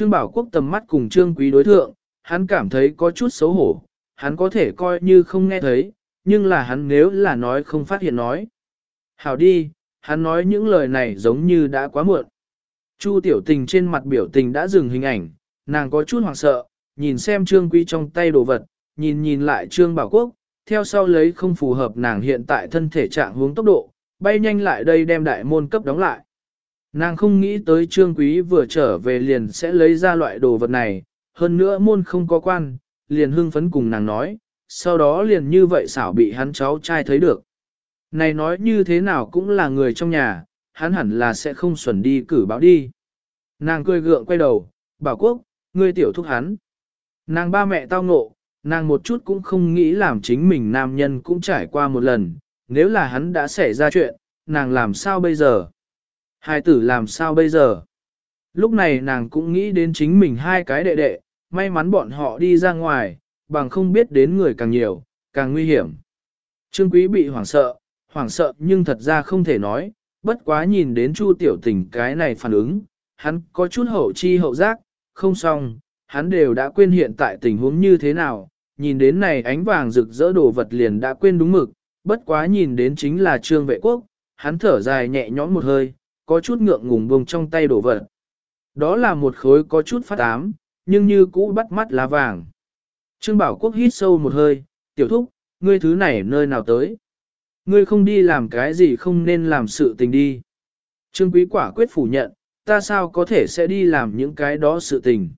Trương Bảo Quốc tầm mắt cùng Trương Quý đối thượng, hắn cảm thấy có chút xấu hổ, hắn có thể coi như không nghe thấy, nhưng là hắn nếu là nói không phát hiện nói. Hảo đi, hắn nói những lời này giống như đã quá muộn. Chu tiểu tình trên mặt biểu tình đã dừng hình ảnh, nàng có chút hoảng sợ, nhìn xem Trương Quý trong tay đồ vật, nhìn nhìn lại Trương Bảo Quốc, theo sau lấy không phù hợp nàng hiện tại thân thể trạng hướng tốc độ, bay nhanh lại đây đem đại môn cấp đóng lại. Nàng không nghĩ tới Trương Quý vừa trở về liền sẽ lấy ra loại đồ vật này, hơn nữa môn không có quan, liền hưng phấn cùng nàng nói, sau đó liền như vậy xảo bị hắn cháu trai thấy được. Này nói như thế nào cũng là người trong nhà, hắn hẳn là sẽ không xuẩn đi cử báo đi. Nàng cười gượng quay đầu, bảo quốc, ngươi tiểu thúc hắn. Nàng ba mẹ tao ngộ, nàng một chút cũng không nghĩ làm chính mình nam nhân cũng trải qua một lần, nếu là hắn đã xảy ra chuyện, nàng làm sao bây giờ? Hai tử làm sao bây giờ? Lúc này nàng cũng nghĩ đến chính mình hai cái đệ đệ, may mắn bọn họ đi ra ngoài, bằng không biết đến người càng nhiều, càng nguy hiểm. Trương Quý bị hoảng sợ, hoảng sợ nhưng thật ra không thể nói, bất quá nhìn đến Chu Tiểu Tình cái này phản ứng, hắn có chút hậu chi hậu giác, không xong, hắn đều đã quên hiện tại tình huống như thế nào, nhìn đến này ánh vàng rực rỡ đồ vật liền đã quên đúng mực, bất quá nhìn đến chính là Trương Vệ Quốc, hắn thở dài nhẹ nhõm một hơi, có chút ngượng ngùng bông trong tay đổ vật. Đó là một khối có chút phát ám, nhưng như cũ bắt mắt lá vàng. Trương Bảo Quốc hít sâu một hơi, tiểu thúc, ngươi thứ này nơi nào tới? Ngươi không đi làm cái gì không nên làm sự tình đi. Trương Quý quả quyết phủ nhận, ta sao có thể sẽ đi làm những cái đó sự tình.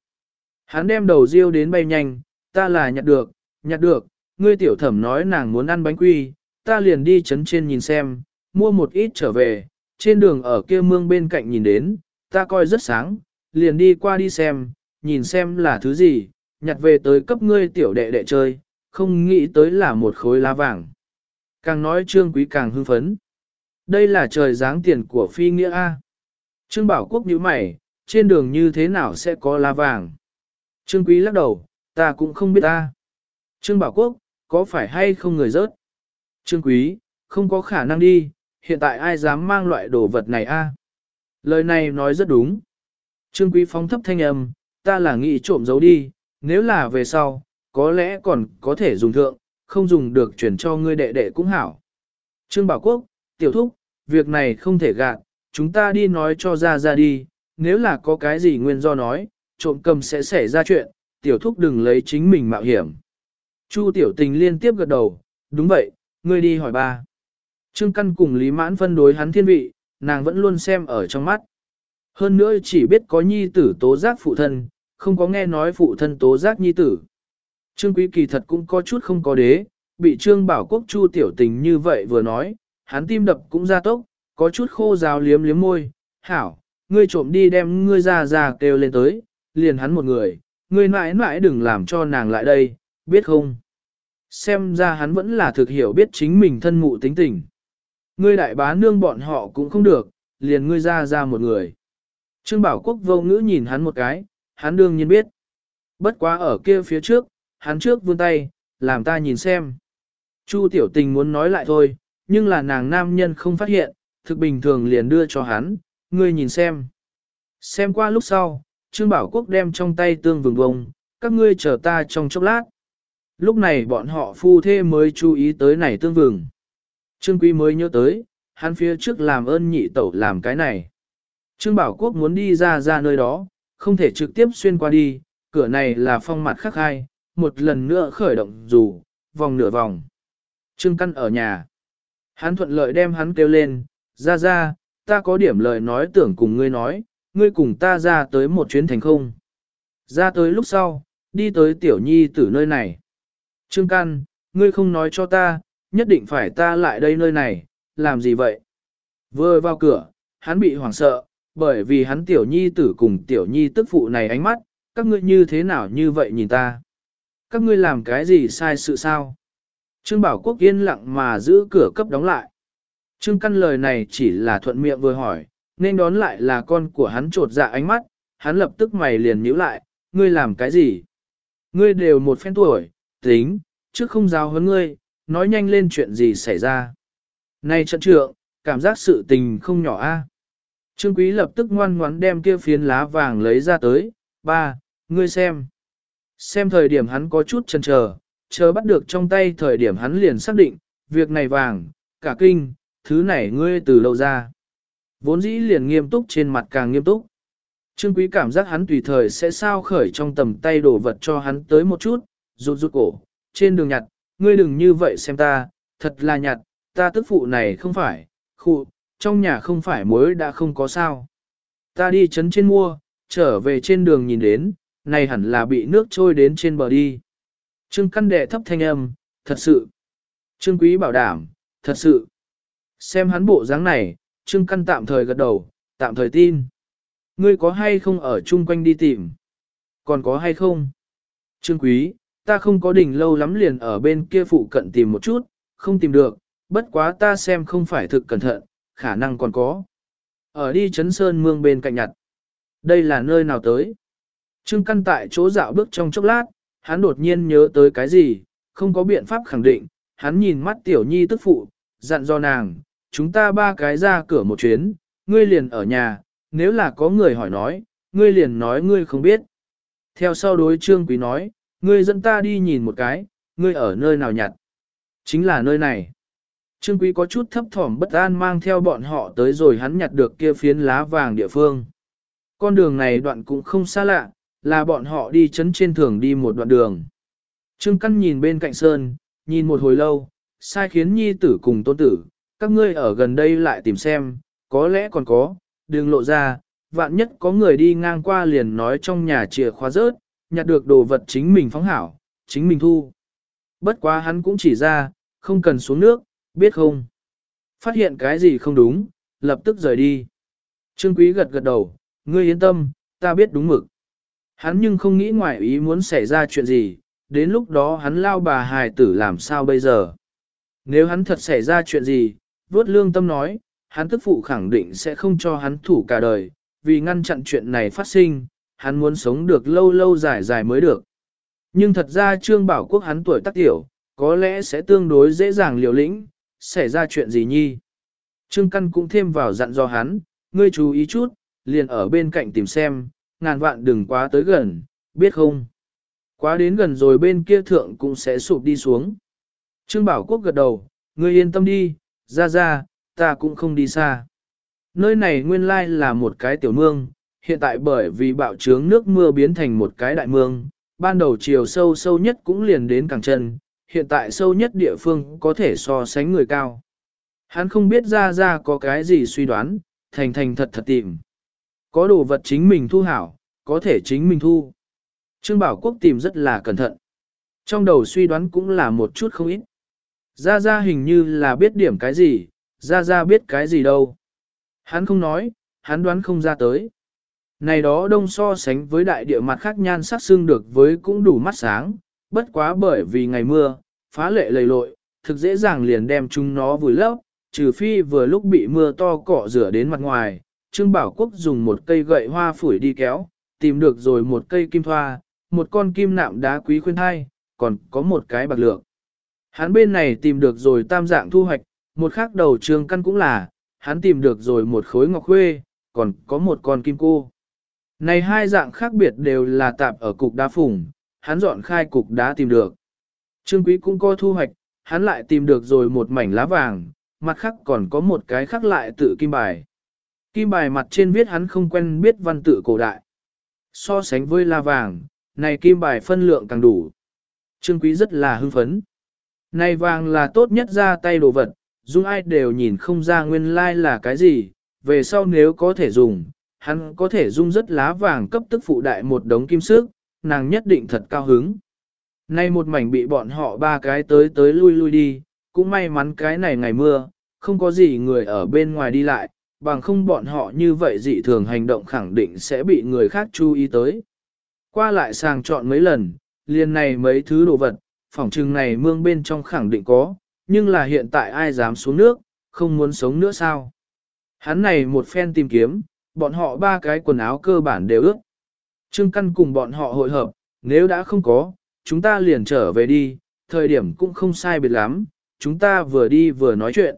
Hắn đem đầu riêu đến bay nhanh, ta là nhặt được, nhặt được, ngươi tiểu thẩm nói nàng muốn ăn bánh quy, ta liền đi chấn trên nhìn xem, mua một ít trở về, trên đường ở kia mương bên cạnh nhìn đến, ta coi rất sáng, liền đi qua đi xem, nhìn xem là thứ gì, nhặt về tới cấp ngươi tiểu đệ đệ chơi, không nghĩ tới là một khối lá vàng. Càng nói trương quý càng hưng phấn. Đây là trời dáng tiền của phi nghĩa A. Trương bảo quốc nhíu mày, trên đường như thế nào sẽ có lá vàng. Trương quý lắc đầu, ta cũng không biết ta. Trương bảo quốc, có phải hay không người rớt? Trương quý, không có khả năng đi, hiện tại ai dám mang loại đồ vật này a? Lời này nói rất đúng. Trương Quý phóng thấp thanh âm, ta là nghĩ trộm giấu đi, nếu là về sau, có lẽ còn có thể dùng thượng, không dùng được chuyển cho ngươi đệ đệ cũng hảo. Trương Bảo Quốc, tiểu thúc, việc này không thể gạt, chúng ta đi nói cho ra ra đi, nếu là có cái gì nguyên do nói, trộm cầm sẽ xảy ra chuyện, tiểu thúc đừng lấy chính mình mạo hiểm. Chu tiểu tình liên tiếp gật đầu, đúng vậy, ngươi đi hỏi ba. Trương Căn cùng Lý Mãn phân đối hắn thiên vị, nàng vẫn luôn xem ở trong mắt. Hơn nữa chỉ biết có nhi tử tố giác phụ thân, không có nghe nói phụ thân tố giác nhi tử. Trương Quý kỳ thật cũng có chút không có đế, bị Trương Bảo Quốc Chu tiểu tình như vậy vừa nói, hắn tim đập cũng ra tốc, có chút khô rào liếm liếm môi, hảo, ngươi trộm đi đem ngươi ra ra kêu lên tới, liền hắn một người, ngươi mãi mãi đừng làm cho nàng lại đây, biết không? Xem ra hắn vẫn là thực hiểu biết chính mình thân mụ tính tình. Ngươi đại bá nương bọn họ cũng không được, liền ngươi ra ra một người. Trương Bảo Quốc vô ngữ nhìn hắn một cái, hắn đương nhiên biết. Bất quá ở kia phía trước, hắn trước vươn tay, làm ta nhìn xem. Chu tiểu tình muốn nói lại thôi, nhưng là nàng nam nhân không phát hiện, thực bình thường liền đưa cho hắn, ngươi nhìn xem. Xem qua lúc sau, Trương Bảo Quốc đem trong tay tương vừng bông, các ngươi chờ ta trong chốc lát. Lúc này bọn họ phu thê mới chú ý tới này tương vừng. Trương Quý mới nhớ tới, hắn phía trước làm ơn nhị tẩu làm cái này. Trương Bảo Quốc muốn đi ra ra nơi đó, không thể trực tiếp xuyên qua đi, cửa này là phong mặt khắc hai, một lần nữa khởi động dù, vòng nửa vòng. Trương Căn ở nhà. Hắn thuận lợi đem hắn kêu lên, ra ra, ta có điểm lời nói tưởng cùng ngươi nói, ngươi cùng ta ra tới một chuyến thành không. Ra tới lúc sau, đi tới tiểu nhi tử nơi này. Trương Căn, ngươi không nói cho ta, nhất định phải ta lại đây nơi này, làm gì vậy? Vừa vào cửa, hắn bị hoảng sợ, bởi vì hắn tiểu nhi tử cùng tiểu nhi tức phụ này ánh mắt, các ngươi như thế nào như vậy nhìn ta? Các ngươi làm cái gì sai sự sao? Trương Bảo Quốc yên lặng mà giữ cửa cấp đóng lại. Trương Căn lời này chỉ là thuận miệng vừa hỏi, nên đón lại là con của hắn trột dạ ánh mắt, hắn lập tức mày liền nhíu lại, ngươi làm cái gì? Ngươi đều một phen tuổi, tính, trước không giao hơn ngươi, nói nhanh lên chuyện gì xảy ra. Này trận trượng, cảm giác sự tình không nhỏ a. Trương Quý lập tức ngoan ngoãn đem kia phiến lá vàng lấy ra tới, ba, ngươi xem. Xem thời điểm hắn có chút chần chờ, chờ bắt được trong tay thời điểm hắn liền xác định, việc này vàng, cả kinh, thứ này ngươi từ lâu ra. Vốn dĩ liền nghiêm túc trên mặt càng nghiêm túc. Trương Quý cảm giác hắn tùy thời sẽ sao khởi trong tầm tay đổ vật cho hắn tới một chút, rụt rụt cổ, trên đường nhặt, ngươi đừng như vậy xem ta, thật là nhặt, ta tức phụ này không phải, khu, trong nhà không phải muối đã không có sao. Ta đi chấn trên mua, trở về trên đường nhìn đến, này hẳn là bị nước trôi đến trên bờ đi. Trương căn đệ thấp thanh âm, thật sự. Trương quý bảo đảm, thật sự. Xem hắn bộ dáng này, Trương căn tạm thời gật đầu, tạm thời tin. Ngươi có hay không ở chung quanh đi tìm? Còn có hay không? Trương quý, ta không có đỉnh lâu lắm liền ở bên kia phụ cận tìm một chút, không tìm được, bất quá ta xem không phải thực cẩn thận, khả năng còn có. Ở đi chấn sơn mương bên cạnh nhặt. Đây là nơi nào tới? Trương căn tại chỗ dạo bước trong chốc lát, hắn đột nhiên nhớ tới cái gì, không có biện pháp khẳng định, hắn nhìn mắt tiểu nhi tức phụ, dặn do nàng, chúng ta ba cái ra cửa một chuyến, ngươi liền ở nhà, nếu là có người hỏi nói, ngươi liền nói ngươi không biết. Theo sau đối trương quý nói, ngươi dẫn ta đi nhìn một cái, ngươi ở nơi nào nhặt. Chính là nơi này. Trương quý có chút thấp thỏm bất an mang theo bọn họ tới rồi hắn nhặt được kia phiến lá vàng địa phương. Con đường này đoạn cũng không xa lạ, là bọn họ đi chấn trên thường đi một đoạn đường. Trương Căn nhìn bên cạnh Sơn, nhìn một hồi lâu, sai khiến nhi tử cùng tôn tử, các ngươi ở gần đây lại tìm xem, có lẽ còn có, đừng lộ ra, vạn nhất có người đi ngang qua liền nói trong nhà chìa khóa rớt, nhặt được đồ vật chính mình phóng hảo, chính mình thu. Bất quá hắn cũng chỉ ra, không cần xuống nước, biết không? Phát hiện cái gì không đúng, lập tức rời đi. Trương Quý gật gật đầu, ngươi yên tâm, ta biết đúng mực. Hắn nhưng không nghĩ ngoài ý muốn xảy ra chuyện gì, đến lúc đó hắn lao bà hài tử làm sao bây giờ. Nếu hắn thật xảy ra chuyện gì, vốt lương tâm nói, hắn tức phụ khẳng định sẽ không cho hắn thủ cả đời, vì ngăn chặn chuyện này phát sinh, hắn muốn sống được lâu lâu dài dài mới được. Nhưng thật ra Trương Bảo Quốc hắn tuổi tác tiểu, có lẽ sẽ tương đối dễ dàng liều lĩnh, xảy ra chuyện gì nhi. Trương Căn cũng thêm vào dặn do hắn, ngươi chú ý chút, liền ở bên cạnh tìm xem, ngàn vạn đừng quá tới gần, biết không? Quá đến gần rồi bên kia thượng cũng sẽ sụp đi xuống. Trương Bảo Quốc gật đầu, ngươi yên tâm đi, ra ra, ta cũng không đi xa. Nơi này nguyên lai là một cái tiểu mương, hiện tại bởi vì bạo trướng nước mưa biến thành một cái đại mương, ban đầu chiều sâu sâu nhất cũng liền đến cẳng chân, hiện tại sâu nhất địa phương có thể so sánh người cao. Hắn không biết ra ra có cái gì suy đoán, thành thành thật thật tìm. Có đồ vật chính mình thu hảo, có thể chính mình thu. Trương Bảo Quốc tìm rất là cẩn thận. Trong đầu suy đoán cũng là một chút không ít. Ra Ra hình như là biết điểm cái gì, Ra Ra biết cái gì đâu. Hắn không nói, hắn đoán không ra tới. Này đó đông so sánh với đại địa mặt khác nhan sắc xương được với cũng đủ mắt sáng, bất quá bởi vì ngày mưa, phá lệ lầy lội, thực dễ dàng liền đem chúng nó vùi lấp, trừ phi vừa lúc bị mưa to cọ rửa đến mặt ngoài, Trương Bảo Quốc dùng một cây gậy hoa phủi đi kéo, tìm được rồi một cây kim thoa, một con kim nạm đá quý khuyên thai, còn có một cái bạc lượng. Hắn bên này tìm được rồi tam dạng thu hoạch, một khác đầu trường căn cũng là, hắn tìm được rồi một khối ngọc khuê, còn có một con kim cô. Này hai dạng khác biệt đều là tạp ở cục đá phủng, hắn dọn khai cục đá tìm được. Trương Quý cũng có thu hoạch, hắn lại tìm được rồi một mảnh lá vàng, mặt khác còn có một cái khác lại tự kim bài. Kim bài mặt trên viết hắn không quen biết văn tự cổ đại. So sánh với la vàng, này kim bài phân lượng càng đủ. Trương Quý rất là hưng phấn. Này vàng là tốt nhất ra tay đồ vật, dù ai đều nhìn không ra nguyên lai like là cái gì, về sau nếu có thể dùng, hắn có thể dung rất lá vàng cấp tức phụ đại một đống kim sức, nàng nhất định thật cao hứng. Nay một mảnh bị bọn họ ba cái tới tới lui lui đi, cũng may mắn cái này ngày mưa, không có gì người ở bên ngoài đi lại, bằng không bọn họ như vậy dị thường hành động khẳng định sẽ bị người khác chú ý tới. Qua lại sàng chọn mấy lần, liền này mấy thứ đồ vật, phòng trừng này mương bên trong khẳng định có, nhưng là hiện tại ai dám xuống nước, không muốn sống nữa sao. Hắn này một phen tìm kiếm, bọn họ ba cái quần áo cơ bản đều ước. Trương Căn cùng bọn họ hội hợp, nếu đã không có, chúng ta liền trở về đi, thời điểm cũng không sai biệt lắm, chúng ta vừa đi vừa nói chuyện.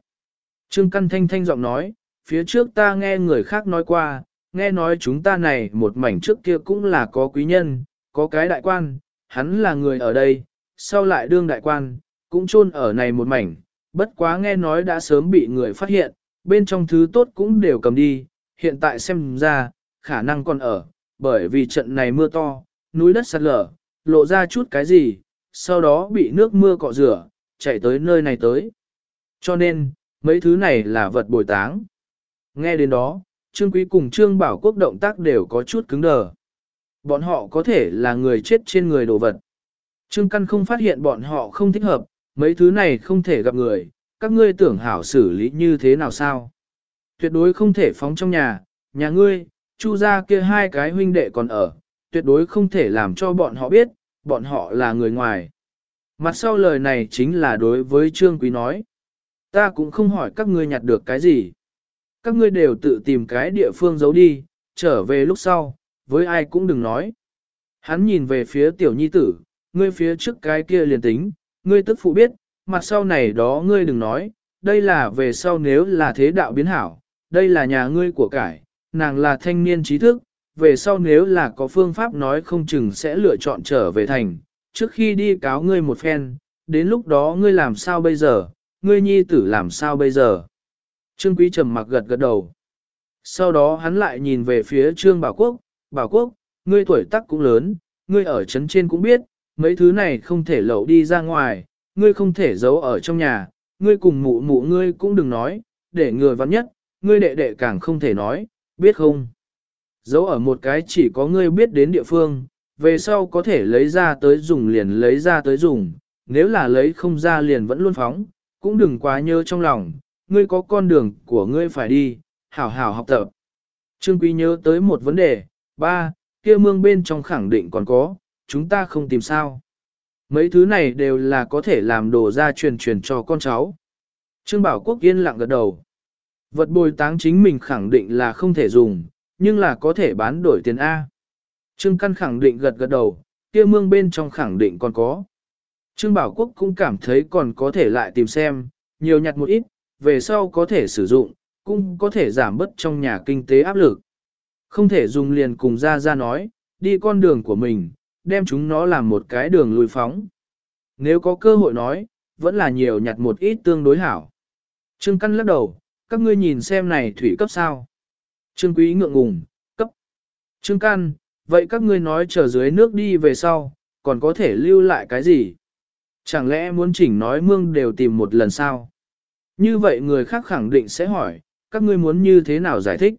Trương Căn thanh thanh giọng nói, phía trước ta nghe người khác nói qua, nghe nói chúng ta này một mảnh trước kia cũng là có quý nhân, có cái đại quan, hắn là người ở đây, sau lại đương đại quan, cũng chôn ở này một mảnh, bất quá nghe nói đã sớm bị người phát hiện, bên trong thứ tốt cũng đều cầm đi, hiện tại xem ra, khả năng còn ở, bởi vì trận này mưa to, núi đất sạt lở, lộ ra chút cái gì, sau đó bị nước mưa cọ rửa, chạy tới nơi này tới. Cho nên, mấy thứ này là vật bồi táng. Nghe đến đó, Trương Quý cùng Trương Bảo Quốc động tác đều có chút cứng đờ. Bọn họ có thể là người chết trên người đồ vật. Trương Căn không phát hiện bọn họ không thích hợp, mấy thứ này không thể gặp người, các ngươi tưởng hảo xử lý như thế nào sao? Tuyệt đối không thể phóng trong nhà, nhà ngươi, chu ra kia hai cái huynh đệ còn ở, tuyệt đối không thể làm cho bọn họ biết, bọn họ là người ngoài. Mặt sau lời này chính là đối với Trương Quý nói. Ta cũng không hỏi các ngươi nhặt được cái gì. Các ngươi đều tự tìm cái địa phương giấu đi, trở về lúc sau, với ai cũng đừng nói. Hắn nhìn về phía tiểu nhi tử, ngươi phía trước cái kia liền tính, ngươi tức phụ biết, mặt sau này đó ngươi đừng nói, đây là về sau nếu là thế đạo biến hảo, đây là nhà ngươi của cải, nàng là thanh niên trí thức, về sau nếu là có phương pháp nói không chừng sẽ lựa chọn trở về thành, trước khi đi cáo ngươi một phen, đến lúc đó ngươi làm sao bây giờ, ngươi nhi tử làm sao bây giờ. Trương Quý trầm mặc gật gật đầu. Sau đó hắn lại nhìn về phía Trương Bảo Quốc, Bảo Quốc, ngươi tuổi tác cũng lớn, ngươi ở trấn trên cũng biết, mấy thứ này không thể lậu đi ra ngoài, ngươi không thể giấu ở trong nhà, ngươi cùng mụ mụ ngươi cũng đừng nói, để người vắng nhất, ngươi đệ đệ càng không thể nói, biết không? Giấu ở một cái chỉ có ngươi biết đến địa phương, về sau có thể lấy ra tới dùng liền lấy ra tới dùng, nếu là lấy không ra liền vẫn luôn phóng, cũng đừng quá nhớ trong lòng, ngươi có con đường của ngươi phải đi, hảo hảo học tập. Trương Quý nhớ tới một vấn đề, ba, kia mương bên trong khẳng định còn có, chúng ta không tìm sao. Mấy thứ này đều là có thể làm đồ ra truyền truyền cho con cháu. Trương Bảo Quốc yên lặng gật đầu. Vật bồi táng chính mình khẳng định là không thể dùng, nhưng là có thể bán đổi tiền A. Trương Căn khẳng định gật gật đầu, kia mương bên trong khẳng định còn có. Trương Bảo Quốc cũng cảm thấy còn có thể lại tìm xem, nhiều nhặt một ít, về sau có thể sử dụng, cũng có thể giảm bớt trong nhà kinh tế áp lực. Không thể dùng liền cùng ra ra nói, đi con đường của mình, đem chúng nó làm một cái đường lùi phóng. Nếu có cơ hội nói, vẫn là nhiều nhặt một ít tương đối hảo. Trương Căn lắc đầu, các ngươi nhìn xem này thủy cấp sao. Trương Quý ngượng ngùng, cấp. Trương can vậy các ngươi nói chờ dưới nước đi về sau, còn có thể lưu lại cái gì? Chẳng lẽ muốn chỉnh nói mương đều tìm một lần sao? Như vậy người khác khẳng định sẽ hỏi, các ngươi muốn như thế nào giải thích?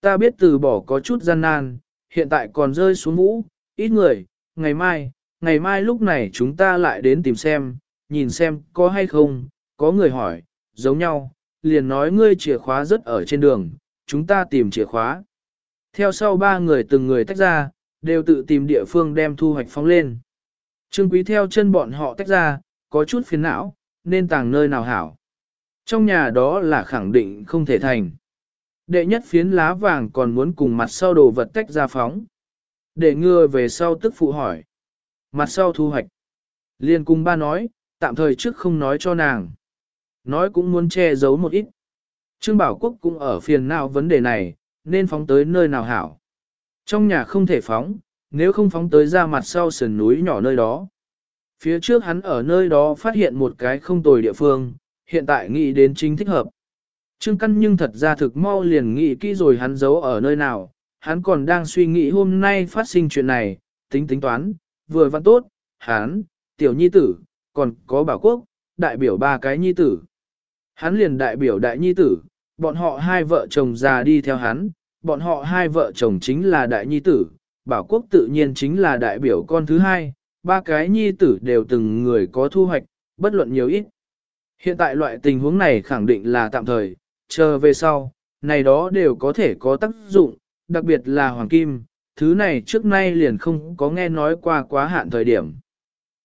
Ta biết từ bỏ có chút gian nan, hiện tại còn rơi xuống vũ, ít người, ngày mai, ngày mai lúc này chúng ta lại đến tìm xem, nhìn xem có hay không, có người hỏi, giống nhau, liền nói ngươi chìa khóa rất ở trên đường, chúng ta tìm chìa khóa. Theo sau ba người từng người tách ra, đều tự tìm địa phương đem thu hoạch phóng lên. Trương Quý theo chân bọn họ tách ra, có chút phiền não, nên tàng nơi nào hảo. Trong nhà đó là khẳng định không thể thành. Đệ nhất phiến lá vàng còn muốn cùng mặt sau đồ vật tách ra phóng. Để ngừa về sau tức phụ hỏi. Mặt sau thu hoạch. Liên cùng ba nói, tạm thời trước không nói cho nàng. Nói cũng muốn che giấu một ít. Trương Bảo Quốc cũng ở phiền nào vấn đề này, nên phóng tới nơi nào hảo. Trong nhà không thể phóng, nếu không phóng tới ra mặt sau sườn núi nhỏ nơi đó. Phía trước hắn ở nơi đó phát hiện một cái không tồi địa phương, hiện tại nghĩ đến chính thích hợp. Trương Căn nhưng thật ra thực mau liền nghĩ kỹ rồi hắn giấu ở nơi nào, hắn còn đang suy nghĩ hôm nay phát sinh chuyện này, tính tính toán, vừa văn tốt, hắn, tiểu nhi tử, còn có bảo quốc, đại biểu ba cái nhi tử. Hắn liền đại biểu đại nhi tử, bọn họ hai vợ chồng già đi theo hắn, bọn họ hai vợ chồng chính là đại nhi tử, bảo quốc tự nhiên chính là đại biểu con thứ hai, ba cái nhi tử đều từng người có thu hoạch, bất luận nhiều ít. Hiện tại loại tình huống này khẳng định là tạm thời, chờ về sau, này đó đều có thể có tác dụng, đặc biệt là hoàng kim, thứ này trước nay liền không có nghe nói qua quá hạn thời điểm.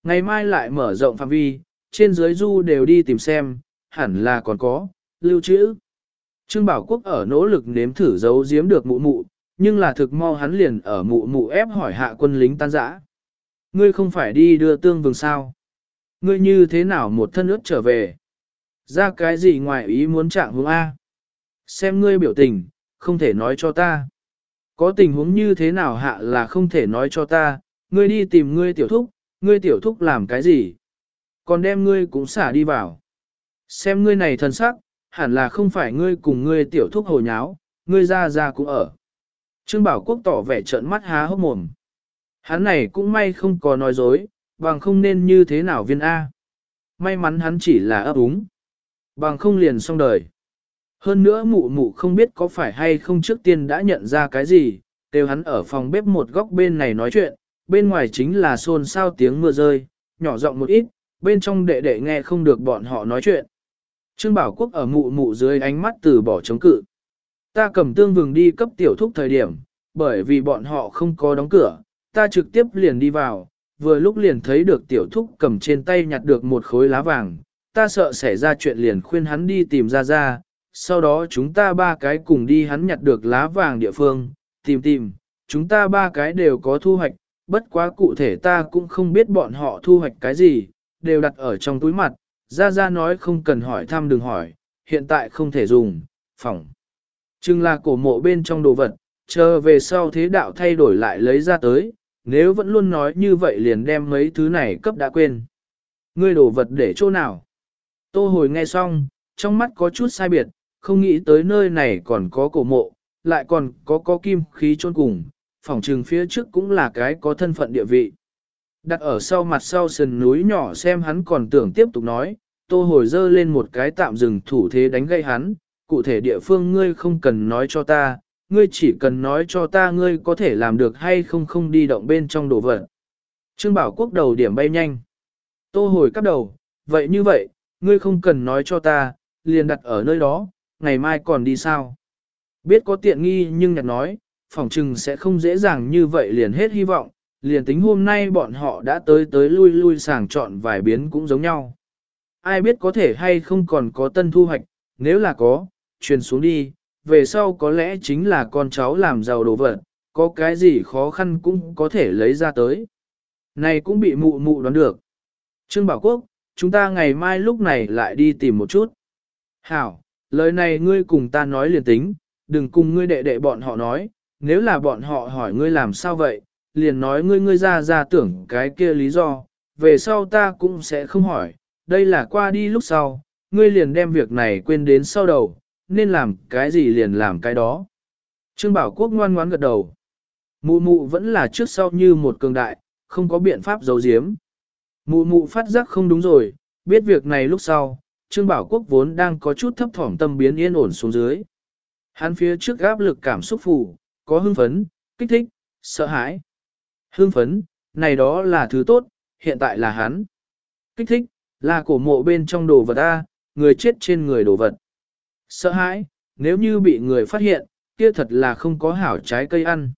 Ngày mai lại mở rộng phạm vi, trên dưới du đều đi tìm xem, hẳn là còn có, lưu trữ. Trương Bảo Quốc ở nỗ lực nếm thử giấu giếm được mụ mụ, nhưng là thực mau hắn liền ở mụ mụ ép hỏi hạ quân lính tan rã. Ngươi không phải đi đưa tương vừng sao? Ngươi như thế nào một thân ướt trở về? Ra cái gì ngoài ý muốn trạng hướng A? Xem ngươi biểu tình, không thể nói cho ta. Có tình huống như thế nào hạ là không thể nói cho ta, ngươi đi tìm ngươi tiểu thúc, ngươi tiểu thúc làm cái gì? Còn đem ngươi cũng xả đi vào. Xem ngươi này thân sắc, hẳn là không phải ngươi cùng ngươi tiểu thúc hồ nháo, ngươi ra ra cũng ở. Trương Bảo Quốc tỏ vẻ trợn mắt há hốc mồm. Hắn này cũng may không có nói dối, bằng không nên như thế nào viên A. May mắn hắn chỉ là ấp úng. Bằng không liền xong đời. Hơn nữa mụ mụ không biết có phải hay không trước tiên đã nhận ra cái gì, kêu hắn ở phòng bếp một góc bên này nói chuyện, bên ngoài chính là xôn xao tiếng mưa rơi, nhỏ giọng một ít, bên trong đệ đệ nghe không được bọn họ nói chuyện. Trương Bảo Quốc ở mụ mụ dưới ánh mắt từ bỏ chống cự. Ta cầm tương vừng đi cấp tiểu thúc thời điểm, bởi vì bọn họ không có đóng cửa, ta trực tiếp liền đi vào, vừa lúc liền thấy được tiểu thúc cầm trên tay nhặt được một khối lá vàng, ta sợ xảy ra chuyện liền khuyên hắn đi tìm ra ra, sau đó chúng ta ba cái cùng đi hắn nhặt được lá vàng địa phương, tìm tìm, chúng ta ba cái đều có thu hoạch, bất quá cụ thể ta cũng không biết bọn họ thu hoạch cái gì, đều đặt ở trong túi mặt, Gia Gia nói không cần hỏi thăm đừng hỏi, hiện tại không thể dùng, phỏng. Chừng là cổ mộ bên trong đồ vật, chờ về sau thế đạo thay đổi lại lấy ra tới, nếu vẫn luôn nói như vậy liền đem mấy thứ này cấp đã quên. Ngươi đồ vật để chỗ nào? Tô hồi nghe xong, trong mắt có chút sai biệt, không nghĩ tới nơi này còn có cổ mộ, lại còn có có kim khí trôn cùng, phòng trừng phía trước cũng là cái có thân phận địa vị. Đặt ở sau mặt sau sườn núi nhỏ xem hắn còn tưởng tiếp tục nói, tô hồi dơ lên một cái tạm dừng thủ thế đánh gây hắn, cụ thể địa phương ngươi không cần nói cho ta, ngươi chỉ cần nói cho ta ngươi có thể làm được hay không không đi động bên trong đồ vật. Trương Bảo Quốc đầu điểm bay nhanh. Tô hồi cắp đầu, vậy như vậy, ngươi không cần nói cho ta, liền đặt ở nơi đó, ngày mai còn đi sao? Biết có tiện nghi nhưng nhặt nói, phỏng chừng sẽ không dễ dàng như vậy liền hết hy vọng, liền tính hôm nay bọn họ đã tới tới lui lui sàng chọn vài biến cũng giống nhau. Ai biết có thể hay không còn có tân thu hoạch, nếu là có, truyền xuống đi, về sau có lẽ chính là con cháu làm giàu đồ vật, có cái gì khó khăn cũng có thể lấy ra tới. Này cũng bị mụ mụ đoán được. Trương Bảo Quốc, chúng ta ngày mai lúc này lại đi tìm một chút. Hảo, lời này ngươi cùng ta nói liền tính, đừng cùng ngươi đệ đệ bọn họ nói, nếu là bọn họ hỏi ngươi làm sao vậy, liền nói ngươi ngươi ra ra tưởng cái kia lý do, về sau ta cũng sẽ không hỏi, đây là qua đi lúc sau, ngươi liền đem việc này quên đến sau đầu, nên làm cái gì liền làm cái đó. Trương Bảo Quốc ngoan ngoãn gật đầu. Mụ mụ vẫn là trước sau như một cường đại, không có biện pháp giấu giếm. Mụ mụ phát giác không đúng rồi, biết việc này lúc sau, Trương Bảo Quốc vốn đang có chút thấp thỏm tâm biến yên ổn xuống dưới. Hắn phía trước áp lực cảm xúc phủ, có hưng phấn, kích thích, sợ hãi. Hưng phấn, này đó là thứ tốt, hiện tại là hắn. Kích thích, là cổ mộ bên trong đồ vật A, người chết trên người đồ vật. Sợ hãi, nếu như bị người phát hiện, kia thật là không có hảo trái cây ăn.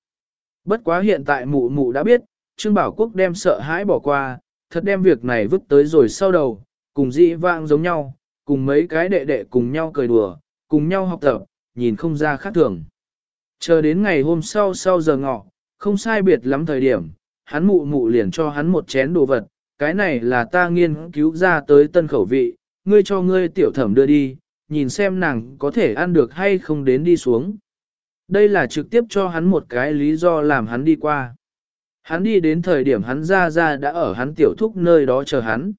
Bất quá hiện tại mụ mụ đã biết, Trương Bảo Quốc đem sợ hãi bỏ qua, thật đem việc này vứt tới rồi sau đầu, cùng dị vang giống nhau, cùng mấy cái đệ đệ cùng nhau cười đùa, cùng nhau học tập, nhìn không ra khác thường. Chờ đến ngày hôm sau sau giờ ngọ, không sai biệt lắm thời điểm, hắn mụ mụ liền cho hắn một chén đồ vật, cái này là ta nghiên cứu ra tới tân khẩu vị, ngươi cho ngươi tiểu thẩm đưa đi, nhìn xem nàng có thể ăn được hay không đến đi xuống. Đây là trực tiếp cho hắn một cái lý do làm hắn đi qua. Hắn đi đến thời điểm hắn ra ra đã ở hắn tiểu thúc nơi đó chờ hắn.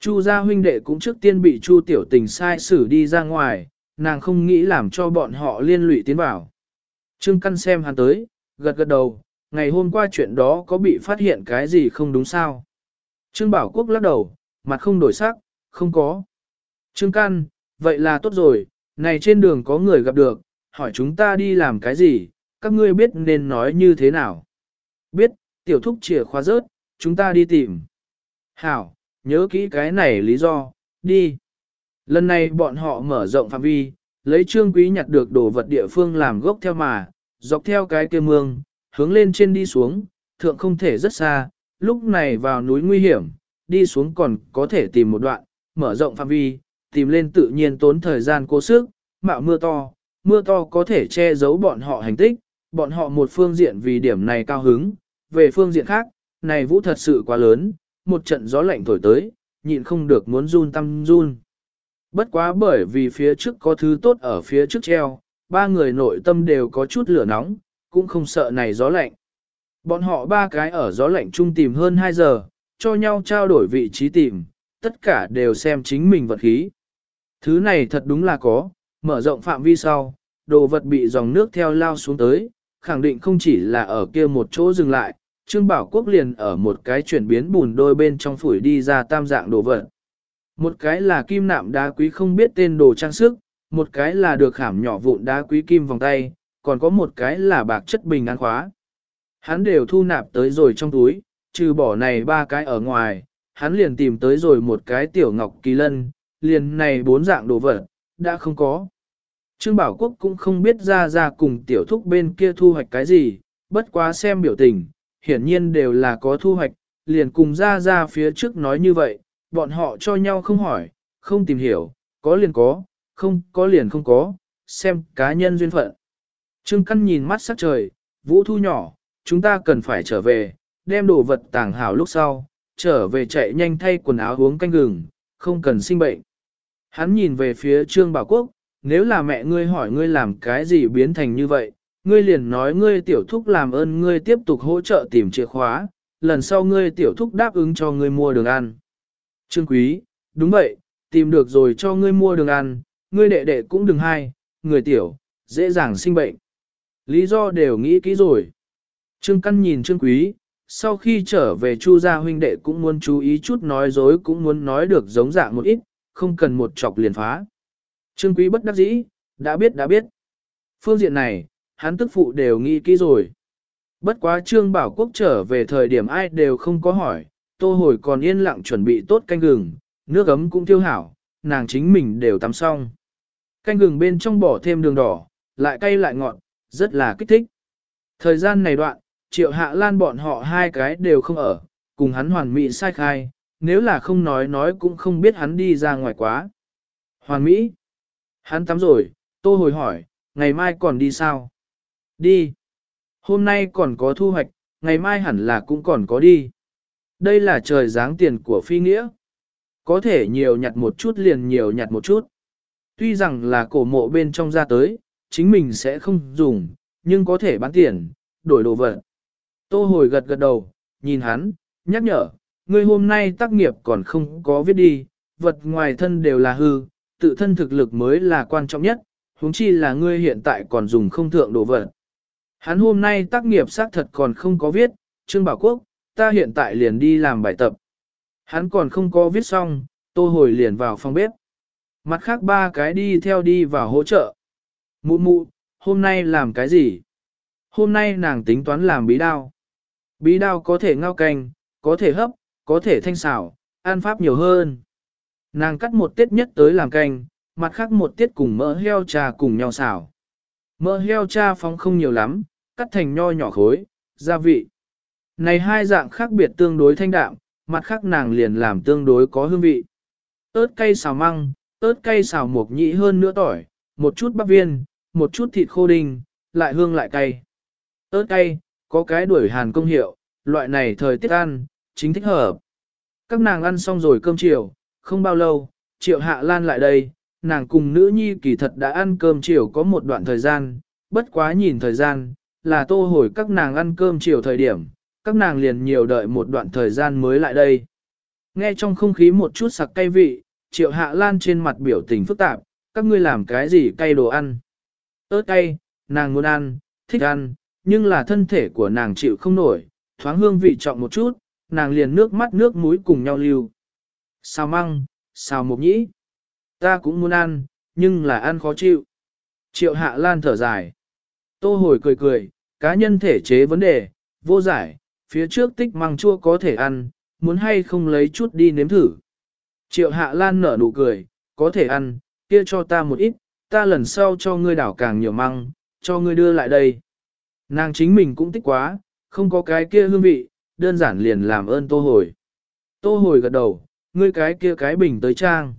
Chu gia huynh đệ cũng trước tiên bị Chu tiểu tình sai xử đi ra ngoài, nàng không nghĩ làm cho bọn họ liên lụy tiến vào. Trương Căn xem hắn tới, gật gật đầu, ngày hôm qua chuyện đó có bị phát hiện cái gì không đúng sao? Trương Bảo Quốc lắc đầu, mặt không đổi sắc, không có. Trương Căn, vậy là tốt rồi, này trên đường có người gặp được, hỏi chúng ta đi làm cái gì, các ngươi biết nên nói như thế nào. Biết, tiểu thúc chìa khóa rớt, chúng ta đi tìm. Hảo, nhớ kỹ cái này lý do, đi. Lần này bọn họ mở rộng phạm vi, lấy trương quý nhặt được đồ vật địa phương làm gốc theo mà, dọc theo cái kia mương, hướng lên trên đi xuống, thượng không thể rất xa, lúc này vào núi nguy hiểm, đi xuống còn có thể tìm một đoạn, mở rộng phạm vi, tìm lên tự nhiên tốn thời gian cố sức, mạo mưa to, mưa to có thể che giấu bọn họ hành tích, bọn họ một phương diện vì điểm này cao hứng, về phương diện khác, này vũ thật sự quá lớn, một trận gió lạnh thổi tới, nhịn không được muốn run tâm run. Bất quá bởi vì phía trước có thứ tốt ở phía trước treo, ba người nội tâm đều có chút lửa nóng, cũng không sợ này gió lạnh. Bọn họ ba cái ở gió lạnh chung tìm hơn 2 giờ, cho nhau trao đổi vị trí tìm, tất cả đều xem chính mình vật khí. Thứ này thật đúng là có, mở rộng phạm vi sau, đồ vật bị dòng nước theo lao xuống tới, khẳng định không chỉ là ở kia một chỗ dừng lại, Trương Bảo Quốc liền ở một cái chuyển biến bùn đôi bên trong phủi đi ra tam dạng đồ vật. Một cái là kim nạm đá quý không biết tên đồ trang sức, một cái là được khảm nhỏ vụn đá quý kim vòng tay, còn có một cái là bạc chất bình an khóa. Hắn đều thu nạp tới rồi trong túi, trừ bỏ này ba cái ở ngoài, hắn liền tìm tới rồi một cái tiểu ngọc kỳ lân, liền này bốn dạng đồ vật, đã không có. Trương Bảo Quốc cũng không biết ra ra cùng tiểu thúc bên kia thu hoạch cái gì, bất quá xem biểu tình, hiển nhiên đều là có thu hoạch, liền cùng ra ra phía trước nói như vậy, bọn họ cho nhau không hỏi, không tìm hiểu, có liền có, không có liền không có, xem cá nhân duyên phận. Trương Căn nhìn mắt sắc trời, Vũ Thu nhỏ, chúng ta cần phải trở về, đem đồ vật tàng hảo lúc sau, trở về chạy nhanh thay quần áo uống canh gừng, không cần sinh bệnh. Hắn nhìn về phía Trương Bảo Quốc, nếu là mẹ ngươi hỏi ngươi làm cái gì biến thành như vậy, ngươi liền nói ngươi tiểu thúc làm ơn ngươi tiếp tục hỗ trợ tìm chìa khóa, lần sau ngươi tiểu thúc đáp ứng cho ngươi mua đường ăn. Trương Quý, đúng vậy, tìm được rồi cho ngươi mua đường ăn, ngươi đệ đệ cũng đừng hay, người tiểu, dễ dàng sinh bệnh. Lý do đều nghĩ kỹ rồi. Trương Căn nhìn Trương Quý, sau khi trở về Chu gia huynh đệ cũng muốn chú ý chút nói dối cũng muốn nói được giống dạng một ít, không cần một chọc liền phá. Trương Quý bất đắc dĩ, đã biết đã biết. Phương diện này, hắn tức phụ đều nghĩ kỹ rồi. Bất quá Trương Bảo Quốc trở về thời điểm ai đều không có hỏi, tô hồi còn yên lặng chuẩn bị tốt canh gừng, nước ấm cũng tiêu hảo, nàng chính mình đều tắm xong. Canh gừng bên trong bỏ thêm đường đỏ, lại cay lại ngọt, rất là kích thích. Thời gian này đoạn, triệu hạ lan bọn họ hai cái đều không ở, cùng hắn hoàn mỹ sai khai, nếu là không nói nói cũng không biết hắn đi ra ngoài quá. Hoàn mỹ. Hắn tắm rồi, tô hồi hỏi, ngày mai còn đi sao? Đi. Hôm nay còn có thu hoạch, ngày mai hẳn là cũng còn có đi. Đây là trời dáng tiền của phi nghĩa. Có thể nhiều nhặt một chút liền nhiều nhặt một chút. Tuy rằng là cổ mộ bên trong ra tới, chính mình sẽ không dùng, nhưng có thể bán tiền, đổi đồ vật. Tô hồi gật gật đầu, nhìn hắn, nhắc nhở, ngươi hôm nay tác nghiệp còn không có viết đi, vật ngoài thân đều là hư, tự thân thực lực mới là quan trọng nhất, huống chi là ngươi hiện tại còn dùng không thượng đồ vật. Hắn hôm nay tác nghiệp xác thật còn không có viết, Trương Bảo Quốc, ta hiện tại liền đi làm bài tập. Hắn còn không có viết xong, tô hồi liền vào phòng bếp. Mặt khác ba cái đi theo đi vào hỗ trợ. Mụ mụ, hôm nay làm cái gì? Hôm nay nàng tính toán làm bí đao. Bí đao có thể ngao canh, có thể hấp, có thể thanh xảo, ăn pháp nhiều hơn. Nàng cắt một tiết nhất tới làm canh, mặt khác một tiết cùng mỡ heo trà cùng nhau xào. Mỡ heo trà phóng không nhiều lắm, cắt thành nho nhỏ khối, gia vị. Này hai dạng khác biệt tương đối thanh đạm, mặt khác nàng liền làm tương đối có hương vị. ớt cay xào măng, ớt cay xào mộc nhĩ hơn nữa tỏi, một chút bắp viên, một chút thịt khô đinh, lại hương lại cay. ớt cay, có cái đuổi hàn công hiệu, loại này thời tiết ăn, chính thích hợp. Các nàng ăn xong rồi cơm chiều, không bao lâu, triệu hạ lan lại đây, nàng cùng nữ nhi kỳ thật đã ăn cơm chiều có một đoạn thời gian, bất quá nhìn thời gian, là tô hồi các nàng ăn cơm chiều thời điểm, các nàng liền nhiều đợi một đoạn thời gian mới lại đây. Nghe trong không khí một chút sặc cay vị, triệu hạ lan trên mặt biểu tình phức tạp, các ngươi làm cái gì cay đồ ăn. ớt cay, nàng muốn ăn, thích ăn, nhưng là thân thể của nàng chịu không nổi, thoáng hương vị trọng một chút, nàng liền nước mắt nước mũi cùng nhau lưu. Xào măng, xào mộc nhĩ. Ta cũng muốn ăn, nhưng là ăn khó chịu. Triệu hạ lan thở dài. Tô hồi cười cười, cá nhân thể chế vấn đề, vô giải, phía trước tích măng chua có thể ăn, muốn hay không lấy chút đi nếm thử. Triệu hạ lan nở nụ cười, có thể ăn, kia cho ta một ít, ta lần sau cho ngươi đảo càng nhiều măng, cho ngươi đưa lại đây. Nàng chính mình cũng thích quá, không có cái kia hương vị, đơn giản liền làm ơn tô hồi. Tô hồi gật đầu, ngươi cái kia cái bình tới trang.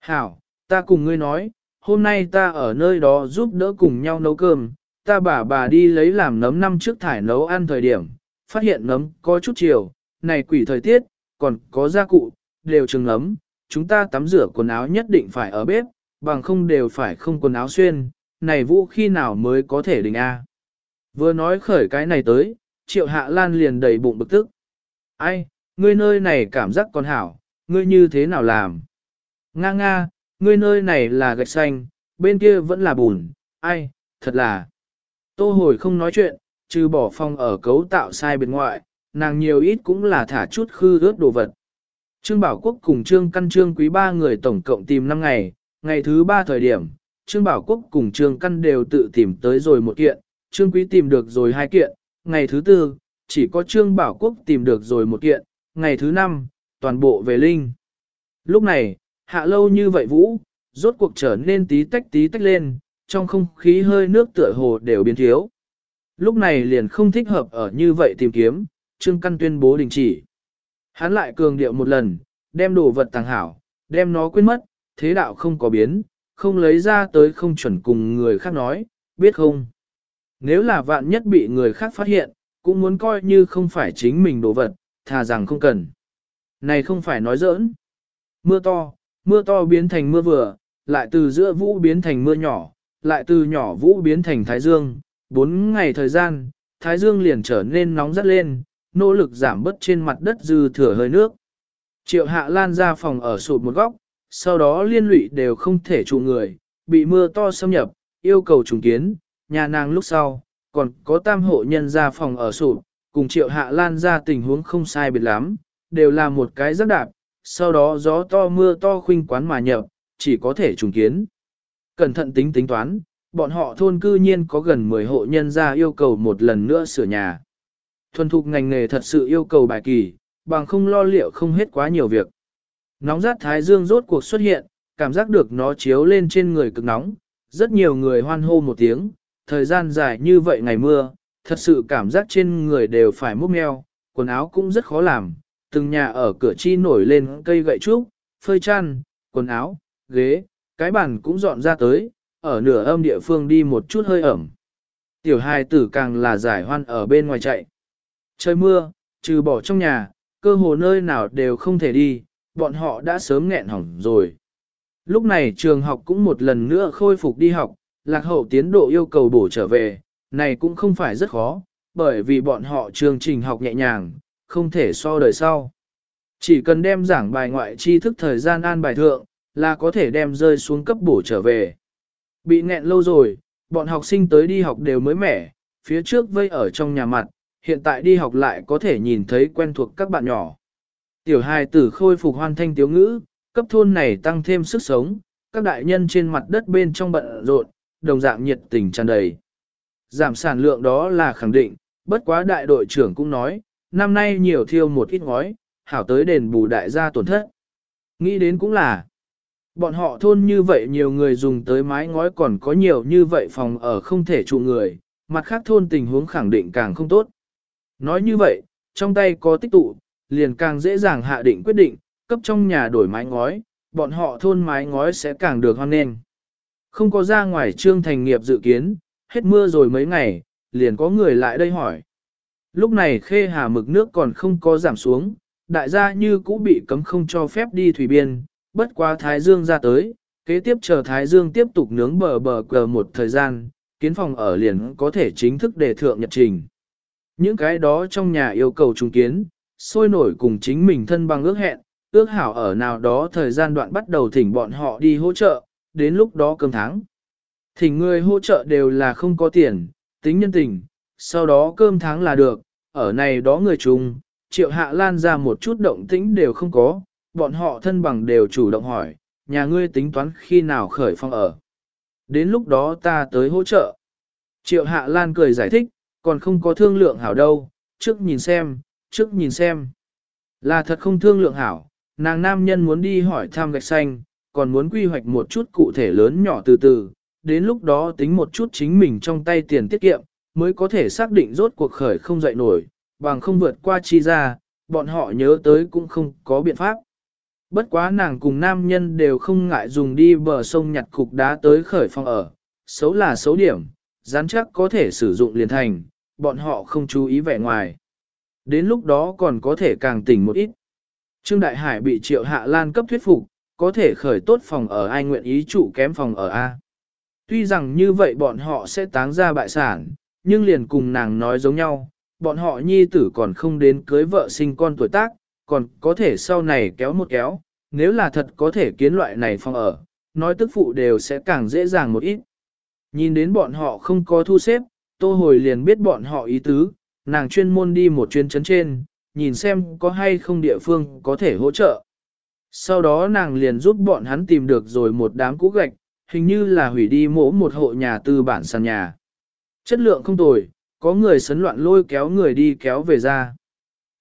Hảo, ta cùng ngươi nói, hôm nay ta ở nơi đó giúp đỡ cùng nhau nấu cơm, ta bà bà đi lấy làm nấm năm trước thải nấu ăn thời điểm, phát hiện nấm có chút chiều, này quỷ thời tiết, còn có gia cụ, đều trừng nấm, chúng ta tắm rửa quần áo nhất định phải ở bếp, bằng không đều phải không quần áo xuyên, này vũ khi nào mới có thể đình A. Vừa nói khởi cái này tới, triệu hạ lan liền đầy bụng bực tức. Ai, ngươi nơi này cảm giác còn hảo, ngươi như thế nào làm? Nga nga, ngươi nơi này là gạch xanh, bên kia vẫn là bùn, ai, thật là. Tô hồi không nói chuyện, trừ bỏ phong ở cấu tạo sai bên ngoại, nàng nhiều ít cũng là thả chút khư ướt đồ vật. Trương Bảo Quốc cùng Trương Căn Trương Quý ba người tổng cộng tìm 5 ngày, ngày thứ 3 thời điểm, Trương Bảo Quốc cùng Trương Căn đều tự tìm tới rồi một kiện, Trương Quý tìm được rồi hai kiện, ngày thứ tư, chỉ có Trương Bảo Quốc tìm được rồi một kiện, ngày thứ năm, toàn bộ về Linh. Lúc này, hạ lâu như vậy Vũ, rốt cuộc trở nên tí tách tí tách lên, trong không khí hơi nước tựa hồ đều biến thiếu. Lúc này liền không thích hợp ở như vậy tìm kiếm, Trương Căn tuyên bố đình chỉ. Hắn lại cường điệu một lần, đem đồ vật tàng hảo, đem nó quên mất, thế đạo không có biến, không lấy ra tới không chuẩn cùng người khác nói, biết không? Nếu là vạn nhất bị người khác phát hiện, cũng muốn coi như không phải chính mình đồ vật, thà rằng không cần. Này không phải nói giỡn. Mưa to, mưa to biến thành mưa vừa, lại từ giữa vũ biến thành mưa nhỏ, lại từ nhỏ vũ biến thành thái dương. Bốn ngày thời gian, thái dương liền trở nên nóng rất lên, nỗ lực giảm bớt trên mặt đất dư thừa hơi nước. Triệu hạ lan ra phòng ở sụt một góc, sau đó liên lụy đều không thể trụ người, bị mưa to xâm nhập, yêu cầu trùng kiến, nhà nàng lúc sau, còn có tam hộ nhân ra phòng ở sụp cùng triệu hạ lan ra tình huống không sai biệt lắm, đều là một cái rất đạp, sau đó gió to mưa to khuynh quán mà nhập, chỉ có thể trùng kiến. Cẩn thận tính tính toán, bọn họ thôn cư nhiên có gần 10 hộ nhân ra yêu cầu một lần nữa sửa nhà. Thuần thục ngành nghề thật sự yêu cầu bài kỳ, bằng không lo liệu không hết quá nhiều việc. Nóng rát thái dương rốt cuộc xuất hiện, cảm giác được nó chiếu lên trên người cực nóng, rất nhiều người hoan hô một tiếng, thời gian dài như vậy ngày mưa, thật sự cảm giác trên người đều phải múc meo, quần áo cũng rất khó làm, từng nhà ở cửa chi nổi lên cây gậy trúc, phơi chăn, quần áo, ghế, cái bàn cũng dọn ra tới, ở nửa âm địa phương đi một chút hơi ẩm. Tiểu hài tử càng là giải hoan ở bên ngoài chạy. Trời mưa, trừ bỏ trong nhà, cơ hồ nơi nào đều không thể đi, bọn họ đã sớm nghẹn hỏng rồi. Lúc này trường học cũng một lần nữa khôi phục đi học, lạc hậu tiến độ yêu cầu bổ trở về, này cũng không phải rất khó, bởi vì bọn họ chương trình học nhẹ nhàng, không thể so đời sau. Chỉ cần đem giảng bài ngoại tri thức thời gian an bài thượng, là có thể đem rơi xuống cấp bổ trở về. Bị nghẹn lâu rồi, bọn học sinh tới đi học đều mới mẻ, phía trước vây ở trong nhà mặt, hiện tại đi học lại có thể nhìn thấy quen thuộc các bạn nhỏ. Tiểu hài tử khôi phục hoàn thanh tiếu ngữ, cấp thôn này tăng thêm sức sống, các đại nhân trên mặt đất bên trong bận rộn, đồng dạng nhiệt tình tràn đầy. Giảm sản lượng đó là khẳng định, bất quá đại đội trưởng cũng nói, năm nay nhiều thiêu một ít ngói, hảo tới đền bù đại gia tổn thất. Nghĩ đến cũng là, bọn họ thôn như vậy nhiều người dùng tới mái ngói còn có nhiều như vậy phòng ở không thể trụ người, mặt khác thôn tình huống khẳng định càng không tốt. Nói như vậy, trong tay có tích tụ, liền càng dễ dàng hạ định quyết định, cấp trong nhà đổi mái ngói, bọn họ thôn mái ngói sẽ càng được hoan nghênh. Không có ra ngoài trương thành nghiệp dự kiến, hết mưa rồi mấy ngày, liền có người lại đây hỏi. Lúc này khê hà mực nước còn không có giảm xuống, đại gia như cũ bị cấm không cho phép đi thủy biên, bất quá Thái Dương ra tới, kế tiếp chờ Thái Dương tiếp tục nướng bờ bờ cờ một thời gian, kiến phòng ở liền có thể chính thức đề thượng nhật trình. Những cái đó trong nhà yêu cầu trung kiến, sôi nổi cùng chính mình thân bằng ước hẹn, ước hảo ở nào đó thời gian đoạn bắt đầu thỉnh bọn họ đi hỗ trợ, đến lúc đó cơm tháng. Thỉnh người hỗ trợ đều là không có tiền, tính nhân tình, sau đó cơm tháng là được, ở này đó người chung, triệu hạ lan ra một chút động tĩnh đều không có, bọn họ thân bằng đều chủ động hỏi, nhà ngươi tính toán khi nào khởi phong ở. Đến lúc đó ta tới hỗ trợ. Triệu hạ lan cười giải thích, còn không có thương lượng hảo đâu, trước nhìn xem, trước nhìn xem. Là thật không thương lượng hảo, nàng nam nhân muốn đi hỏi thăm gạch xanh, còn muốn quy hoạch một chút cụ thể lớn nhỏ từ từ, đến lúc đó tính một chút chính mình trong tay tiền tiết kiệm, mới có thể xác định rốt cuộc khởi không dậy nổi, bằng không vượt qua chi ra, bọn họ nhớ tới cũng không có biện pháp. Bất quá nàng cùng nam nhân đều không ngại dùng đi bờ sông nhặt cục đá tới khởi phòng ở, xấu là xấu điểm, rắn chắc có thể sử dụng liền thành, bọn họ không chú ý vẻ ngoài. Đến lúc đó còn có thể càng tỉnh một ít. Trương Đại Hải bị Triệu Hạ Lan cấp thuyết phục, có thể khởi tốt phòng ở ai nguyện ý trụ kém phòng ở A. Tuy rằng như vậy bọn họ sẽ táng ra bại sản, nhưng liền cùng nàng nói giống nhau, bọn họ nhi tử còn không đến cưới vợ sinh con tuổi tác, còn có thể sau này kéo một kéo, nếu là thật có thể kiến loại này phòng ở, nói tức phụ đều sẽ càng dễ dàng một ít. Nhìn đến bọn họ không có thu xếp, tô hồi liền biết bọn họ ý tứ, nàng chuyên môn đi một chuyến chấn trên, nhìn xem có hay không địa phương có thể hỗ trợ. Sau đó nàng liền giúp bọn hắn tìm được rồi một đám cũ gạch, hình như là hủy đi mỗ một hộ nhà tư bản sàn nhà. Chất lượng không tồi, có người sấn loạn lôi kéo người đi kéo về ra.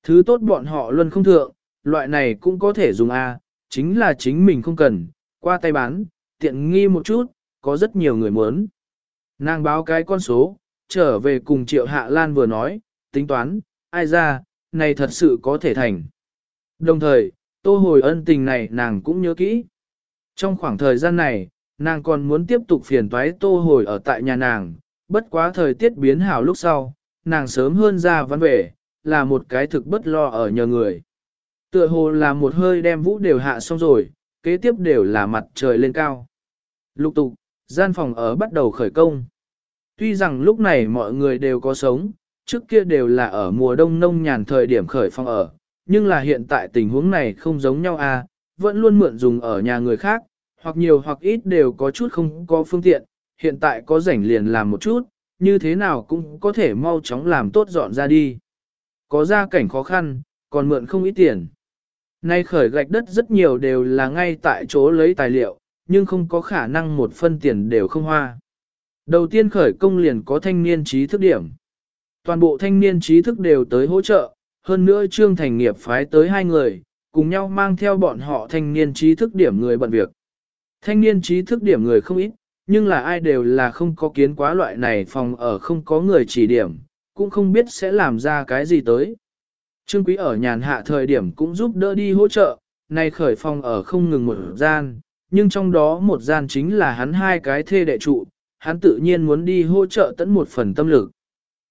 Thứ tốt bọn họ luôn không thượng, loại này cũng có thể dùng A, chính là chính mình không cần, qua tay bán, tiện nghi một chút, có rất nhiều người muốn. Nàng báo cái con số, trở về cùng Triệu Hạ Lan vừa nói, tính toán, ai ra, này thật sự có thể thành. Đồng thời, tô hồi ân tình này nàng cũng nhớ kỹ. Trong khoảng thời gian này, nàng còn muốn tiếp tục phiền toái tô hồi ở tại nhà nàng, bất quá thời tiết biến hảo lúc sau, nàng sớm hơn ra văn về, là một cái thực bất lo ở nhờ người. Tựa hồ là một hơi đem vũ đều hạ xong rồi, kế tiếp đều là mặt trời lên cao. Lục tục, gian phòng ở bắt đầu khởi công. Tuy rằng lúc này mọi người đều có sống, trước kia đều là ở mùa đông nông nhàn thời điểm khởi phòng ở, nhưng là hiện tại tình huống này không giống nhau à, vẫn luôn mượn dùng ở nhà người khác, hoặc nhiều hoặc ít đều có chút không có phương tiện, hiện tại có rảnh liền làm một chút, như thế nào cũng có thể mau chóng làm tốt dọn ra đi. Có gia cảnh khó khăn, còn mượn không ít tiền. Nay khởi gạch đất rất nhiều đều là ngay tại chỗ lấy tài liệu, nhưng không có khả năng một phân tiền đều không hoa. Đầu tiên khởi công liền có thanh niên trí thức điểm. Toàn bộ thanh niên trí thức đều tới hỗ trợ, hơn nữa Trương Thành Nghiệp phái tới hai người, cùng nhau mang theo bọn họ thanh niên trí thức điểm người bận việc. Thanh niên trí thức điểm người không ít, nhưng là ai đều là không có kiến quá loại này phòng ở không có người chỉ điểm, cũng không biết sẽ làm ra cái gì tới. Trương Quý ở nhàn hạ thời điểm cũng giúp đỡ đi hỗ trợ, nay khởi phòng ở không ngừng một gian, nhưng trong đó một gian chính là hắn hai cái thê đệ trụ, hắn tự nhiên muốn đi hỗ trợ tận một phần tâm lực.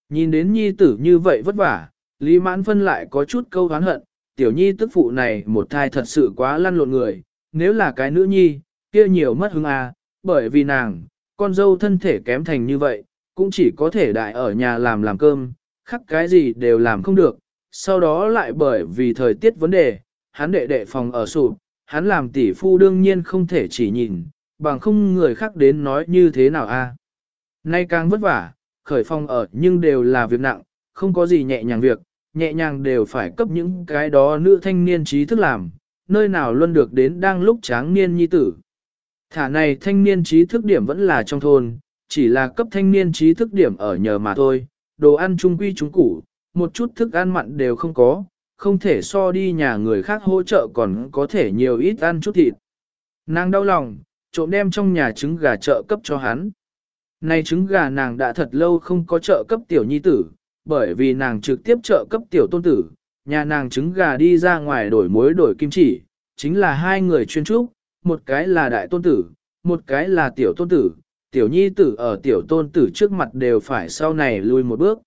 Nhìn đến nhi tử như vậy vất vả, Lý Mãn Phân lại có chút câu hán hận, tiểu nhi tức phụ này một thai thật sự quá lăn lộn người, nếu là cái nữ nhi, kia nhiều mất hứng à, bởi vì nàng, con dâu thân thể kém thành như vậy, cũng chỉ có thể đại ở nhà làm làm cơm, khắc cái gì đều làm không được, sau đó lại bởi vì thời tiết vấn đề, hắn đệ đệ phòng ở sụp, hắn làm tỷ phu đương nhiên không thể chỉ nhìn, bằng không người khác đến nói như thế nào a. Nay càng vất vả, khởi phong ở nhưng đều là việc nặng, không có gì nhẹ nhàng việc, nhẹ nhàng đều phải cấp những cái đó nữ thanh niên trí thức làm, nơi nào luôn được đến đang lúc tráng niên nhi tử. Thả này thanh niên trí thức điểm vẫn là trong thôn, chỉ là cấp thanh niên trí thức điểm ở nhờ mà thôi, đồ ăn trung quy trung củ, một chút thức ăn mặn đều không có, không thể so đi nhà người khác hỗ trợ còn có thể nhiều ít ăn chút thịt. Nàng đau lòng, trộm đem trong nhà trứng gà trợ cấp cho hắn. Này trứng gà nàng đã thật lâu không có trợ cấp tiểu nhi tử, bởi vì nàng trực tiếp trợ cấp tiểu tôn tử, nhà nàng trứng gà đi ra ngoài đổi muối đổi kim chỉ, chính là hai người chuyên trúc, một cái là đại tôn tử, một cái là tiểu tôn tử, tiểu nhi tử ở tiểu tôn tử trước mặt đều phải sau này lui một bước.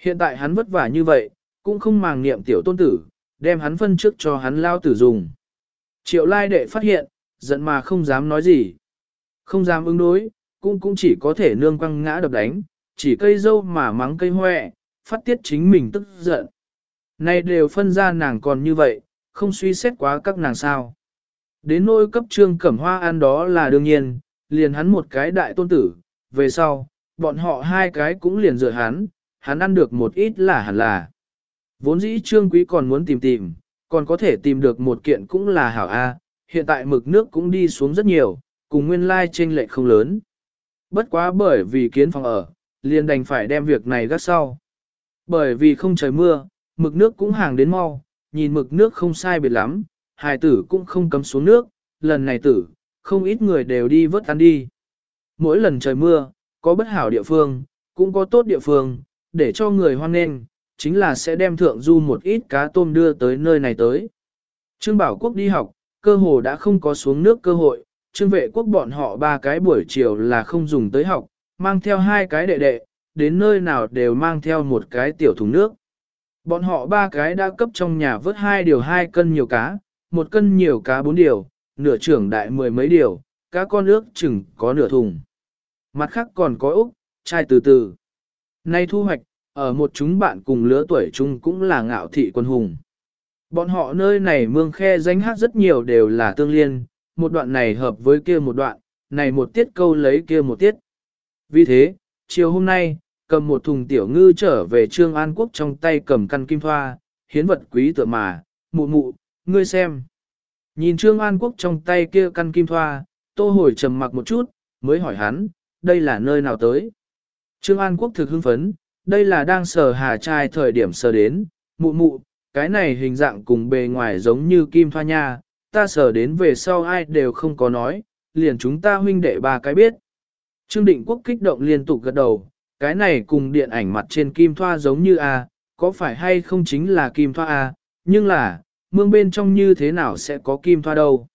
Hiện tại hắn vất vả như vậy, cũng không màng niệm tiểu tôn tử, đem hắn phân trước cho hắn lao tử dùng. Triệu lai đệ phát hiện, giận mà không dám nói gì. Không dám ứng đối, cũng cũng chỉ có thể nương quăng ngã đập đánh, chỉ cây dâu mà mắng cây hoẹ, phát tiết chính mình tức giận. Này đều phân ra nàng còn như vậy, không suy xét quá các nàng sao. Đến nỗi cấp trương cẩm hoa ăn đó là đương nhiên, liền hắn một cái đại tôn tử, về sau, bọn họ hai cái cũng liền dựa hắn, hắn ăn được một ít là hẳn là. Vốn dĩ trương quý còn muốn tìm tìm, còn có thể tìm được một kiện cũng là hảo A, hiện tại mực nước cũng đi xuống rất nhiều, cùng nguyên lai chênh lệch không lớn. Bất quá bởi vì kiến phòng ở, liền đành phải đem việc này gác sau. Bởi vì không trời mưa, mực nước cũng hàng đến mau, nhìn mực nước không sai biệt lắm, hài tử cũng không cấm xuống nước, lần này tử, không ít người đều đi vớt ăn đi. Mỗi lần trời mưa, có bất hảo địa phương, cũng có tốt địa phương, để cho người hoan nghênh, chính là sẽ đem thượng du một ít cá tôm đưa tới nơi này tới. Trương Bảo Quốc đi học, cơ hồ đã không có xuống nước cơ hội, trương vệ quốc bọn họ ba cái buổi chiều là không dùng tới học, mang theo hai cái đệ đệ, đến nơi nào đều mang theo một cái tiểu thùng nước. Bọn họ ba cái đã cấp trong nhà vớt hai điều hai cân nhiều cá, một cân nhiều cá bốn điều, nửa trưởng đại mười mấy điều, cá con nước chừng có nửa thùng. Mặt khác còn có úc, chai từ từ. Nay thu hoạch, ở một chúng bạn cùng lứa tuổi chung cũng là ngạo thị quân hùng. Bọn họ nơi này mương khe danh hát rất nhiều đều là tương liên, một đoạn này hợp với kia một đoạn, này một tiết câu lấy kia một tiết. Vì thế, chiều hôm nay, cầm một thùng tiểu ngư trở về Trương An Quốc trong tay cầm căn kim thoa, hiến vật quý tựa mà, mụ mụ, ngươi xem. Nhìn Trương An Quốc trong tay kia căn kim thoa, tô hồi trầm mặc một chút, mới hỏi hắn, đây là nơi nào tới. Trương An Quốc thực hưng phấn, đây là đang sờ hà trai thời điểm sờ đến, mụ mụ, cái này hình dạng cùng bề ngoài giống như kim thoa nha, ta sờ đến về sau ai đều không có nói, liền chúng ta huynh đệ ba cái biết. Trương Định Quốc kích động liên tục gật đầu, cái này cùng điện ảnh mặt trên kim thoa giống như A, có phải hay không chính là kim thoa A, nhưng là, mương bên trong như thế nào sẽ có kim thoa đâu.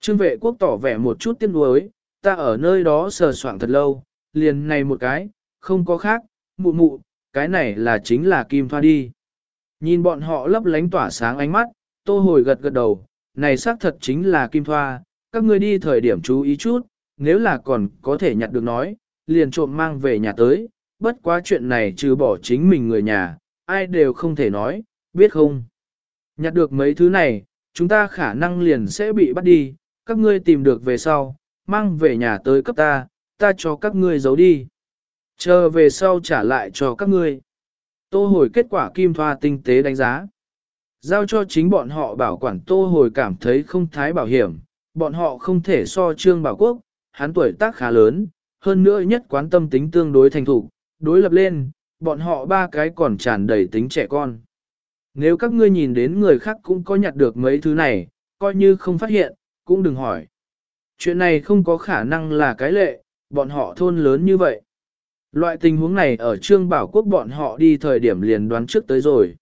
Trương vệ quốc tỏ vẻ một chút tiếc nuối, ta ở nơi đó sờ soạng thật lâu, liền này một cái, không có khác, mụ mụ, cái này là chính là kim thoa đi. Nhìn bọn họ lấp lánh tỏa sáng ánh mắt, tô hồi gật gật đầu, này xác thật chính là kim thoa, các ngươi đi thời điểm chú ý chút, nếu là còn có thể nhặt được nói, liền trộm mang về nhà tới, bất quá chuyện này trừ bỏ chính mình người nhà, ai đều không thể nói, biết không? Nhặt được mấy thứ này, chúng ta khả năng liền sẽ bị bắt đi, các ngươi tìm được về sau, mang về nhà tới cấp ta, ta cho các ngươi giấu đi. Chờ về sau trả lại cho các ngươi. Tô hồi kết quả kim thoa tinh tế đánh giá. Giao cho chính bọn họ bảo quản tô hồi cảm thấy không thái bảo hiểm, bọn họ không thể so trương bảo quốc, hắn tuổi tác khá lớn, hơn nữa nhất quán tâm tính tương đối thành thủ đối lập lên, bọn họ ba cái còn tràn đầy tính trẻ con. Nếu các ngươi nhìn đến người khác cũng có nhặt được mấy thứ này, coi như không phát hiện, cũng đừng hỏi. Chuyện này không có khả năng là cái lệ, bọn họ thôn lớn như vậy. Loại tình huống này ở Trương Bảo Quốc bọn họ đi thời điểm liền đoán trước tới rồi.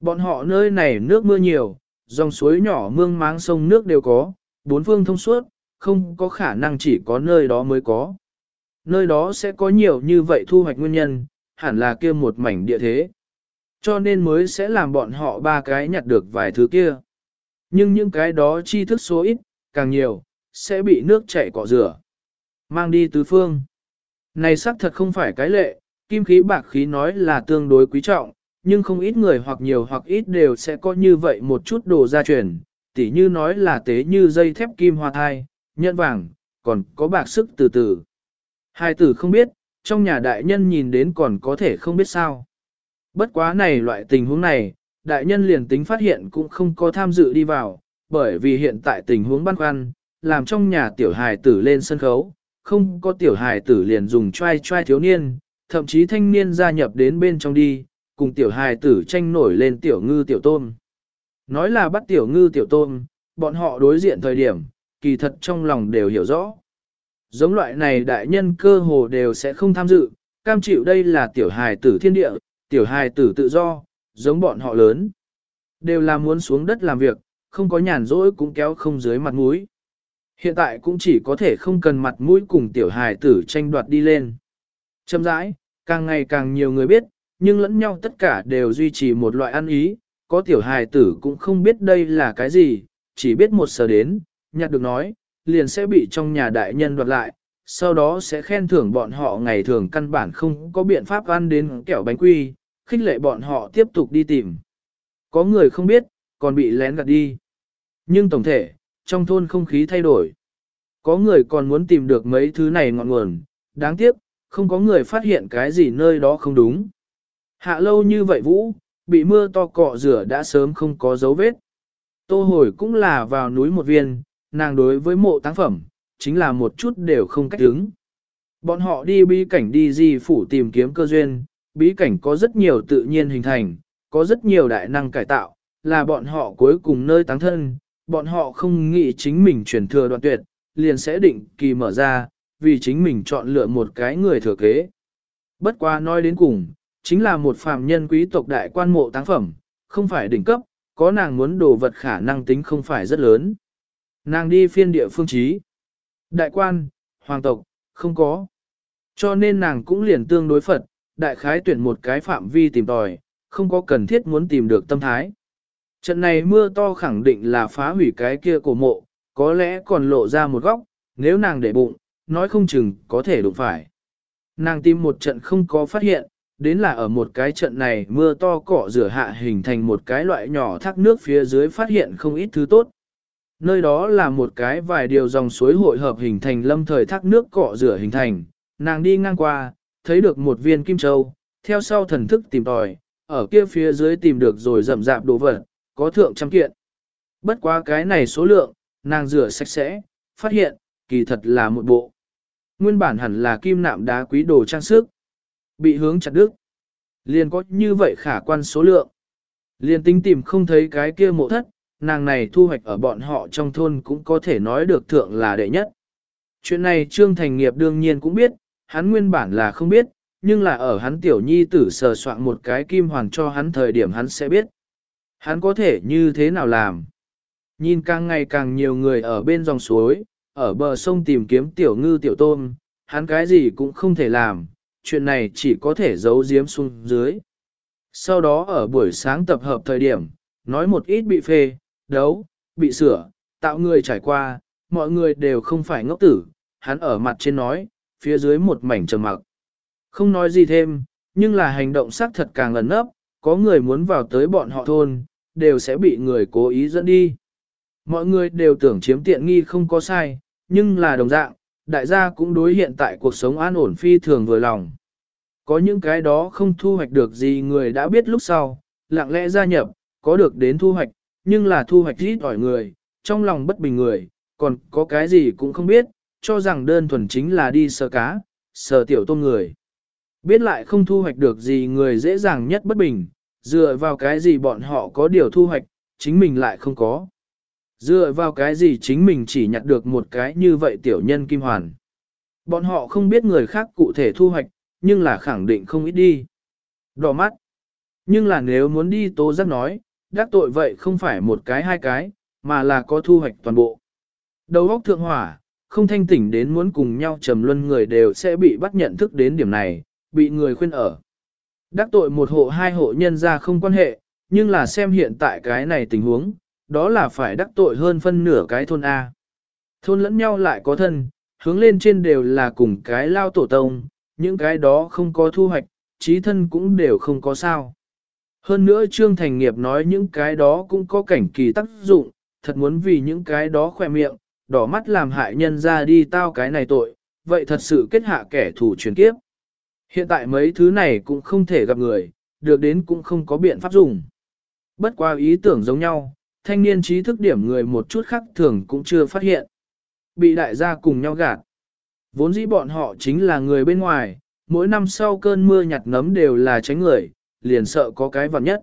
Bọn họ nơi này nước mưa nhiều, dòng suối nhỏ mương máng sông nước đều có, bốn phương thông suốt, không có khả năng chỉ có nơi đó mới có. Nơi đó sẽ có nhiều như vậy thu hoạch nguyên nhân, hẳn là kia một mảnh địa thế. Cho nên mới sẽ làm bọn họ ba cái nhặt được vài thứ kia. Nhưng những cái đó chi thức số ít, càng nhiều, sẽ bị nước chảy cọ rửa. Mang đi tứ phương. Này xác thật không phải cái lệ, kim khí bạc khí nói là tương đối quý trọng, nhưng không ít người hoặc nhiều hoặc ít đều sẽ có như vậy một chút đồ gia truyền, tỉ như nói là tế như dây thép kim hoa thai, nhẫn vàng, còn có bạc sức từ từ. Hai tử không biết, trong nhà đại nhân nhìn đến còn có thể không biết sao. Bất quá này loại tình huống này, đại nhân liền tính phát hiện cũng không có tham dự đi vào, bởi vì hiện tại tình huống băn khoăn, làm trong nhà tiểu hài tử lên sân khấu, không có tiểu hài tử liền dùng trai trai thiếu niên, thậm chí thanh niên gia nhập đến bên trong đi, cùng tiểu hài tử tranh nổi lên tiểu ngư tiểu tôm. Nói là bắt tiểu ngư tiểu tôm, bọn họ đối diện thời điểm, kỳ thật trong lòng đều hiểu rõ. Giống loại này đại nhân cơ hồ đều sẽ không tham dự, cam chịu đây là tiểu hài tử thiên địa, tiểu hài tử tự do, giống bọn họ lớn. Đều là muốn xuống đất làm việc, không có nhàn rỗi cũng kéo không dưới mặt mũi. Hiện tại cũng chỉ có thể không cần mặt mũi cùng tiểu hài tử tranh đoạt đi lên. Châm rãi, càng ngày càng nhiều người biết, nhưng lẫn nhau tất cả đều duy trì một loại ăn ý, có tiểu hài tử cũng không biết đây là cái gì, chỉ biết một giờ đến, nhặt được nói, liền sẽ bị trong nhà đại nhân đoạt lại, sau đó sẽ khen thưởng bọn họ ngày thường căn bản không có biện pháp ăn đến kẹo bánh quy, khích lệ bọn họ tiếp tục đi tìm. Có người không biết, còn bị lén gạt đi. Nhưng tổng thể, trong thôn không khí thay đổi. Có người còn muốn tìm được mấy thứ này ngọn nguồn, đáng tiếc, không có người phát hiện cái gì nơi đó không đúng. Hạ lâu như vậy vũ, bị mưa to cọ rửa đã sớm không có dấu vết. Tô hồi cũng là vào núi một viên, nàng đối với mộ táng phẩm, chính là một chút đều không cách ứng. Bọn họ đi bí cảnh đi di phủ tìm kiếm cơ duyên, bí cảnh có rất nhiều tự nhiên hình thành, có rất nhiều đại năng cải tạo, là bọn họ cuối cùng nơi táng thân, bọn họ không nghĩ chính mình truyền thừa đoạn tuyệt, liền sẽ định kỳ mở ra, vì chính mình chọn lựa một cái người thừa kế. Bất quá nói đến cùng, chính là một phàm nhân quý tộc đại quan mộ táng phẩm, không phải đỉnh cấp, có nàng muốn đồ vật khả năng tính không phải rất lớn. Nàng đi phiên địa phương trí. Đại quan, hoàng tộc, không có. Cho nên nàng cũng liền tương đối Phật, đại khái tuyển một cái phạm vi tìm tòi, không có cần thiết muốn tìm được tâm thái. Trận này mưa to khẳng định là phá hủy cái kia cổ mộ, có lẽ còn lộ ra một góc, nếu nàng để bụng, nói không chừng có thể đụng phải. Nàng tìm một trận không có phát hiện, đến là ở một cái trận này mưa to cỏ rửa hạ hình thành một cái loại nhỏ thác nước phía dưới phát hiện không ít thứ tốt. Nơi đó là một cái vài điều dòng suối hội hợp hình thành lâm thời thác nước cọ rửa hình thành, nàng đi ngang qua, thấy được một viên kim châu, theo sau thần thức tìm tòi, ở kia phía dưới tìm được rồi rậm rạp đồ vật, có thượng trăm kiện. Bất quá cái này số lượng, nàng rửa sạch sẽ, phát hiện, kỳ thật là một bộ. Nguyên bản hẳn là kim nạm đá quý đồ trang sức. Bị hướng chặt đứt. Liền có như vậy khả quan số lượng. Liền tính tìm không thấy cái kia mộ thất, nàng này thu hoạch ở bọn họ trong thôn cũng có thể nói được thượng là đệ nhất. Chuyện này Trương Thành Nghiệp đương nhiên cũng biết, hắn nguyên bản là không biết, nhưng là ở hắn tiểu nhi tử sờ soạn một cái kim hoàn cho hắn thời điểm hắn sẽ biết. Hắn có thể như thế nào làm? Nhìn càng ngày càng nhiều người ở bên dòng suối, ở bờ sông tìm kiếm tiểu ngư tiểu tôm, hắn cái gì cũng không thể làm, chuyện này chỉ có thể giấu giếm xuống dưới. Sau đó ở buổi sáng tập hợp thời điểm, nói một ít bị phê, đấu, bị sửa, tạo người trải qua, mọi người đều không phải ngốc tử, hắn ở mặt trên nói, phía dưới một mảnh trầm mặc. Không nói gì thêm, nhưng là hành động xác thật càng ẩn nấp, có người muốn vào tới bọn họ thôn, đều sẽ bị người cố ý dẫn đi. Mọi người đều tưởng chiếm tiện nghi không có sai, nhưng là đồng dạng, đại gia cũng đối hiện tại cuộc sống an ổn phi thường vừa lòng. Có những cái đó không thu hoạch được gì người đã biết lúc sau, lặng lẽ gia nhập, có được đến thu hoạch, nhưng là thu hoạch ít ỏi người, trong lòng bất bình người, còn có cái gì cũng không biết, cho rằng đơn thuần chính là đi sờ cá, sờ tiểu tôm người. Biết lại không thu hoạch được gì người dễ dàng nhất bất bình, dựa vào cái gì bọn họ có điều thu hoạch, chính mình lại không có. Dựa vào cái gì chính mình chỉ nhặt được một cái như vậy tiểu nhân kim hoàn. Bọn họ không biết người khác cụ thể thu hoạch, nhưng là khẳng định không ít đi. Đỏ mắt. Nhưng là nếu muốn đi tố giác nói, đắc tội vậy không phải một cái hai cái, mà là có thu hoạch toàn bộ. Đầu óc thượng hỏa, không thanh tỉnh đến muốn cùng nhau trầm luân người đều sẽ bị bắt nhận thức đến điểm này, bị người khuyên ở. Đắc tội một hộ hai hộ nhân ra không quan hệ, nhưng là xem hiện tại cái này tình huống, đó là phải đắc tội hơn phân nửa cái thôn A. Thôn lẫn nhau lại có thân, hướng lên trên đều là cùng cái lao tổ tông, những cái đó không có thu hoạch, trí thân cũng đều không có sao. Hơn nữa Trương Thành Nghiệp nói những cái đó cũng có cảnh kỳ tác dụng, thật muốn vì những cái đó khoe miệng, đỏ mắt làm hại nhân ra đi tao cái này tội, vậy thật sự kết hạ kẻ thù truyền kiếp. Hiện tại mấy thứ này cũng không thể gặp người, được đến cũng không có biện pháp dùng. Bất qua ý tưởng giống nhau, thanh niên trí thức điểm người một chút khác thường cũng chưa phát hiện. Bị đại gia cùng nhau gạt. Vốn dĩ bọn họ chính là người bên ngoài, mỗi năm sau cơn mưa nhặt nấm đều là tránh người, liền sợ có cái vặn nhất.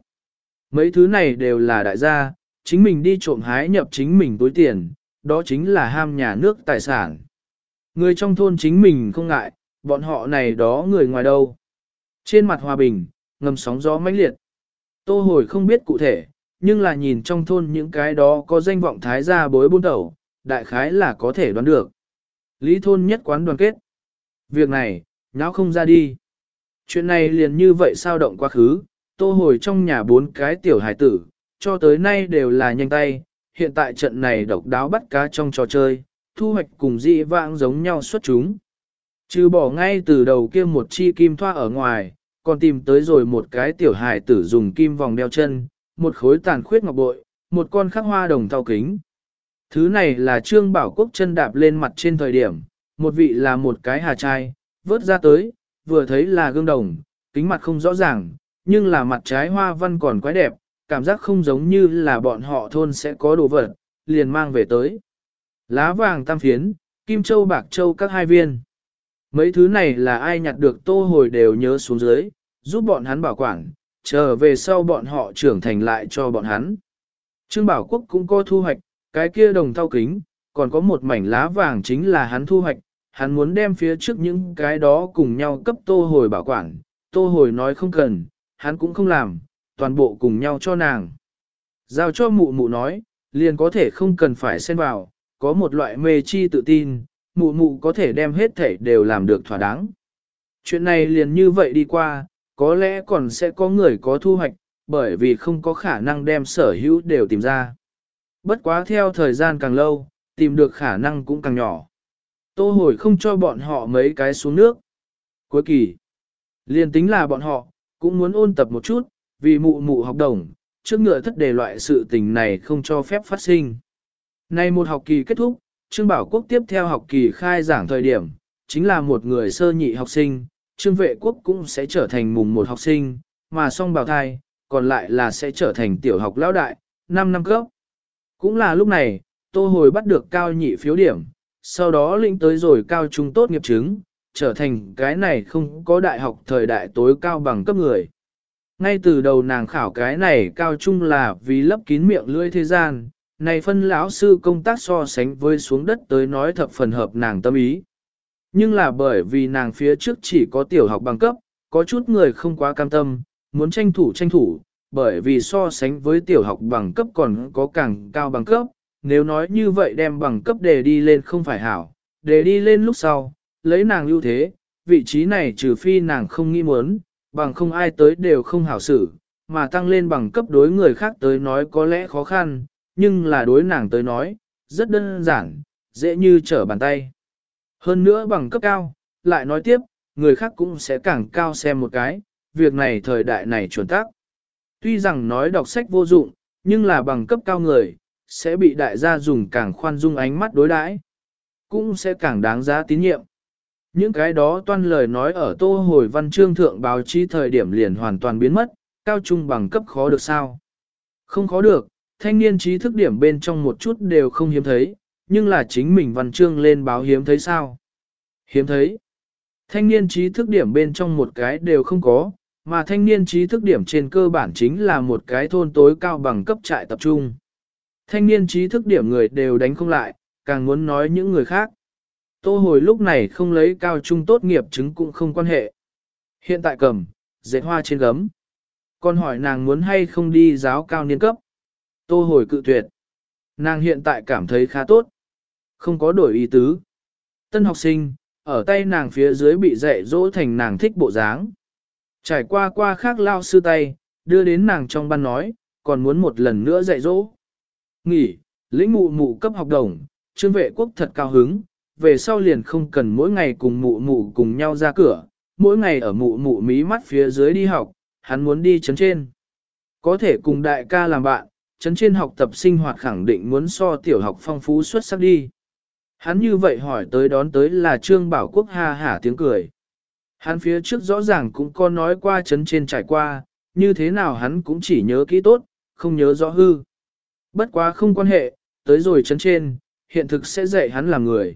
Mấy thứ này đều là đại gia, chính mình đi trộm hái nhập chính mình túi tiền, đó chính là ham nhà nước tài sản. Người trong thôn chính mình không ngại, bọn họ này đó người ngoài đâu. Trên mặt hòa bình, ngầm sóng gió mãnh liệt. Tô hồi không biết cụ thể, nhưng là nhìn trong thôn những cái đó có danh vọng thái gia bối bôn đầu, đại khái là có thể đoán được. Lý thôn nhất quán đoàn kết. Việc này, nháo không ra đi. Chuyện này liền như vậy sao động quá khứ, tô hồi trong nhà bốn cái tiểu hải tử, cho tới nay đều là nhanh tay, hiện tại trận này độc đáo bắt cá trong trò chơi, thu hoạch cùng dị vãng giống nhau xuất chúng. Trừ bỏ ngay từ đầu kia một chi kim thoa ở ngoài, còn tìm tới rồi một cái tiểu hải tử dùng kim vòng đeo chân, một khối tàn khuyết ngọc bội, một con khắc hoa đồng thau kính. Thứ này là Trương Bảo Quốc chân đạp lên mặt trên thời điểm, một vị là một cái hà trai, vớt ra tới, vừa thấy là gương đồng, kính mặt không rõ ràng, nhưng là mặt trái hoa văn còn quái đẹp, cảm giác không giống như là bọn họ thôn sẽ có đồ vật, liền mang về tới. Lá vàng tam phiến, kim châu bạc châu các hai viên. Mấy thứ này là ai nhặt được tô hồi đều nhớ xuống dưới, giúp bọn hắn bảo quản, chờ về sau bọn họ trưởng thành lại cho bọn hắn. Trương Bảo Quốc cũng có thu hoạch, cái kia đồng thau kính, còn có một mảnh lá vàng chính là hắn thu hoạch, hắn muốn đem phía trước những cái đó cùng nhau cấp tô hồi bảo quản, tô hồi nói không cần, hắn cũng không làm, toàn bộ cùng nhau cho nàng. Giao cho mụ mụ nói, liền có thể không cần phải xen vào, có một loại mê chi tự tin, mụ mụ có thể đem hết thể đều làm được thỏa đáng. Chuyện này liền như vậy đi qua, có lẽ còn sẽ có người có thu hoạch, bởi vì không có khả năng đem sở hữu đều tìm ra. Bất quá theo thời gian càng lâu, tìm được khả năng cũng càng nhỏ. Tô hồi không cho bọn họ mấy cái xuống nước. Cuối kỳ, liền tính là bọn họ, cũng muốn ôn tập một chút, vì mụ mụ học đồng, trước ngựa thất đề loại sự tình này không cho phép phát sinh. Nay một học kỳ kết thúc, Trương Bảo Quốc tiếp theo học kỳ khai giảng thời điểm, chính là một người sơ nhị học sinh, Trương Vệ Quốc cũng sẽ trở thành mùng một học sinh, mà song bảo thai, còn lại là sẽ trở thành tiểu học lão đại, 5 năm cấp. Cũng là lúc này, Tô Hồi bắt được cao nhị phiếu điểm, sau đó lĩnh tới rồi cao trung tốt nghiệp chứng, trở thành cái này không có đại học thời đại tối cao bằng cấp người. Ngay từ đầu nàng khảo cái này cao trung là vì lấp kín miệng lưỡi thế gian, này phân lão sư công tác so sánh với xuống đất tới nói thập phần hợp nàng tâm ý. Nhưng là bởi vì nàng phía trước chỉ có tiểu học bằng cấp, có chút người không quá cam tâm, muốn tranh thủ tranh thủ, bởi vì so sánh với tiểu học bằng cấp còn có càng cao bằng cấp, nếu nói như vậy đem bằng cấp đề đi lên không phải hảo, đề đi lên lúc sau, lấy nàng ưu thế, vị trí này trừ phi nàng không nghĩ muốn, bằng không ai tới đều không hảo xử, mà tăng lên bằng cấp đối người khác tới nói có lẽ khó khăn, nhưng là đối nàng tới nói, rất đơn giản, dễ như trở bàn tay. Hơn nữa bằng cấp cao, lại nói tiếp, người khác cũng sẽ càng cao xem một cái, việc này thời đại này chuẩn tác. Tuy rằng nói đọc sách vô dụng, nhưng là bằng cấp cao người, sẽ bị đại gia dùng càng khoan dung ánh mắt đối đãi, cũng sẽ càng đáng giá tín nhiệm. Những cái đó toan lời nói ở tô hồi văn chương thượng báo chí thời điểm liền hoàn toàn biến mất, cao trung bằng cấp khó được sao. Không khó được, thanh niên trí thức điểm bên trong một chút đều không hiếm thấy, nhưng là chính mình văn chương lên báo hiếm thấy sao? Hiếm thấy. Thanh niên trí thức điểm bên trong một cái đều không có, mà thanh niên trí thức điểm trên cơ bản chính là một cái thôn tối cao bằng cấp trại tập trung. Thanh niên trí thức điểm người đều đánh không lại, càng muốn nói những người khác. Tô hồi lúc này không lấy cao trung tốt nghiệp chứng cũng không quan hệ. Hiện tại cầm, dệt hoa trên gấm. Còn hỏi nàng muốn hay không đi giáo cao niên cấp. Tô hồi cự tuyệt. Nàng hiện tại cảm thấy khá tốt. Không có đổi ý tứ. Tân học sinh, ở tay nàng phía dưới bị dạy dỗ thành nàng thích bộ dáng. Trải qua qua khác lao sư tay, đưa đến nàng trong ban nói, còn muốn một lần nữa dạy dỗ. Nghỉ, lĩnh mụ mụ cấp học đồng, trương vệ quốc thật cao hứng, về sau liền không cần mỗi ngày cùng mụ mụ cùng nhau ra cửa, mỗi ngày ở mụ mụ mí mắt phía dưới đi học, hắn muốn đi chấn trên. Có thể cùng đại ca làm bạn, chấn trên học tập sinh hoạt khẳng định muốn so tiểu học phong phú xuất sắc đi. Hắn như vậy hỏi tới đón tới là Trương Bảo Quốc ha hả tiếng cười. Hắn phía trước rõ ràng cũng có nói qua chấn trên trải qua, như thế nào hắn cũng chỉ nhớ kỹ tốt, không nhớ rõ hư. Bất quá không quan hệ, tới rồi chấn trên, hiện thực sẽ dạy hắn làm người.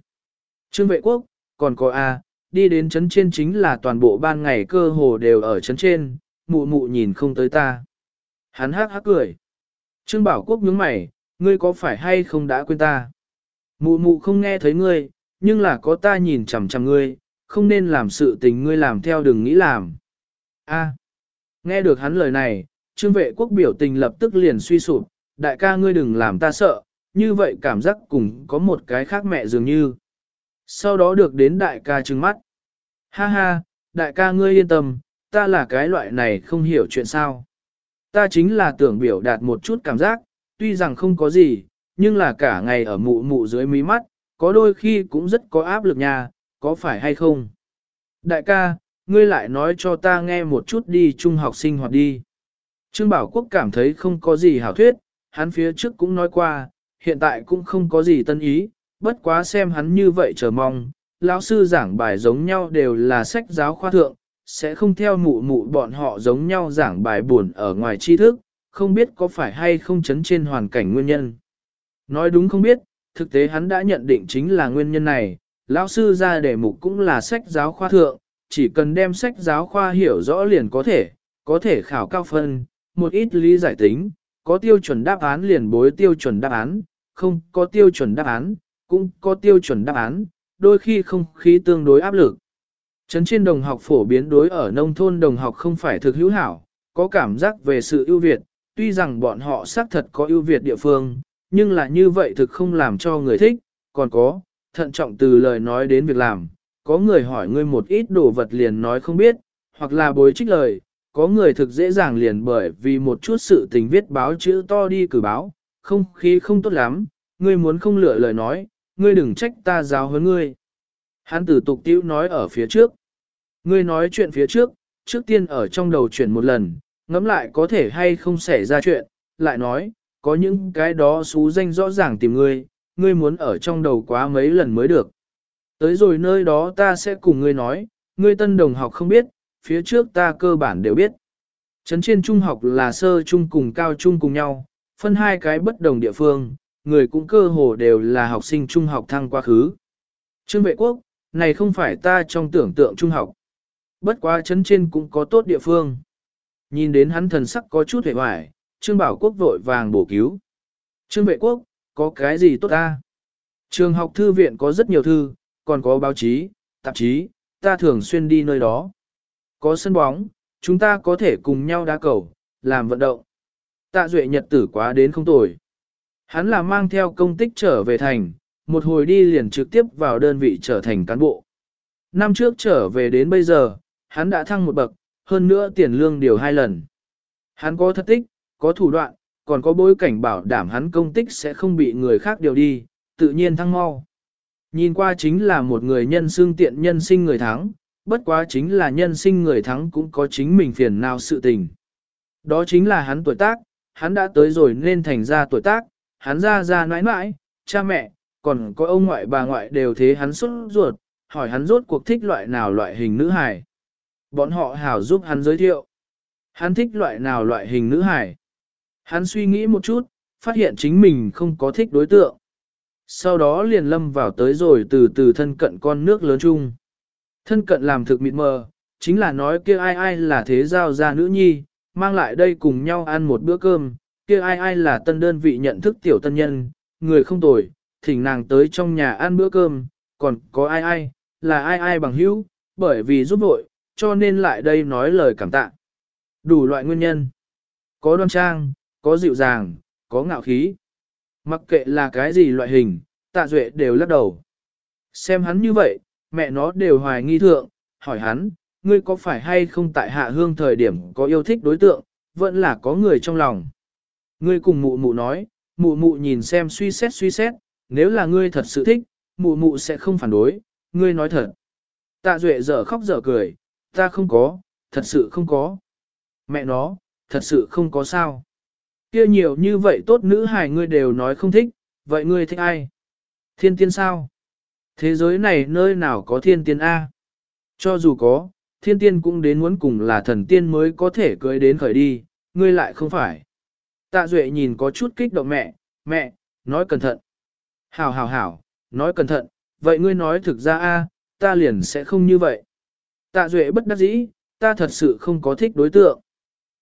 Trương vệ quốc, còn có A, đi đến chấn trên chính là toàn bộ ban ngày cơ hồ đều ở chấn trên, mụ mụ nhìn không tới ta. Hắn hắc hắc cười. Trương bảo quốc nhướng mày, ngươi có phải hay không đã quên ta? Mụ mụ không nghe thấy ngươi, nhưng là có ta nhìn chằm chằm ngươi, không nên làm sự tình ngươi làm theo đừng nghĩ làm. A. nghe được hắn lời này, trương vệ quốc biểu tình lập tức liền suy sụp, đại ca ngươi đừng làm ta sợ, như vậy cảm giác cùng có một cái khác mẹ dường như. Sau đó được đến đại ca trừng mắt. Ha ha, đại ca ngươi yên tâm, ta là cái loại này không hiểu chuyện sao. Ta chính là tưởng biểu đạt một chút cảm giác, tuy rằng không có gì, nhưng là cả ngày ở mụ mụ dưới mí mắt, có đôi khi cũng rất có áp lực nha, có phải hay không? Đại ca, ngươi lại nói cho ta nghe một chút đi trung học sinh hoạt đi. Trương Bảo Quốc cảm thấy không có gì hảo thuyết, hắn phía trước cũng nói qua, hiện tại cũng không có gì tân ý, bất quá xem hắn như vậy chờ mong, lão sư giảng bài giống nhau đều là sách giáo khoa thượng, sẽ không theo mụ mụ bọn họ giống nhau giảng bài buồn ở ngoài tri thức, không biết có phải hay không chấn trên hoàn cảnh nguyên nhân. Nói đúng không biết, thực tế hắn đã nhận định chính là nguyên nhân này, lão sư ra đề mục cũng là sách giáo khoa thượng, chỉ cần đem sách giáo khoa hiểu rõ liền có thể, có thể khảo cao phân, một ít lý giải tính, có tiêu chuẩn đáp án liền bối tiêu chuẩn đáp án, không có tiêu chuẩn đáp án, cũng có tiêu chuẩn đáp án, đôi khi không khí tương đối áp lực. Trấn trên đồng học phổ biến đối ở nông thôn đồng học không phải thực hữu hảo, có cảm giác về sự ưu việt, tuy rằng bọn họ xác thật có ưu việt địa phương, nhưng là như vậy thực không làm cho người thích, còn có, thận trọng từ lời nói đến việc làm, có người hỏi ngươi một ít đồ vật liền nói không biết, hoặc là bối trích lời, có người thực dễ dàng liền bởi vì một chút sự tình viết báo chữ to đi cử báo, không khí không tốt lắm, ngươi muốn không lựa lời nói, ngươi đừng trách ta giáo huấn ngươi. Hắn tử tục tiêu nói ở phía trước. Ngươi nói chuyện phía trước, trước tiên ở trong đầu chuyển một lần, ngẫm lại có thể hay không xảy ra chuyện, lại nói, có những cái đó xú danh rõ ràng tìm ngươi, ngươi muốn ở trong đầu quá mấy lần mới được. Tới rồi nơi đó ta sẽ cùng ngươi nói, ngươi tân đồng học không biết, phía trước ta cơ bản đều biết. Trấn trên trung học là sơ trung cùng cao trung cùng nhau, phân hai cái bất đồng địa phương, người cũng cơ hồ đều là học sinh trung học thăng quá khứ. Trương vệ quốc, này không phải ta trong tưởng tượng trung học. Bất quá trấn trên cũng có tốt địa phương. Nhìn đến hắn thần sắc có chút hề hoài, Trương Bảo Quốc vội vàng bổ cứu. Trương vệ quốc, có cái gì tốt ta? Trường học thư viện có rất nhiều thư, còn có báo chí, tạp chí, ta thường xuyên đi nơi đó. Có sân bóng, chúng ta có thể cùng nhau đá cầu, làm vận động. Tạ Duệ nhật tử quá đến không tồi. Hắn là mang theo công tích trở về thành, một hồi đi liền trực tiếp vào đơn vị trở thành cán bộ. Năm trước trở về đến bây giờ, hắn đã thăng một bậc, hơn nữa tiền lương điều hai lần. Hắn có thất tích, có thủ đoạn, còn có bối cảnh bảo đảm hắn công tích sẽ không bị người khác điều đi, tự nhiên thăng mau. Nhìn qua chính là một người nhân xương tiện nhân sinh người thắng, bất quá chính là nhân sinh người thắng cũng có chính mình phiền nào sự tình. Đó chính là hắn tuổi tác, hắn đã tới rồi nên thành ra tuổi tác, hắn ra ra nãi nãi, cha mẹ, còn có ông ngoại bà ngoại đều thế hắn xuất ruột, hỏi hắn rốt cuộc thích loại nào loại hình nữ hài. Bọn họ hảo giúp hắn giới thiệu. Hắn thích loại nào loại hình nữ hài. Hắn suy nghĩ một chút, phát hiện chính mình không có thích đối tượng. Sau đó liền lâm vào tới rồi từ từ thân cận con nước lớn chung. Thân cận làm thực mịt mờ, chính là nói kia ai ai là thế giao gia nữ nhi, mang lại đây cùng nhau ăn một bữa cơm, kia ai ai là tân đơn vị nhận thức tiểu tân nhân, người không tồi, thỉnh nàng tới trong nhà ăn bữa cơm, còn có ai ai, là ai ai bằng hữu, bởi vì giúp vội, cho nên lại đây nói lời cảm tạ. Đủ loại nguyên nhân. Có đoan trang, có dịu dàng, có ngạo khí. Mặc kệ là cái gì loại hình, tạ duệ đều lắc đầu. Xem hắn như vậy, mẹ nó đều hoài nghi thượng, hỏi hắn, ngươi có phải hay không tại hạ hương thời điểm có yêu thích đối tượng, vẫn là có người trong lòng. Ngươi cùng mụ mụ nói, mụ mụ nhìn xem suy xét suy xét, nếu là ngươi thật sự thích, mụ mụ sẽ không phản đối, ngươi nói thật. Tạ Duệ dở khóc dở cười, ta không có, thật sự không có. Mẹ nó, thật sự không có sao. Kia nhiều như vậy tốt nữ hài ngươi đều nói không thích, vậy ngươi thích ai? Thiên tiên sao? Thế giới này nơi nào có thiên tiên A? Cho dù có, thiên tiên cũng đến muốn cùng là thần tiên mới có thể cưới đến khởi đi, ngươi lại không phải. Tạ Duệ nhìn có chút kích động mẹ, mẹ, nói cẩn thận. Hảo hảo hảo, nói cẩn thận, vậy ngươi nói thực ra a, ta liền sẽ không như vậy. Tạ Duệ bất đắc dĩ, ta thật sự không có thích đối tượng.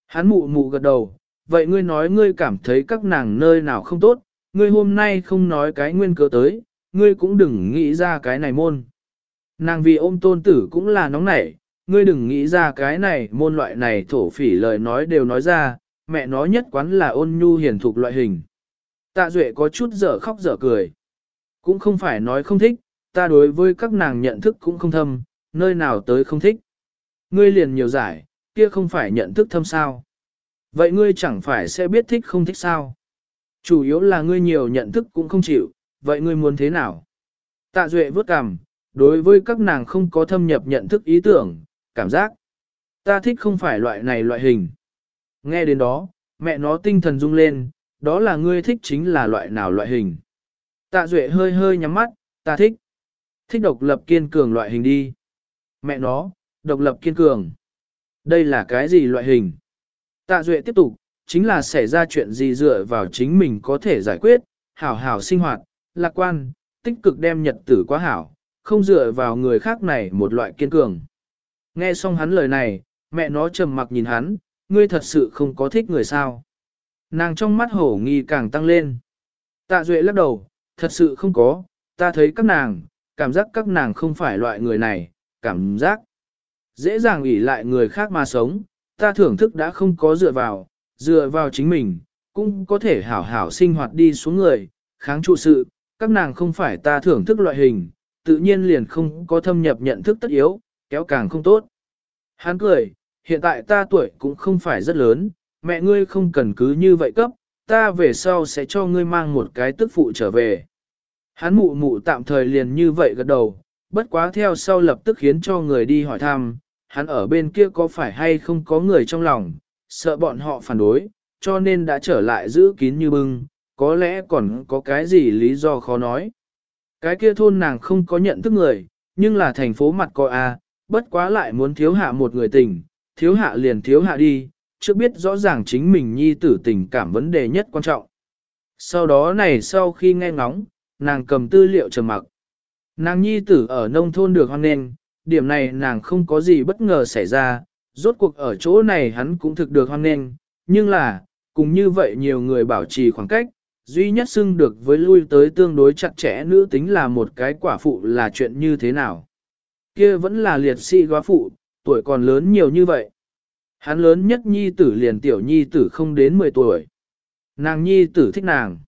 Hắn mụ mụ gật đầu, vậy ngươi nói ngươi cảm thấy các nàng nơi nào không tốt, ngươi hôm nay không nói cái nguyên cớ tới, ngươi cũng đừng nghĩ ra cái này môn. Nàng vì ôm tôn tử cũng là nóng nảy, ngươi đừng nghĩ ra cái này môn loại này thổ phỉ lời nói đều nói ra, mẹ nó nhất quán là ôn nhu hiền thục loại hình. Tạ Duệ có chút dở khóc dở cười. Cũng không phải nói không thích, ta đối với các nàng nhận thức cũng không thâm, nơi nào tới không thích. Ngươi liền nhiều giải, kia không phải nhận thức thâm sao. Vậy ngươi chẳng phải sẽ biết thích không thích sao. Chủ yếu là ngươi nhiều nhận thức cũng không chịu, vậy ngươi muốn thế nào? Tạ Duệ vớt cằm, đối với các nàng không có thâm nhập nhận thức ý tưởng, cảm giác. Ta thích không phải loại này loại hình. Nghe đến đó, mẹ nó tinh thần rung lên, đó là ngươi thích chính là loại nào loại hình. Tạ Duệ hơi hơi nhắm mắt, ta thích. Thích độc lập kiên cường loại hình đi. Mẹ nó, độc lập kiên cường. Đây là cái gì loại hình? Tạ Duệ tiếp tục, chính là xảy ra chuyện gì dựa vào chính mình có thể giải quyết, hảo hảo sinh hoạt, lạc quan, tích cực đem nhật tử quá hảo, không dựa vào người khác này một loại kiên cường. Nghe xong hắn lời này, mẹ nó trầm mặc nhìn hắn, ngươi thật sự không có thích người sao. Nàng trong mắt hổ nghi càng tăng lên. Tạ Duệ lắc đầu, thật sự không có, ta thấy các nàng, cảm giác các nàng không phải loại người này, cảm giác dễ dàng ủy lại người khác mà sống, ta thưởng thức đã không có dựa vào, dựa vào chính mình, cũng có thể hảo hảo sinh hoạt đi xuống người, kháng trụ sự, các nàng không phải ta thưởng thức loại hình, tự nhiên liền không có thâm nhập nhận thức tất yếu, kéo càng không tốt. Hắn cười, hiện tại ta tuổi cũng không phải rất lớn, mẹ ngươi không cần cứ như vậy cấp, ta về sau sẽ cho ngươi mang một cái tức phụ trở về. Hắn mụ mụ tạm thời liền như vậy gật đầu, bất quá theo sau lập tức khiến cho người đi hỏi thăm, hắn ở bên kia có phải hay không có người trong lòng, sợ bọn họ phản đối, cho nên đã trở lại giữ kín như bưng, có lẽ còn có cái gì lý do khó nói. Cái kia thôn nàng không có nhận thức người, nhưng là thành phố mặt coi a, bất quá lại muốn thiếu hạ một người tình, thiếu hạ liền thiếu hạ đi, trước biết rõ ràng chính mình nhi tử tình cảm vấn đề nhất quan trọng. Sau đó này sau khi nghe ngóng, nàng cầm tư liệu trầm mặc. Nàng nhi tử ở nông thôn được hoan nên, điểm này nàng không có gì bất ngờ xảy ra, rốt cuộc ở chỗ này hắn cũng thực được hoan nên, nhưng là, cùng như vậy nhiều người bảo trì khoảng cách, duy nhất xưng được với lui tới tương đối chặt chẽ nữ tính là một cái quả phụ là chuyện như thế nào. Kia vẫn là liệt sĩ góa phụ, tuổi còn lớn nhiều như vậy. Hắn lớn nhất nhi tử liền tiểu nhi tử không đến 10 tuổi. Nàng nhi tử thích nàng.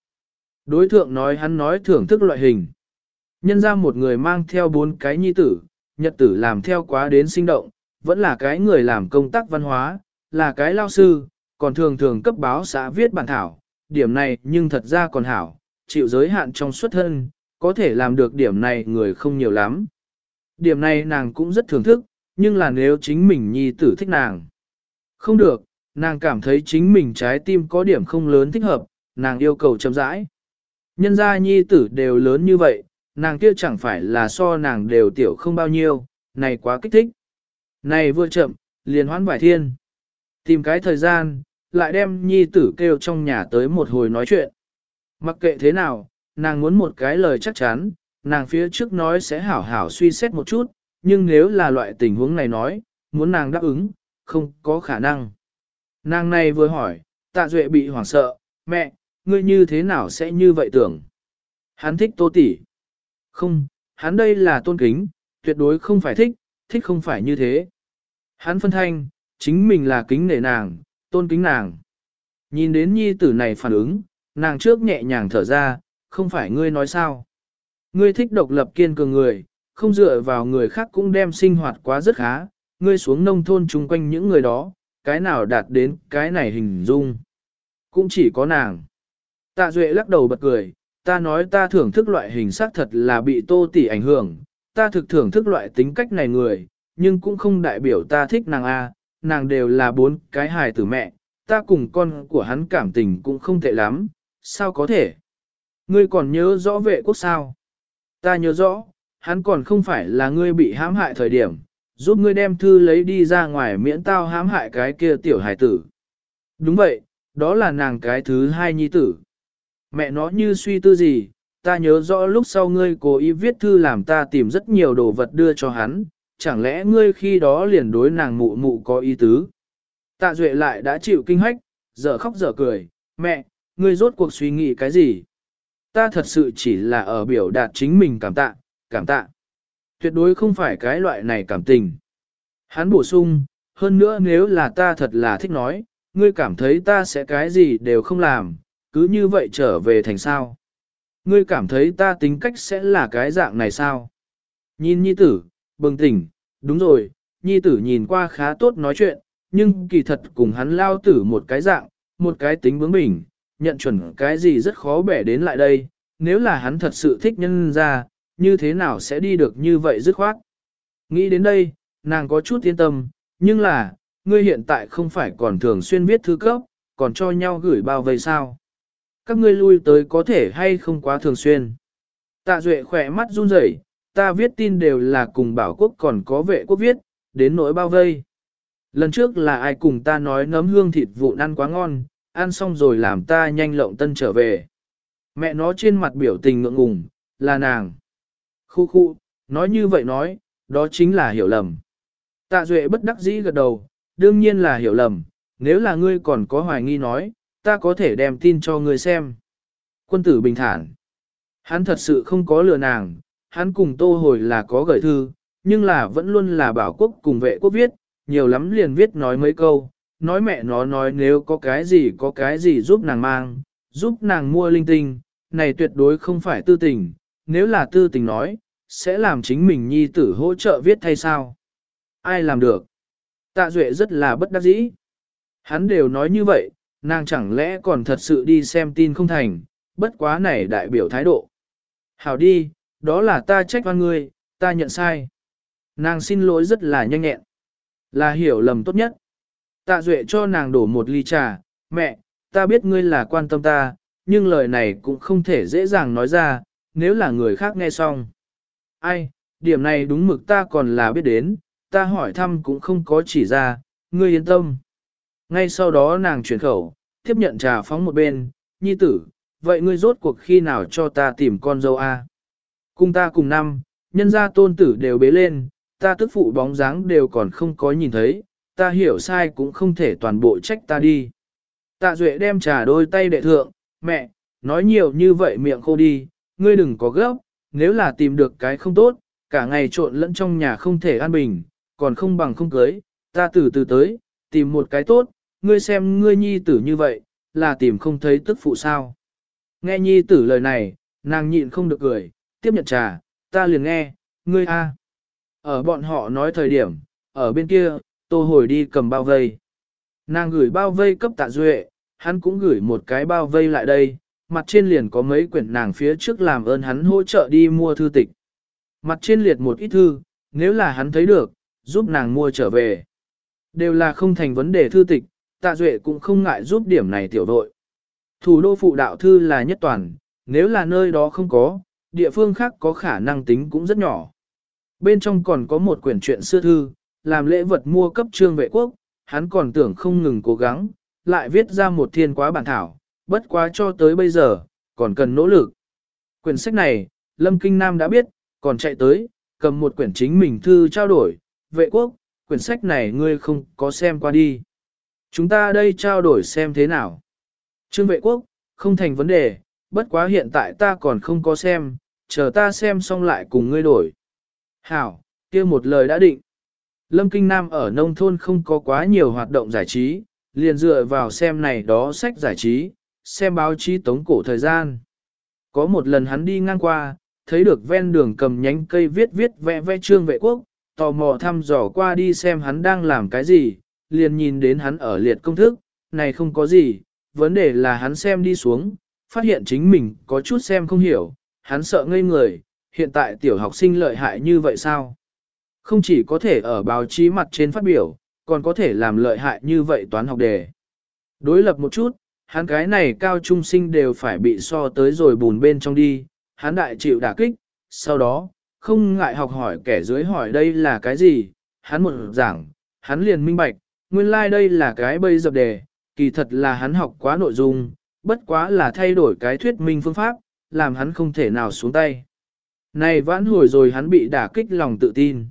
Đối thượng nói hắn nói thưởng thức loại hình. Nhân ra một người mang theo bốn cái nhi tử, nhật tử làm theo quá đến sinh động, vẫn là cái người làm công tác văn hóa, là cái lao sư, còn thường thường cấp báo xã viết bản thảo, điểm này nhưng thật ra còn hảo, chịu giới hạn trong xuất thân, có thể làm được điểm này người không nhiều lắm. Điểm này nàng cũng rất thưởng thức, nhưng là nếu chính mình nhi tử thích nàng. Không được, nàng cảm thấy chính mình trái tim có điểm không lớn thích hợp, nàng yêu cầu chậm rãi. Nhân gia nhi tử đều lớn như vậy, nàng kia chẳng phải là so nàng đều tiểu không bao nhiêu, này quá kích thích. Này vừa chậm, liền hoán vải thiên. Tìm cái thời gian, lại đem nhi tử kêu trong nhà tới một hồi nói chuyện. Mặc kệ thế nào, nàng muốn một cái lời chắc chắn, nàng phía trước nói sẽ hảo hảo suy xét một chút, nhưng nếu là loại tình huống này nói, muốn nàng đáp ứng, không có khả năng. Nàng này vừa hỏi, tạ duệ bị hoảng sợ, mẹ, ngươi như thế nào sẽ như vậy tưởng? Hắn thích tô tỷ. Không, hắn đây là tôn kính, tuyệt đối không phải thích, thích không phải như thế. Hắn phân thanh, chính mình là kính nể nàng, tôn kính nàng. Nhìn đến nhi tử này phản ứng, nàng trước nhẹ nhàng thở ra, không phải ngươi nói sao. Ngươi thích độc lập kiên cường người, không dựa vào người khác cũng đem sinh hoạt quá rất khá, ngươi xuống nông thôn chung quanh những người đó, cái nào đạt đến cái này hình dung. Cũng chỉ có nàng. Tạ Duệ lắc đầu bật cười, ta nói ta thưởng thức loại hình sắc thật là bị tô tỷ ảnh hưởng, ta thực thưởng thức loại tính cách này người, nhưng cũng không đại biểu ta thích nàng A, nàng đều là bốn cái hài tử mẹ, ta cùng con của hắn cảm tình cũng không tệ lắm, sao có thể? Ngươi còn nhớ rõ vệ quốc sao? Ta nhớ rõ, hắn còn không phải là ngươi bị hãm hại thời điểm, giúp ngươi đem thư lấy đi ra ngoài miễn tao hãm hại cái kia tiểu hài tử. Đúng vậy, đó là nàng cái thứ hai nhi tử. Mẹ nó như suy tư gì, ta nhớ rõ lúc sau ngươi cố ý viết thư làm ta tìm rất nhiều đồ vật đưa cho hắn, chẳng lẽ ngươi khi đó liền đối nàng mụ mụ có ý tứ. Tạ Duệ lại đã chịu kinh hách, giờ khóc giờ cười, mẹ, ngươi rốt cuộc suy nghĩ cái gì? Ta thật sự chỉ là ở biểu đạt chính mình cảm tạ, cảm tạ. Tuyệt đối không phải cái loại này cảm tình. Hắn bổ sung, hơn nữa nếu là ta thật là thích nói, ngươi cảm thấy ta sẽ cái gì đều không làm, cứ như vậy trở về thành sao. Ngươi cảm thấy ta tính cách sẽ là cái dạng này sao? Nhìn nhi tử, bừng tỉnh, đúng rồi, nhi tử nhìn qua khá tốt nói chuyện, nhưng kỳ thật cùng hắn lao tử một cái dạng, một cái tính bướng bỉnh, nhận chuẩn cái gì rất khó bẻ đến lại đây, nếu là hắn thật sự thích nhân ra, như thế nào sẽ đi được như vậy dứt khoát. Nghĩ đến đây, nàng có chút yên tâm, nhưng là, ngươi hiện tại không phải còn thường xuyên viết thư cấp, còn cho nhau gửi bao vây sao. Các ngươi lui tới có thể hay không quá thường xuyên. Tạ Duệ khỏe mắt run rẩy, ta viết tin đều là cùng bảo quốc còn có vệ quốc viết, đến nỗi bao vây. Lần trước là ai cùng ta nói nấm hương thịt vụn ăn quá ngon, ăn xong rồi làm ta nhanh lộng tân trở về. Mẹ nó trên mặt biểu tình ngượng ngùng, là nàng. Khu khu, nói như vậy nói, đó chính là hiểu lầm. Tạ Duệ bất đắc dĩ gật đầu, đương nhiên là hiểu lầm, nếu là ngươi còn có hoài nghi nói, ta có thể đem tin cho ngươi xem. Quân tử bình thản. Hắn thật sự không có lừa nàng, hắn cùng tô hồi là có gửi thư, nhưng là vẫn luôn là bảo quốc cùng vệ quốc viết, nhiều lắm liền viết nói mấy câu, nói mẹ nó nói nếu có cái gì có cái gì giúp nàng mang, giúp nàng mua linh tinh, này tuyệt đối không phải tư tình, nếu là tư tình nói, sẽ làm chính mình nhi tử hỗ trợ viết thay sao. Ai làm được? Tạ Duệ rất là bất đắc dĩ. Hắn đều nói như vậy, nàng chẳng lẽ còn thật sự đi xem tin không thành, bất quá này đại biểu thái độ. Hảo đi, đó là ta trách oan ngươi, ta nhận sai. Nàng xin lỗi rất là nhanh nhẹn. Là hiểu lầm tốt nhất. Tạ Duệ cho nàng đổ một ly trà, mẹ, ta biết ngươi là quan tâm ta, nhưng lời này cũng không thể dễ dàng nói ra, nếu là người khác nghe xong. Ai, điểm này đúng mực ta còn là biết đến, ta hỏi thăm cũng không có chỉ ra, ngươi yên tâm. Ngay sau đó nàng chuyển khẩu, tiếp nhận trà phóng một bên, nhi tử, vậy ngươi rốt cuộc khi nào cho ta tìm con dâu a? Cùng ta cùng năm, nhân gia tôn tử đều bế lên, ta tức phụ bóng dáng đều còn không có nhìn thấy, ta hiểu sai cũng không thể toàn bộ trách ta đi. Tạ Duệ đem trà đôi tay đệ thượng, mẹ, nói nhiều như vậy miệng khô đi, ngươi đừng có gấp, nếu là tìm được cái không tốt, cả ngày trộn lẫn trong nhà không thể an bình, còn không bằng không cưới, ta từ từ tới, tìm một cái tốt, ngươi xem ngươi nhi tử như vậy, là tìm không thấy tức phụ sao. Nghe nhi tử lời này, nàng nhịn không được cười, tiếp nhận trà, ta liền nghe, ngươi a. Ở bọn họ nói thời điểm, ở bên kia, tô hồi đi cầm bao vây. Nàng gửi bao vây cấp tạ duệ, hắn cũng gửi một cái bao vây lại đây, mặt trên liền có mấy quyển nàng phía trước làm ơn hắn hỗ trợ đi mua thư tịch. Mặt trên liệt một ít thư, nếu là hắn thấy được, giúp nàng mua trở về. Đều là không thành vấn đề thư tịch, tạ duệ cũng không ngại giúp điểm này tiểu đội. Thủ đô phụ đạo thư là nhất toàn, nếu là nơi đó không có, địa phương khác có khả năng tính cũng rất nhỏ. Bên trong còn có một quyển truyện xưa thư, làm lễ vật mua cấp trương vệ quốc, hắn còn tưởng không ngừng cố gắng, lại viết ra một thiên quá bản thảo, bất quá cho tới bây giờ, còn cần nỗ lực. Quyển sách này, Lâm Kinh Nam đã biết, còn chạy tới, cầm một quyển chính mình thư trao đổi, vệ quốc, quyển sách này ngươi không có xem qua đi. Chúng ta đây trao đổi xem thế nào. Trương vệ quốc, không thành vấn đề, bất quá hiện tại ta còn không có xem, chờ ta xem xong lại cùng ngươi đổi. Hảo, kia một lời đã định. Lâm Kinh Nam ở nông thôn không có quá nhiều hoạt động giải trí, liền dựa vào xem này đó sách giải trí, xem báo chí tống cổ thời gian. Có một lần hắn đi ngang qua, thấy được ven đường cầm nhánh cây viết viết vẽ vẽ trương vệ quốc, tò mò thăm dò qua đi xem hắn đang làm cái gì, liền nhìn đến hắn ở liệt công thức, này không có gì, vấn đề là hắn xem đi xuống, phát hiện chính mình có chút xem không hiểu, hắn sợ ngây người, hiện tại tiểu học sinh lợi hại như vậy sao? Không chỉ có thể ở báo chí mặt trên phát biểu, còn có thể làm lợi hại như vậy toán học đề. Đối lập một chút, hắn cái này cao trung sinh đều phải bị so tới rồi bùn bên trong đi, hắn đại chịu đả kích, sau đó, không ngại học hỏi kẻ dưới hỏi đây là cái gì, hắn một giảng, hắn liền minh bạch, nguyên lai like đây là cái bây dập đề, kỳ thật là hắn học quá nội dung, bất quá là thay đổi cái thuyết minh phương pháp, làm hắn không thể nào xuống tay. Này vãn hồi rồi hắn bị đả kích lòng tự tin.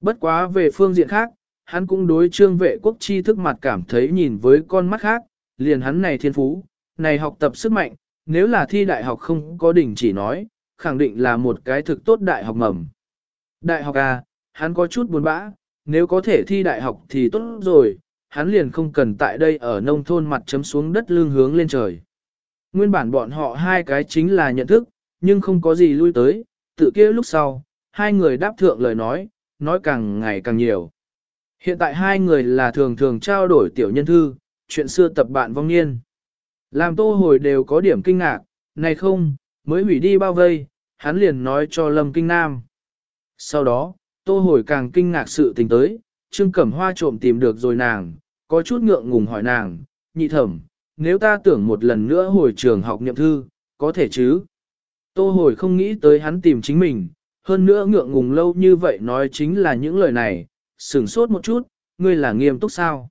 Bất quá về phương diện khác, hắn cũng đối trương vệ quốc chi thức mặt cảm thấy nhìn với con mắt khác, liền hắn này thiên phú, này học tập sức mạnh, nếu là thi đại học không có đỉnh chỉ nói, khẳng định là một cái thực tốt đại học mầm. Đại học à, hắn có chút buồn bã, nếu có thể thi đại học thì tốt rồi, hắn liền không cần tại đây ở nông thôn mặt chấm xuống đất lương hướng lên trời. Nguyên bản bọn họ hai cái chính là nhận thức, nhưng không có gì lui tới, tự kia lúc sau, hai người đáp thượng lời nói, nói càng ngày càng nhiều. Hiện tại hai người là thường thường trao đổi tiểu nhân thư, chuyện xưa tập bạn vong niên. Làm tô hồi đều có điểm kinh ngạc, này không, mới hủy đi bao vây, hắn liền nói cho Lâm Kinh Nam. Sau đó, tô hồi càng kinh ngạc sự tình tới, Trương Cẩm Hoa trộm tìm được rồi nàng, có chút ngượng ngùng hỏi nàng, nhị thẩm, nếu ta tưởng một lần nữa hồi trường học niệm thư, có thể chứ? Tô hồi không nghĩ tới hắn tìm chính mình, hơn nữa ngượng ngùng lâu như vậy nói chính là những lời này, sửng sốt một chút, ngươi là nghiêm túc sao?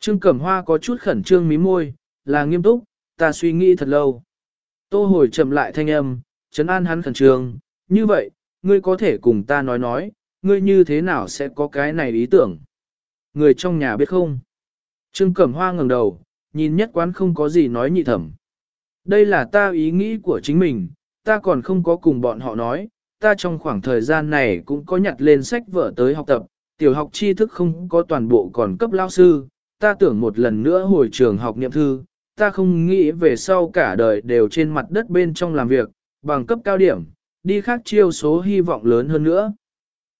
Trương Cẩm Hoa có chút khẩn trương mí môi, là nghiêm túc, ta suy nghĩ thật lâu. Tô hồi chậm lại thanh âm, chấn an hắn khẩn trương, như vậy, ngươi có thể cùng ta nói nói, ngươi như thế nào sẽ có cái này ý tưởng? Người trong nhà biết không? Trương Cẩm Hoa ngẩng đầu, nhìn nhất quán không có gì nói nhị thẩm. Đây là ta ý nghĩ của chính mình, ta còn không có cùng bọn họ nói, ta trong khoảng thời gian này cũng có nhặt lên sách vở tới học tập, tiểu học tri thức không có toàn bộ còn cấp lao sư, ta tưởng một lần nữa hồi trường học niệm thư, ta không nghĩ về sau cả đời đều trên mặt đất bên trong làm việc, bằng cấp cao điểm, đi khác chiêu số hy vọng lớn hơn nữa.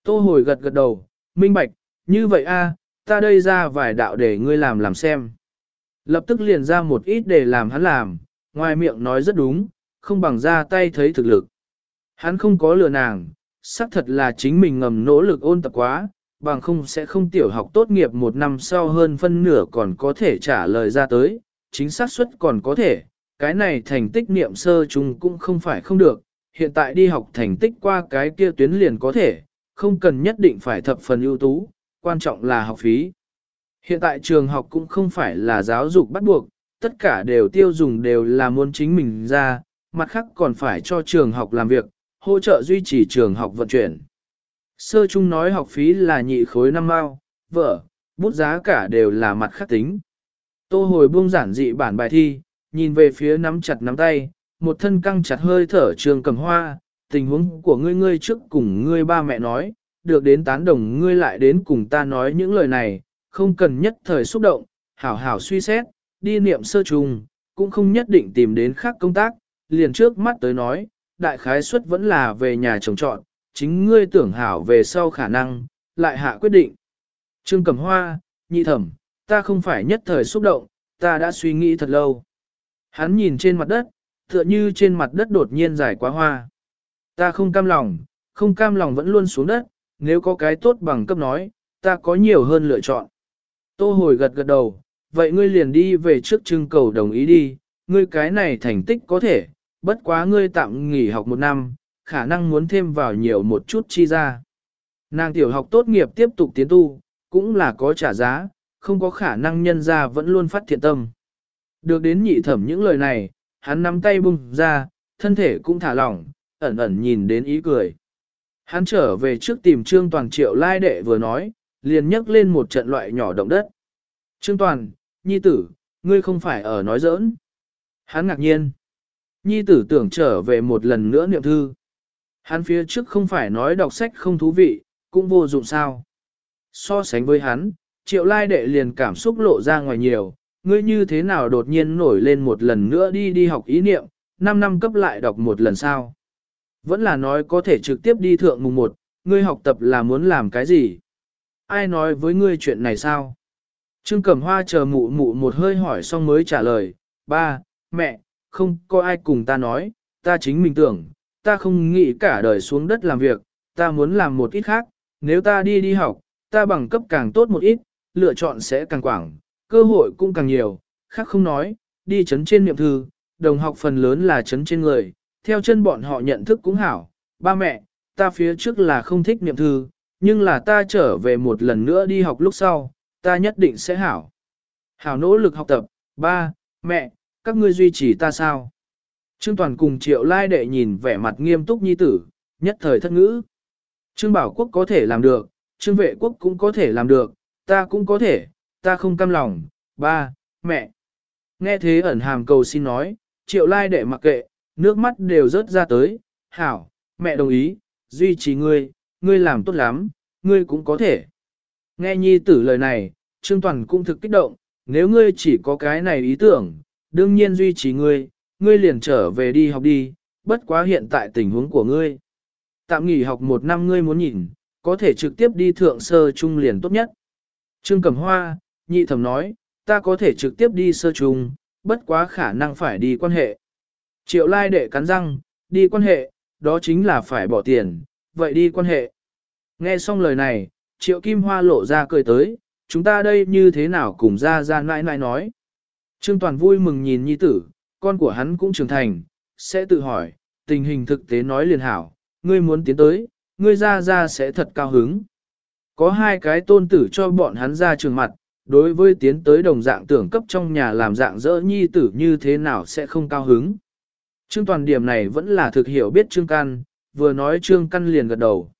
Tô hồi gật gật đầu, minh bạch, như vậy a, ta đây ra vài đạo để ngươi làm làm xem. Lập tức liền ra một ít để làm hắn làm, ngoài miệng nói rất đúng, không bằng ra tay thấy thực lực. Hắn không có lừa nàng, xác thật là chính mình ngầm nỗ lực ôn tập quá, bằng không sẽ không tiểu học tốt nghiệp một năm sau hơn phân nửa còn có thể trả lời ra tới, chính xác suất còn có thể, cái này thành tích niệm sơ chung cũng không phải không được, hiện tại đi học thành tích qua cái kia tuyến liền có thể, không cần nhất định phải thập phần ưu tú, quan trọng là học phí. Hiện tại trường học cũng không phải là giáo dục bắt buộc, tất cả đều tiêu dùng đều là muốn chính mình ra, mặt khác còn phải cho trường học làm việc, hỗ trợ duy trì trường học vận chuyển. Sơ trung nói học phí là nhị khối năm mao, vợ, bút giá cả đều là mặt khắc tính. Tô hồi buông giản dị bản bài thi, nhìn về phía nắm chặt nắm tay, một thân căng chặt hơi thở trường cầm hoa, tình huống của ngươi ngươi trước cùng ngươi ba mẹ nói, được đến tán đồng ngươi lại đến cùng ta nói những lời này, không cần nhất thời xúc động, hảo hảo suy xét, đi niệm sơ trùng, cũng không nhất định tìm đến khác công tác, liền trước mắt tới nói, đại khái suất vẫn là về nhà trồng trọn, chính ngươi tưởng hảo về sau khả năng, lại hạ quyết định. Trương Cẩm Hoa, nhị thẩm, ta không phải nhất thời xúc động, ta đã suy nghĩ thật lâu. Hắn nhìn trên mặt đất, tựa như trên mặt đất đột nhiên dài quá hoa. Ta không cam lòng, không cam lòng vẫn luôn xuống đất, nếu có cái tốt bằng cấp nói, ta có nhiều hơn lựa chọn. Tô hồi gật gật đầu, vậy ngươi liền đi về trước trưng cầu đồng ý đi, ngươi cái này thành tích có thể, bất quá ngươi tạm nghỉ học một năm, khả năng muốn thêm vào nhiều một chút chi ra. Nàng tiểu học tốt nghiệp tiếp tục tiến tu, cũng là có trả giá, không có khả năng nhân ra vẫn luôn phát thiện tâm. Được đến nhị thẩm những lời này, hắn nắm tay bung ra, thân thể cũng thả lỏng, ẩn ẩn nhìn đến ý cười. Hắn trở về trước tìm Trương Toàn Triệu lai đệ vừa nói, liền nhấc lên một trận loại nhỏ động đất. Trương Toàn, nhi tử, ngươi không phải ở nói giỡn. Hắn ngạc nhiên. Nhi tử tưởng trở về một lần nữa niệm thư. Hắn phía trước không phải nói đọc sách không thú vị, cũng vô dụng sao. So sánh với hắn, triệu lai đệ liền cảm xúc lộ ra ngoài nhiều, ngươi như thế nào đột nhiên nổi lên một lần nữa đi đi học ý niệm, 5 năm cấp lại đọc một lần sao. Vẫn là nói có thể trực tiếp đi thượng mùng 1, ngươi học tập là muốn làm cái gì? Ai nói với ngươi chuyện này sao? Trương Cẩm Hoa chờ mụ mụ một hơi hỏi xong mới trả lời, ba, mẹ, không có ai cùng ta nói, ta chính mình tưởng, ta không nghĩ cả đời xuống đất làm việc, ta muốn làm một ít khác, nếu ta đi đi học, ta bằng cấp càng tốt một ít, lựa chọn sẽ càng quảng, cơ hội cũng càng nhiều, khác không nói, đi chấn trên niệm thư, đồng học phần lớn là chấn trên người, theo chân bọn họ nhận thức cũng hảo, ba mẹ, ta phía trước là không thích niệm thư, nhưng là ta trở về một lần nữa đi học lúc sau, ta nhất định sẽ hảo. Hảo nỗ lực học tập, ba, mẹ, các ngươi duy trì ta sao? Trương Toàn cùng Triệu Lai đệ nhìn vẻ mặt nghiêm túc nhi tử, nhất thời thất ngữ. Trương Bảo Quốc có thể làm được, Trương Vệ Quốc cũng có thể làm được, ta cũng có thể, ta không cam lòng, ba, mẹ. Nghe thế ẩn hàm cầu xin nói, Triệu Lai đệ mặc kệ, nước mắt đều rớt ra tới, hảo, mẹ đồng ý, duy trì ngươi, ngươi làm tốt lắm, ngươi cũng có thể. Nghe nhi tử lời này, Trương Toàn cũng thực kích động, nếu ngươi chỉ có cái này ý tưởng, đương nhiên duy trì ngươi, ngươi liền trở về đi học đi, bất quá hiện tại tình huống của ngươi. Tạm nghỉ học một năm ngươi muốn nhìn, có thể trực tiếp đi thượng sơ trung liền tốt nhất. Trương Cẩm Hoa, nhị thẩm nói, ta có thể trực tiếp đi sơ trung, bất quá khả năng phải đi quan hệ. Triệu lai đệ cắn răng, đi quan hệ, đó chính là phải bỏ tiền, vậy đi quan hệ. Nghe xong lời này, triệu kim hoa lộ ra cười tới, chúng ta đây như thế nào cùng ra ra nãi nãi nói. Trương Toàn vui mừng nhìn nhi tử, con của hắn cũng trưởng thành, sẽ tự hỏi, tình hình thực tế nói liền hảo, ngươi muốn tiến tới, ngươi ra ra sẽ thật cao hứng. Có hai cái tôn tử cho bọn hắn ra trường mặt, đối với tiến tới đồng dạng tưởng cấp trong nhà làm dạng dỡ nhi tử như thế nào sẽ không cao hứng. Trương Toàn điểm này vẫn là thực hiểu biết Trương can vừa nói Trương Căn liền gật đầu.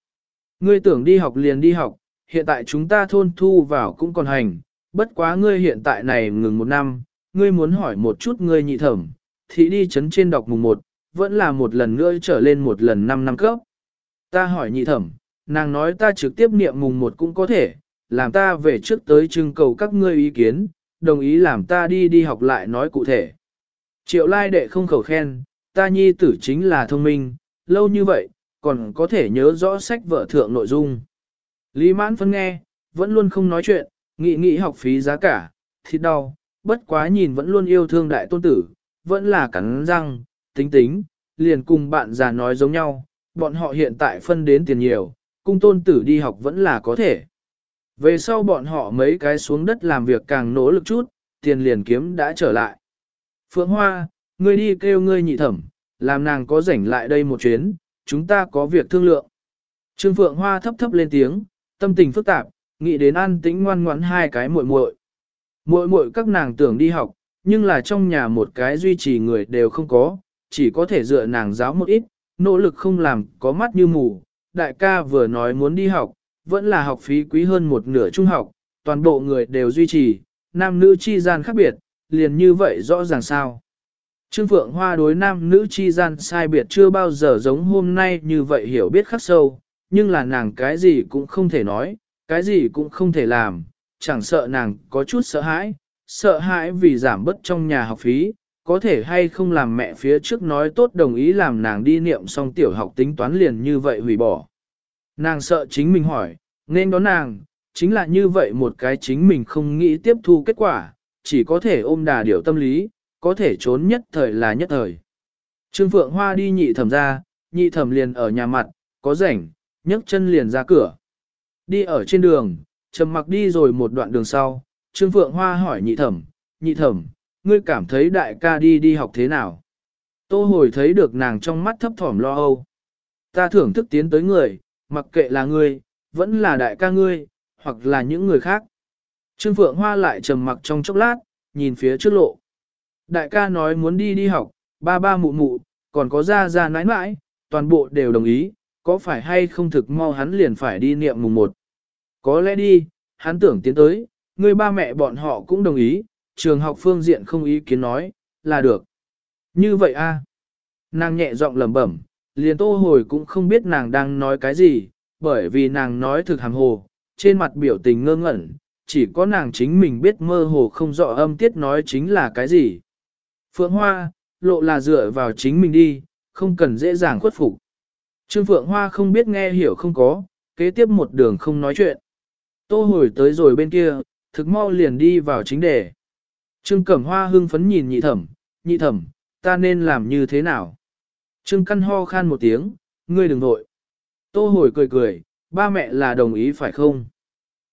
Ngươi tưởng đi học liền đi học, hiện tại chúng ta thôn thu vào cũng còn hành, bất quá ngươi hiện tại này ngừng một năm, ngươi muốn hỏi một chút ngươi nhị thẩm, thì đi chấn trên đọc mùng một, vẫn là một lần nữa trở lên một lần năm năm cấp. Ta hỏi nhị thẩm, nàng nói ta trực tiếp niệm mùng một cũng có thể, làm ta về trước tới trưng cầu các ngươi ý kiến, đồng ý làm ta đi đi học lại nói cụ thể. Triệu lai đệ không khẩu khen, ta nhi tử chính là thông minh, lâu như vậy, còn có thể nhớ rõ sách vợ thượng nội dung. Lý mãn phân nghe, vẫn luôn không nói chuyện, nghĩ nghĩ học phí giá cả, thịt đau, bất quá nhìn vẫn luôn yêu thương đại tôn tử, vẫn là cắn răng, tính tính, liền cùng bạn già nói giống nhau, bọn họ hiện tại phân đến tiền nhiều, cung tôn tử đi học vẫn là có thể. Về sau bọn họ mấy cái xuống đất làm việc càng nỗ lực chút, tiền liền kiếm đã trở lại. Phượng Hoa, ngươi đi kêu ngươi nhị thẩm, làm nàng có rảnh lại đây một chuyến, chúng ta có việc thương lượng. Trương Phượng Hoa thấp thấp lên tiếng, tâm tình phức tạp, nghĩ đến an tĩnh ngoan ngoãn hai cái muội muội. Muội muội các nàng tưởng đi học, nhưng là trong nhà một cái duy trì người đều không có, chỉ có thể dựa nàng giáo một ít, nỗ lực không làm có mắt như mù. Đại ca vừa nói muốn đi học, vẫn là học phí quý hơn một nửa trung học, toàn bộ người đều duy trì, nam nữ chi gian khác biệt, liền như vậy rõ ràng sao. Trương Phượng Hoa đối nam nữ chi gian sai biệt chưa bao giờ giống hôm nay như vậy hiểu biết khắc sâu, nhưng là nàng cái gì cũng không thể nói, cái gì cũng không thể làm, chẳng sợ nàng có chút sợ hãi, sợ hãi vì giảm bớt trong nhà học phí, có thể hay không làm mẹ phía trước nói tốt đồng ý làm nàng đi niệm xong tiểu học tính toán liền như vậy hủy bỏ. Nàng sợ chính mình hỏi, nên đó nàng, chính là như vậy một cái chính mình không nghĩ tiếp thu kết quả, chỉ có thể ôm đà điều tâm lý, có thể trốn nhất thời là nhất thời. Trương Phượng Hoa đi nhị thẩm ra, nhị thẩm liền ở nhà mặt, có rảnh, nhấc chân liền ra cửa. Đi ở trên đường, trầm mặc đi rồi một đoạn đường sau, Trương Phượng Hoa hỏi nhị thẩm, nhị thẩm, ngươi cảm thấy đại ca đi đi học thế nào? Tô hồi thấy được nàng trong mắt thấp thỏm lo âu. Ta thưởng thức tiến tới người, mặc kệ là ngươi, vẫn là đại ca ngươi, hoặc là những người khác. Trương Phượng Hoa lại trầm mặc trong chốc lát, nhìn phía trước lộ. Đại ca nói muốn đi đi học, ba ba mụ mụ, còn có ra ra nãi nãi, toàn bộ đều đồng ý, có phải hay không thực mau hắn liền phải đi niệm mùng một. Có lẽ đi, hắn tưởng tiến tới, người ba mẹ bọn họ cũng đồng ý, trường học phương diện không ý kiến nói, là được. Như vậy a Nàng nhẹ giọng lẩm bẩm, liền tô hồi cũng không biết nàng đang nói cái gì, bởi vì nàng nói thực hàm hồ, trên mặt biểu tình ngơ ngẩn, chỉ có nàng chính mình biết mơ hồ không rõ âm tiết nói chính là cái gì. Phượng Hoa, lộ là dựa vào chính mình đi, không cần dễ dàng khuất phục. Trương Phượng Hoa không biết nghe hiểu không có, kế tiếp một đường không nói chuyện. Tô hồi tới rồi bên kia, thực mau liền đi vào chính đề. Trương Cẩm Hoa hưng phấn nhìn nhị thẩm, nhị thẩm, ta nên làm như thế nào? Trương Căn ho khan một tiếng, ngươi đừng vội. Tô hồi cười cười, ba mẹ là đồng ý phải không?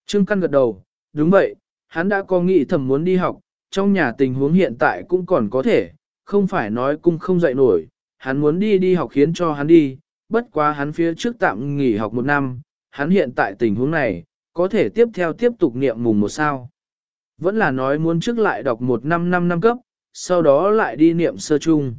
Trương Căn gật đầu, đúng vậy, hắn đã có nghĩ thẩm muốn đi học, trong nhà tình huống hiện tại cũng còn có thể, không phải nói cung không dậy nổi, hắn muốn đi đi học khiến cho hắn đi, bất quá hắn phía trước tạm nghỉ học một năm, hắn hiện tại tình huống này, có thể tiếp theo tiếp tục niệm mùng một sao. Vẫn là nói muốn trước lại đọc một năm năm năm cấp, sau đó lại đi niệm sơ chung.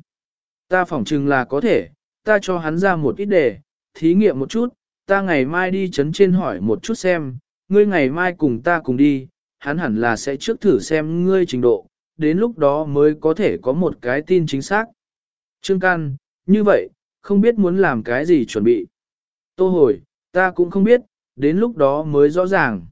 Ta phỏng chừng là có thể, ta cho hắn ra một ít đề, thí nghiệm một chút, ta ngày mai đi chấn trên hỏi một chút xem, ngươi ngày mai cùng ta cùng đi, hắn hẳn là sẽ trước thử xem ngươi trình độ, đến lúc đó mới có thể có một cái tin chính xác. Trương Can, như vậy, không biết muốn làm cái gì chuẩn bị. Tô hồi, ta cũng không biết, đến lúc đó mới rõ ràng.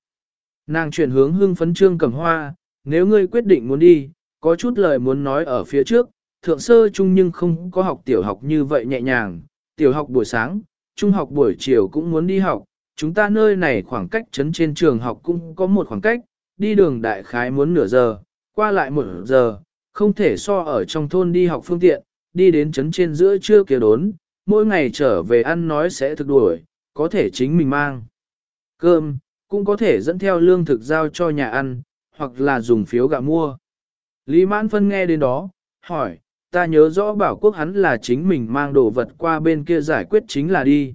Nàng chuyển hướng hưng phấn trương cầm hoa, nếu ngươi quyết định muốn đi, có chút lời muốn nói ở phía trước, thượng sơ trung nhưng không có học tiểu học như vậy nhẹ nhàng, tiểu học buổi sáng, trung học buổi chiều cũng muốn đi học, chúng ta nơi này khoảng cách chấn trên trường học cũng có một khoảng cách, đi đường đại khái muốn nửa giờ, qua lại một giờ, không thể so ở trong thôn đi học phương tiện, đi đến chấn trên giữa trưa kia đốn, mỗi ngày trở về ăn nói sẽ thực đuổi, có thể chính mình mang. Cơm, cũng có thể dẫn theo lương thực giao cho nhà ăn, hoặc là dùng phiếu gạo mua. Lý Mãn Phân nghe đến đó, hỏi, ta nhớ rõ bảo quốc hắn là chính mình mang đồ vật qua bên kia giải quyết chính là đi.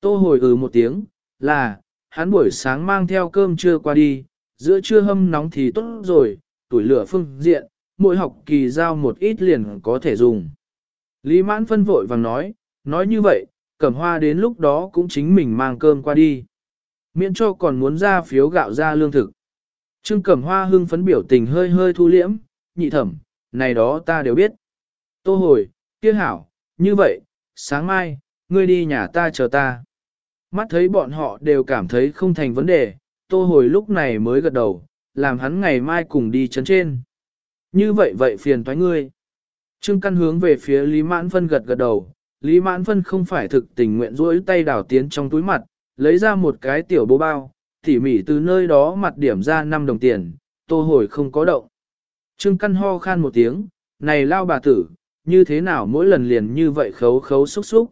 Tô hồi ừ một tiếng, là, hắn buổi sáng mang theo cơm trưa qua đi, giữa trưa hâm nóng thì tốt rồi, tuổi lửa phương diện, mỗi học kỳ giao một ít liền có thể dùng. Lý mãn phân vội vàng nói, nói như vậy, cẩm hoa đến lúc đó cũng chính mình mang cơm qua đi. Miễn cho còn muốn ra phiếu gạo ra lương thực. Trương cẩm hoa hưng phấn biểu tình hơi hơi thu liễm, nhị thẩm, này đó ta đều biết. Tô hồi, kia hảo, như vậy, sáng mai, ngươi đi nhà ta chờ ta. Mắt thấy bọn họ đều cảm thấy không thành vấn đề, tô hồi lúc này mới gật đầu, làm hắn ngày mai cùng đi chấn trên. Như vậy vậy phiền toái ngươi. Trương Căn hướng về phía Lý Mãn Phân gật gật đầu, Lý Mãn Phân không phải thực tình nguyện rỗi tay đảo tiến trong túi mặt, lấy ra một cái tiểu bố bao, tỉ mỉ từ nơi đó mặt điểm ra 5 đồng tiền, tô hồi không có động. Trương Căn ho khan một tiếng, này lao bà tử, như thế nào mỗi lần liền như vậy khấu khấu xúc xúc.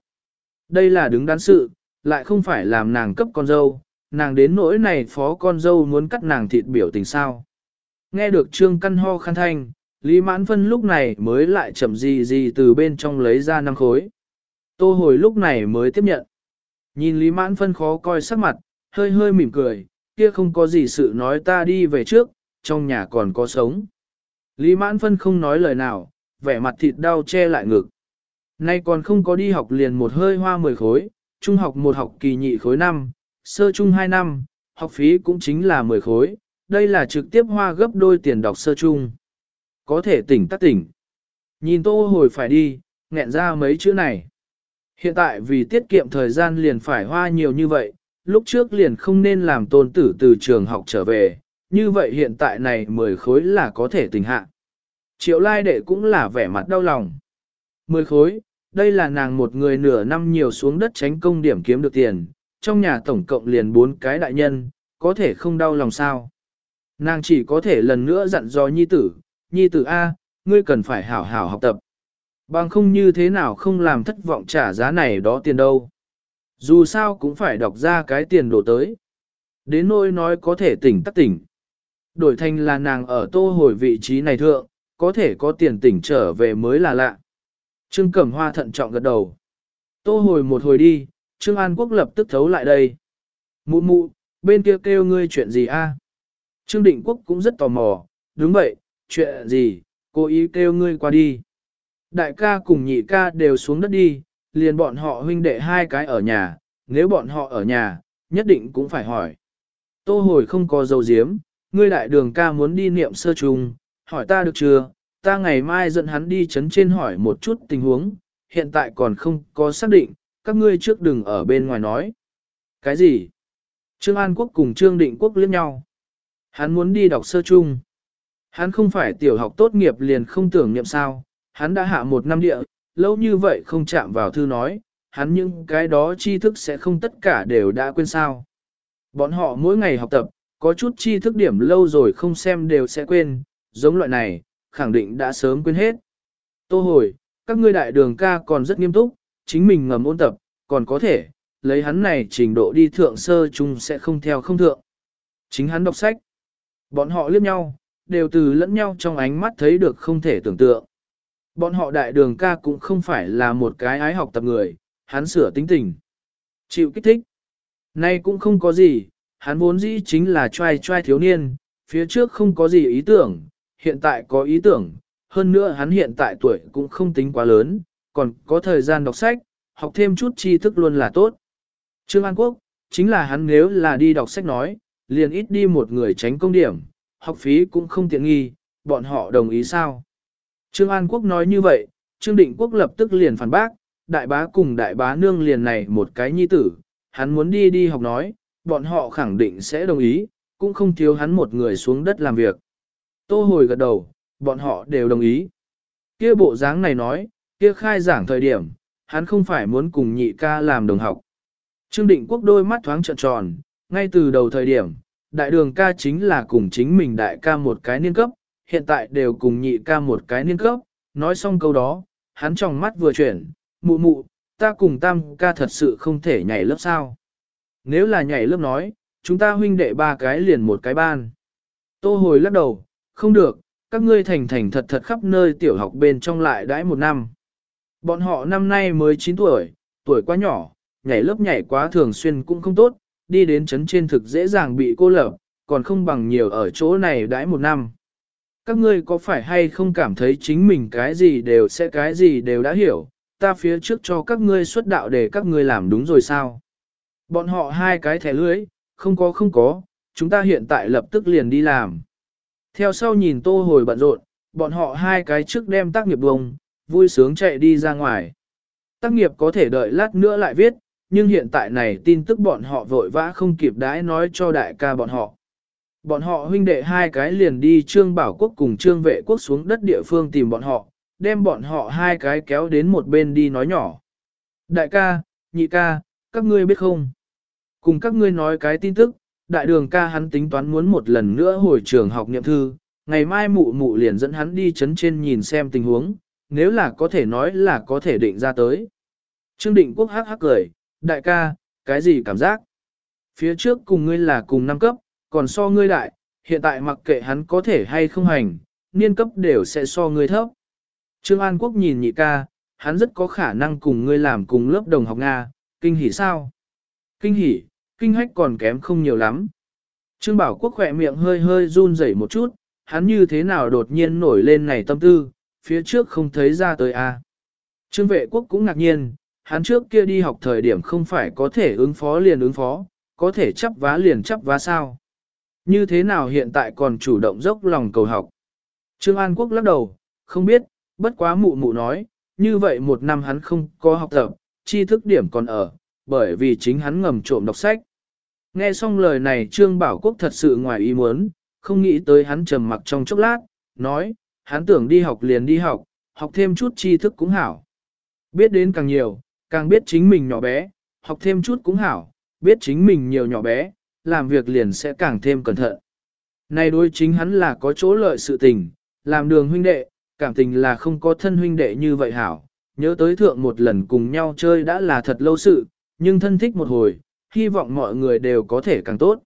Đây là đứng đắn sự, lại không phải làm nàng cấp con dâu, nàng đến nỗi này phó con dâu muốn cắt nàng thịt biểu tình sao. Nghe được trương căn ho khăn thanh, Lý Mãn Phân lúc này mới lại chậm gì gì từ bên trong lấy ra năm khối. Tô hồi lúc này mới tiếp nhận. Nhìn Lý Mãn Phân khó coi sắc mặt, hơi hơi mỉm cười, kia không có gì sự nói ta đi về trước, trong nhà còn có sống. Lý Mãn Phân không nói lời nào, vẻ mặt thịt đau che lại ngực. Nay còn không có đi học liền một hơi hoa mười khối, trung học một học kỳ nhị khối năm, sơ trung hai năm, học phí cũng chính là mười khối, đây là trực tiếp hoa gấp đôi tiền đọc sơ trung. Có thể tỉnh tắt tỉnh. Nhìn tô hồi phải đi, nghẹn ra mấy chữ này. Hiện tại vì tiết kiệm thời gian liền phải hoa nhiều như vậy, lúc trước liền không nên làm tôn tử từ trường học trở về, như vậy hiện tại này 10 khối là có thể tỉnh hạ. Triệu lai đệ cũng là vẻ mặt đau lòng. 10 khối, đây là nàng một người nửa năm nhiều xuống đất tránh công điểm kiếm được tiền, trong nhà tổng cộng liền bốn cái đại nhân, có thể không đau lòng sao. Nàng chỉ có thể lần nữa dặn dò nhi tử, nhi tử A, ngươi cần phải hảo hảo học tập. Bằng không như thế nào không làm thất vọng trả giá này đó tiền đâu. Dù sao cũng phải đọc ra cái tiền đổ tới. Đến nỗi nói có thể tỉnh tắc tỉnh. Đổi thành là nàng ở tô hồi vị trí này thượng, có thể có tiền tỉnh trở về mới là lạ. Trương Cẩm Hoa thận trọng gật đầu. Tô hồi một hồi đi, Trương An Quốc lập tức thấu lại đây. Mụ mụ, bên kia kêu ngươi chuyện gì a? Trương Định Quốc cũng rất tò mò, đúng vậy, chuyện gì, cô ý kêu ngươi qua đi. Đại ca cùng nhị ca đều xuống đất đi, liền bọn họ huynh đệ hai cái ở nhà, nếu bọn họ ở nhà, nhất định cũng phải hỏi. Tô hồi không có dầu diếm, ngươi đại đường ca muốn đi niệm sơ trùng, hỏi ta được chưa, ta ngày mai dẫn hắn đi chấn trên hỏi một chút tình huống, hiện tại còn không có xác định, các ngươi trước đừng ở bên ngoài nói. Cái gì? Trương An Quốc cùng Trương Định Quốc liếc nhau. Hắn muốn đi đọc sơ chung. Hắn không phải tiểu học tốt nghiệp liền không tưởng niệm sao, hắn đã hạ một năm địa, lâu như vậy không chạm vào thư nói, hắn những cái đó tri thức sẽ không tất cả đều đã quên sao. Bọn họ mỗi ngày học tập, có chút tri thức điểm lâu rồi không xem đều sẽ quên, giống loại này, khẳng định đã sớm quên hết. Tô hồi, các ngươi đại đường ca còn rất nghiêm túc, chính mình ngầm ôn tập, còn có thể, lấy hắn này trình độ đi thượng sơ chung sẽ không theo không thượng. Chính hắn đọc sách. Bọn họ liếc nhau, đều từ lẫn nhau trong ánh mắt thấy được không thể tưởng tượng. Bọn họ đại đường ca cũng không phải là một cái ái học tập người, hắn sửa tính tình. Chịu kích thích. Nay cũng không có gì, hắn vốn dĩ chính là trai trai thiếu niên, phía trước không có gì ý tưởng, hiện tại có ý tưởng, hơn nữa hắn hiện tại tuổi cũng không tính quá lớn, còn có thời gian đọc sách, học thêm chút tri thức luôn là tốt. Trương An Quốc, chính là hắn nếu là đi đọc sách nói, liền ít đi một người tránh công điểm, học phí cũng không tiện nghi, bọn họ đồng ý sao? Trương An Quốc nói như vậy, Trương Định Quốc lập tức liền phản bác, đại bá cùng đại bá nương liền này một cái nhi tử, hắn muốn đi đi học nói, bọn họ khẳng định sẽ đồng ý, cũng không thiếu hắn một người xuống đất làm việc. Tô hồi gật đầu, bọn họ đều đồng ý. Kia bộ dáng này nói, kia khai giảng thời điểm, hắn không phải muốn cùng nhị ca làm đồng học. Trương Định Quốc đôi mắt thoáng trợn tròn, ngay từ đầu thời điểm, đại đường ca chính là cùng chính mình đại ca một cái niên cấp, hiện tại đều cùng nhị ca một cái niên cấp, nói xong câu đó, hắn trong mắt vừa chuyển, mụ mụ, ta cùng tam ca thật sự không thể nhảy lớp sao. Nếu là nhảy lớp nói, chúng ta huynh đệ ba cái liền một cái ban. Tô hồi lắc đầu, không được, các ngươi thành thành thật thật khắp nơi tiểu học bên trong lại đãi một năm. Bọn họ năm nay mới 9 tuổi, tuổi quá nhỏ, nhảy lớp nhảy quá thường xuyên cũng không tốt, đi đến chấn trên thực dễ dàng bị cô lập, còn không bằng nhiều ở chỗ này đãi một năm. Các ngươi có phải hay không cảm thấy chính mình cái gì đều sẽ cái gì đều đã hiểu, ta phía trước cho các ngươi xuất đạo để các ngươi làm đúng rồi sao? Bọn họ hai cái thẻ lưới, không có không có, chúng ta hiện tại lập tức liền đi làm. Theo sau nhìn tô hồi bận rộn, bọn họ hai cái trước đem tác nghiệp bông, vui sướng chạy đi ra ngoài. Tác nghiệp có thể đợi lát nữa lại viết, nhưng hiện tại này tin tức bọn họ vội vã không kịp đãi nói cho đại ca bọn họ. Bọn họ huynh đệ hai cái liền đi trương bảo quốc cùng trương vệ quốc xuống đất địa phương tìm bọn họ, đem bọn họ hai cái kéo đến một bên đi nói nhỏ. Đại ca, nhị ca, các ngươi biết không? Cùng các ngươi nói cái tin tức, đại đường ca hắn tính toán muốn một lần nữa hồi trường học niệm thư, ngày mai mụ mụ liền dẫn hắn đi chấn trên nhìn xem tình huống, nếu là có thể nói là có thể định ra tới. Trương định quốc hắc hắc cười, đại ca, cái gì cảm giác? phía trước cùng ngươi là cùng năm cấp, còn so ngươi đại, hiện tại mặc kệ hắn có thể hay không hành, niên cấp đều sẽ so ngươi thấp. Trương An Quốc nhìn nhị ca, hắn rất có khả năng cùng ngươi làm cùng lớp đồng học Nga, kinh hỉ sao? Kinh hỉ, kinh hách còn kém không nhiều lắm. Trương Bảo Quốc khỏe miệng hơi hơi run rẩy một chút, hắn như thế nào đột nhiên nổi lên này tâm tư, phía trước không thấy ra tới a. À. Trương Vệ Quốc cũng ngạc nhiên, hắn trước kia đi học thời điểm không phải có thể ứng phó liền ứng phó, có thể chấp vá liền chấp vá sao. Như thế nào hiện tại còn chủ động dốc lòng cầu học. Trương An Quốc lắc đầu, không biết, bất quá mụ mụ nói, như vậy một năm hắn không có học tập, tri thức điểm còn ở, bởi vì chính hắn ngầm trộm đọc sách. Nghe xong lời này Trương Bảo Quốc thật sự ngoài ý muốn, không nghĩ tới hắn trầm mặc trong chốc lát, nói, hắn tưởng đi học liền đi học, học thêm chút tri thức cũng hảo. Biết đến càng nhiều, càng biết chính mình nhỏ bé, học thêm chút cũng hảo, biết chính mình nhiều nhỏ bé, làm việc liền sẽ càng thêm cẩn thận. Này đối chính hắn là có chỗ lợi sự tình, làm đường huynh đệ, cảm tình là không có thân huynh đệ như vậy hảo, nhớ tới thượng một lần cùng nhau chơi đã là thật lâu sự, nhưng thân thích một hồi, hy vọng mọi người đều có thể càng tốt.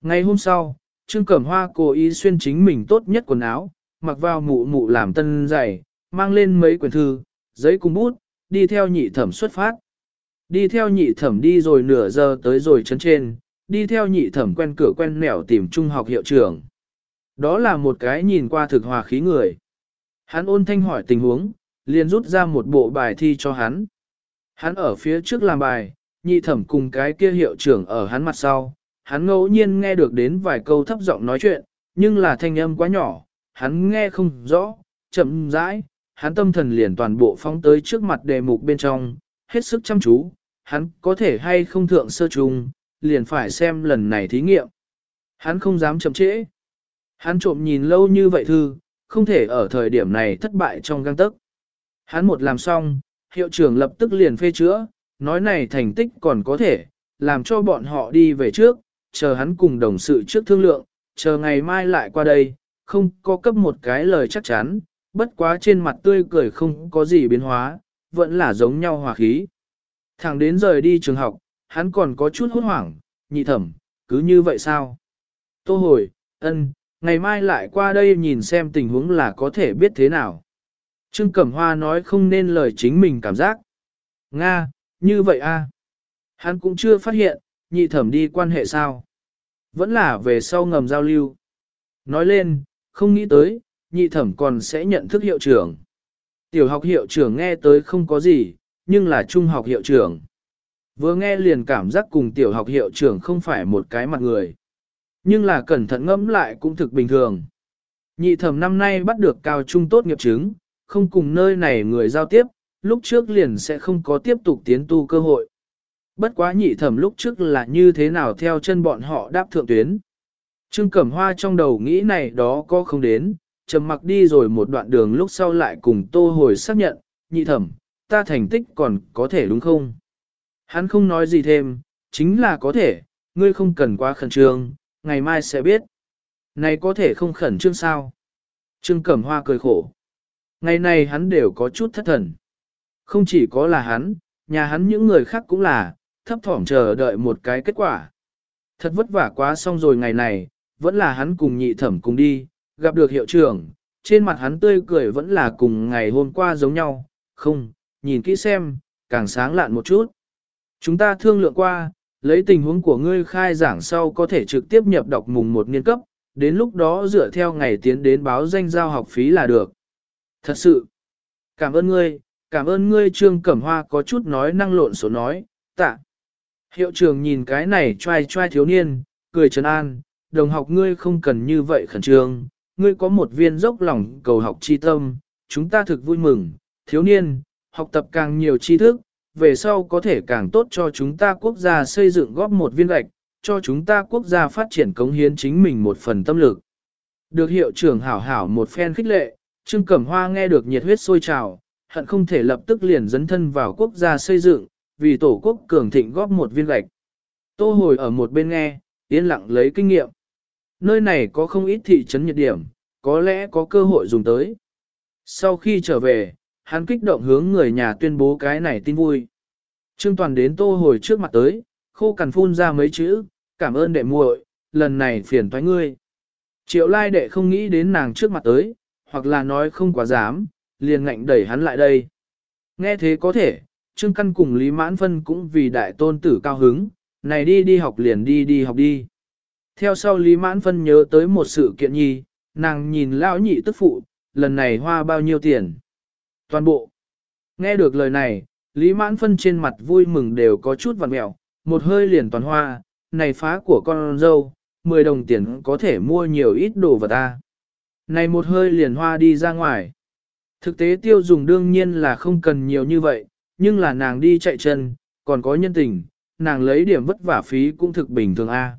Ngày hôm sau, Trương Cẩm Hoa cố ý xuyên chính mình tốt nhất quần áo, mặc vào mụ mụ làm tân giày, mang lên mấy quyển thư, giấy cùng bút, đi theo nhị thẩm xuất phát. Đi theo nhị thẩm đi rồi nửa giờ tới rồi chân trên, đi theo nhị thẩm quen cửa quen nẻo tìm trung học hiệu trưởng. Đó là một cái nhìn qua thực hòa khí người. Hắn ôn thanh hỏi tình huống, liền rút ra một bộ bài thi cho hắn. Hắn ở phía trước làm bài, nhị thẩm cùng cái kia hiệu trưởng ở hắn mặt sau. Hắn ngẫu nhiên nghe được đến vài câu thấp giọng nói chuyện, nhưng là thanh âm quá nhỏ, hắn nghe không rõ, chậm rãi, hắn tâm thần liền toàn bộ phóng tới trước mặt đề mục bên trong, hết sức chăm chú, hắn có thể hay không thượng sơ trùng, liền phải xem lần này thí nghiệm. Hắn không dám chậm trễ. Hắn trộm nhìn lâu như vậy thư, không thể ở thời điểm này thất bại trong găng tức. Hắn một làm xong, hiệu trưởng lập tức liền phê chữa, nói này thành tích còn có thể, làm cho bọn họ đi về trước, chờ hắn cùng đồng sự trước thương lượng, chờ ngày mai lại qua đây, không có cấp một cái lời chắc chắn, bất quá trên mặt tươi cười không có gì biến hóa, vẫn là giống nhau hòa khí. Thẳng đến rời đi trường học, hắn còn có chút hốt hoảng, nhị thẩm, cứ như vậy sao? Tô hồi, ân, ngày mai lại qua đây nhìn xem tình huống là có thể biết thế nào. Trương Cẩm Hoa nói không nên lời chính mình cảm giác. Nga, như vậy a Hắn cũng chưa phát hiện, nhị thẩm đi quan hệ sao. Vẫn là về sau ngầm giao lưu. Nói lên, không nghĩ tới, nhị thẩm còn sẽ nhận thức hiệu trưởng. Tiểu học hiệu trưởng nghe tới không có gì, nhưng là trung học hiệu trưởng. Vừa nghe liền cảm giác cùng tiểu học hiệu trưởng không phải một cái mặt người. Nhưng là cẩn thận ngẫm lại cũng thực bình thường. Nhị thẩm năm nay bắt được cao trung tốt nghiệp chứng, không cùng nơi này người giao tiếp, lúc trước liền sẽ không có tiếp tục tiến tu cơ hội. Bất quá nhị thẩm lúc trước là như thế nào theo chân bọn họ đáp thượng tuyến. Trương Cẩm Hoa trong đầu nghĩ này đó có không đến, trầm mặc đi rồi một đoạn đường lúc sau lại cùng tô hồi xác nhận, nhị thẩm, ta thành tích còn có thể đúng không? Hắn không nói gì thêm, chính là có thể, ngươi không cần quá khẩn trương, ngày mai sẽ biết. Này có thể không khẩn trương sao? Trương Cẩm Hoa cười khổ. Ngày này hắn đều có chút thất thần. Không chỉ có là hắn, nhà hắn những người khác cũng là, thấp thỏm chờ đợi một cái kết quả. Thật vất vả quá xong rồi ngày này, vẫn là hắn cùng nhị thẩm cùng đi, gặp được hiệu trưởng, trên mặt hắn tươi cười vẫn là cùng ngày hôm qua giống nhau, không, nhìn kỹ xem, càng sáng lạn một chút. Chúng ta thương lượng qua, lấy tình huống của ngươi khai giảng sau có thể trực tiếp nhập đọc mùng một niên cấp, đến lúc đó dựa theo ngày tiến đến báo danh giao học phí là được. Thật sự, cảm ơn ngươi, cảm ơn ngươi Trương Cẩm Hoa có chút nói năng lộn số nói, tạ. Hiệu trưởng nhìn cái này trai trai thiếu niên, cười trấn an, đồng học ngươi không cần như vậy khẩn trương, ngươi có một viên dốc lòng cầu học chi tâm, chúng ta thực vui mừng, thiếu niên, học tập càng nhiều tri thức, về sau có thể càng tốt cho chúng ta quốc gia xây dựng góp một viên gạch, cho chúng ta quốc gia phát triển cống hiến chính mình một phần tâm lực. Được hiệu trưởng hảo hảo một phen khích lệ, Trương Cẩm Hoa nghe được nhiệt huyết sôi trào, hận không thể lập tức liền dấn thân vào quốc gia xây dựng, vì tổ quốc cường thịnh góp một viên gạch. Tô hồi ở một bên nghe, yên lặng lấy kinh nghiệm. Nơi này có không ít thị trấn nhiệt điểm, có lẽ có cơ hội dùng tới. Sau khi trở về, hắn kích động hướng người nhà tuyên bố cái này tin vui. Trương Toàn đến tô hồi trước mặt tới, khô cằn phun ra mấy chữ, cảm ơn đệ muội, lần này phiền thoái ngươi. Triệu lai đệ không nghĩ đến nàng trước mặt tới, hoặc là nói không quá dám, liền ngạnh đẩy hắn lại đây. Nghe thế có thể, Trương Căn cùng Lý Mãn Phân cũng vì đại tôn tử cao hứng, này đi đi học liền đi đi học đi. Theo sau Lý Mãn Phân nhớ tới một sự kiện nhi, nàng nhìn lão nhị tức phụ, lần này hoa bao nhiêu tiền. Toàn bộ. Nghe được lời này, Lý Mãn Phân trên mặt vui mừng đều có chút vằn mẹo, một hơi liền toàn hoa, này phá của con dâu, 10 đồng tiền có thể mua nhiều ít đồ vật ta. Này một hơi liền hoa đi ra ngoài. Thực tế tiêu dùng đương nhiên là không cần nhiều như vậy, nhưng là nàng đi chạy chân, còn có nhân tình, nàng lấy điểm vất vả phí cũng thực bình thường a.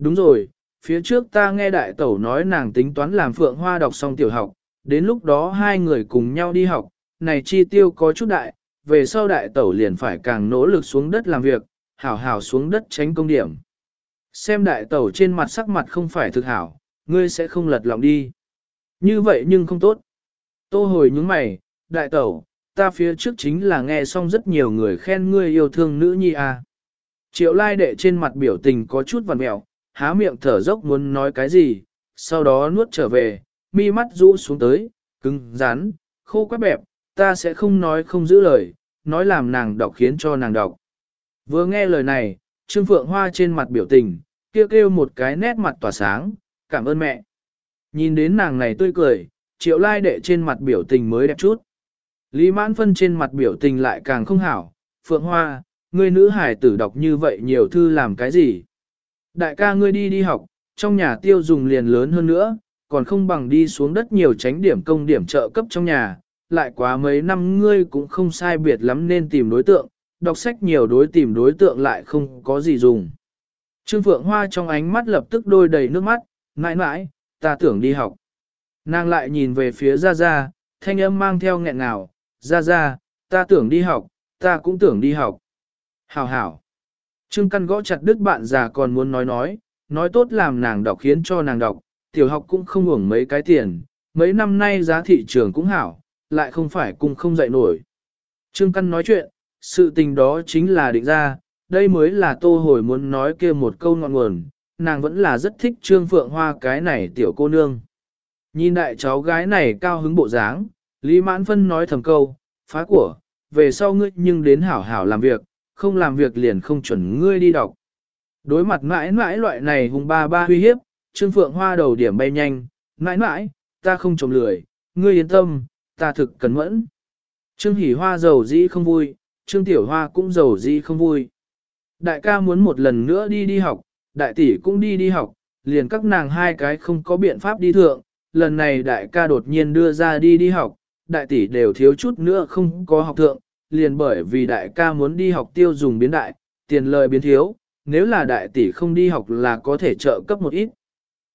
Đúng rồi, phía trước ta nghe đại tẩu nói nàng tính toán làm phượng hoa đọc xong tiểu học, đến lúc đó hai người cùng nhau đi học, này chi tiêu có chút đại, về sau đại tẩu liền phải càng nỗ lực xuống đất làm việc, hảo hảo xuống đất tránh công điểm. Xem đại tẩu trên mặt sắc mặt không phải thực hảo, ngươi sẽ không lật lòng đi. Như vậy nhưng không tốt. Tô hồi những mày, đại tẩu, ta phía trước chính là nghe xong rất nhiều người khen ngươi yêu thương nữ nhi à. Triệu lai đệ trên mặt biểu tình có chút vằn mẹo, há miệng thở dốc muốn nói cái gì, sau đó nuốt trở về, mi mắt rũ xuống tới, cứng, rắn, khô quét bẹp, ta sẽ không nói không giữ lời, nói làm nàng đọc khiến cho nàng đọc. Vừa nghe lời này, Trương Phượng Hoa trên mặt biểu tình, kêu kêu một cái nét mặt tỏa sáng, cảm ơn mẹ. Nhìn đến nàng này tươi cười, triệu lai đệ trên mặt biểu tình mới đẹp chút. Lý mãn phân trên mặt biểu tình lại càng không hảo, Phượng Hoa, ngươi nữ hải tử đọc như vậy nhiều thư làm cái gì? Đại ca ngươi đi đi học, trong nhà tiêu dùng liền lớn hơn nữa, còn không bằng đi xuống đất nhiều tránh điểm công điểm trợ cấp trong nhà, lại quá mấy năm ngươi cũng không sai biệt lắm nên tìm đối tượng, đọc sách nhiều đối tìm đối tượng lại không có gì dùng. Trương Phượng Hoa trong ánh mắt lập tức đôi đầy nước mắt, mãi mãi, ta tưởng đi học. Nàng lại nhìn về phía Gia Gia, thanh âm mang theo nghẹn ngào, Gia Gia, ta tưởng đi học, ta cũng tưởng đi học. Hảo hảo. Trương Căn gõ chặt đứt bạn già còn muốn nói nói, nói tốt làm nàng đọc khiến cho nàng đọc, tiểu học cũng không hưởng mấy cái tiền, mấy năm nay giá thị trường cũng hảo, lại không phải cùng không dạy nổi. Trương Căn nói chuyện, sự tình đó chính là định ra, đây mới là tô hồi muốn nói kia một câu ngọn nguồn, nàng vẫn là rất thích Trương Phượng Hoa cái này tiểu cô nương. Nhìn đại cháu gái này cao hứng bộ dáng, Lý Mãn Phân nói thầm câu, phá của, về sau ngươi nhưng đến hảo hảo làm việc, không làm việc liền không chuẩn ngươi đi đọc. Đối mặt mãi mãi loại này hùng ba ba huy hiếp, Trương Phượng Hoa đầu điểm bay nhanh, mãi mãi, ta không trồng lười, ngươi yên tâm, ta thực cẩn mẫn. Trương Hỷ Hoa giàu dĩ không vui, Trương Tiểu Hoa cũng giàu dĩ không vui. Đại ca muốn một lần nữa đi đi học, đại tỷ cũng đi đi học, liền các nàng hai cái không có biện pháp đi thượng, lần này đại ca đột nhiên đưa ra đi đi học, đại tỷ đều thiếu chút nữa không có học thượng, liền bởi vì đại ca muốn đi học tiêu dùng biến đại, tiền lời biến thiếu, nếu là đại tỷ không đi học là có thể trợ cấp một ít.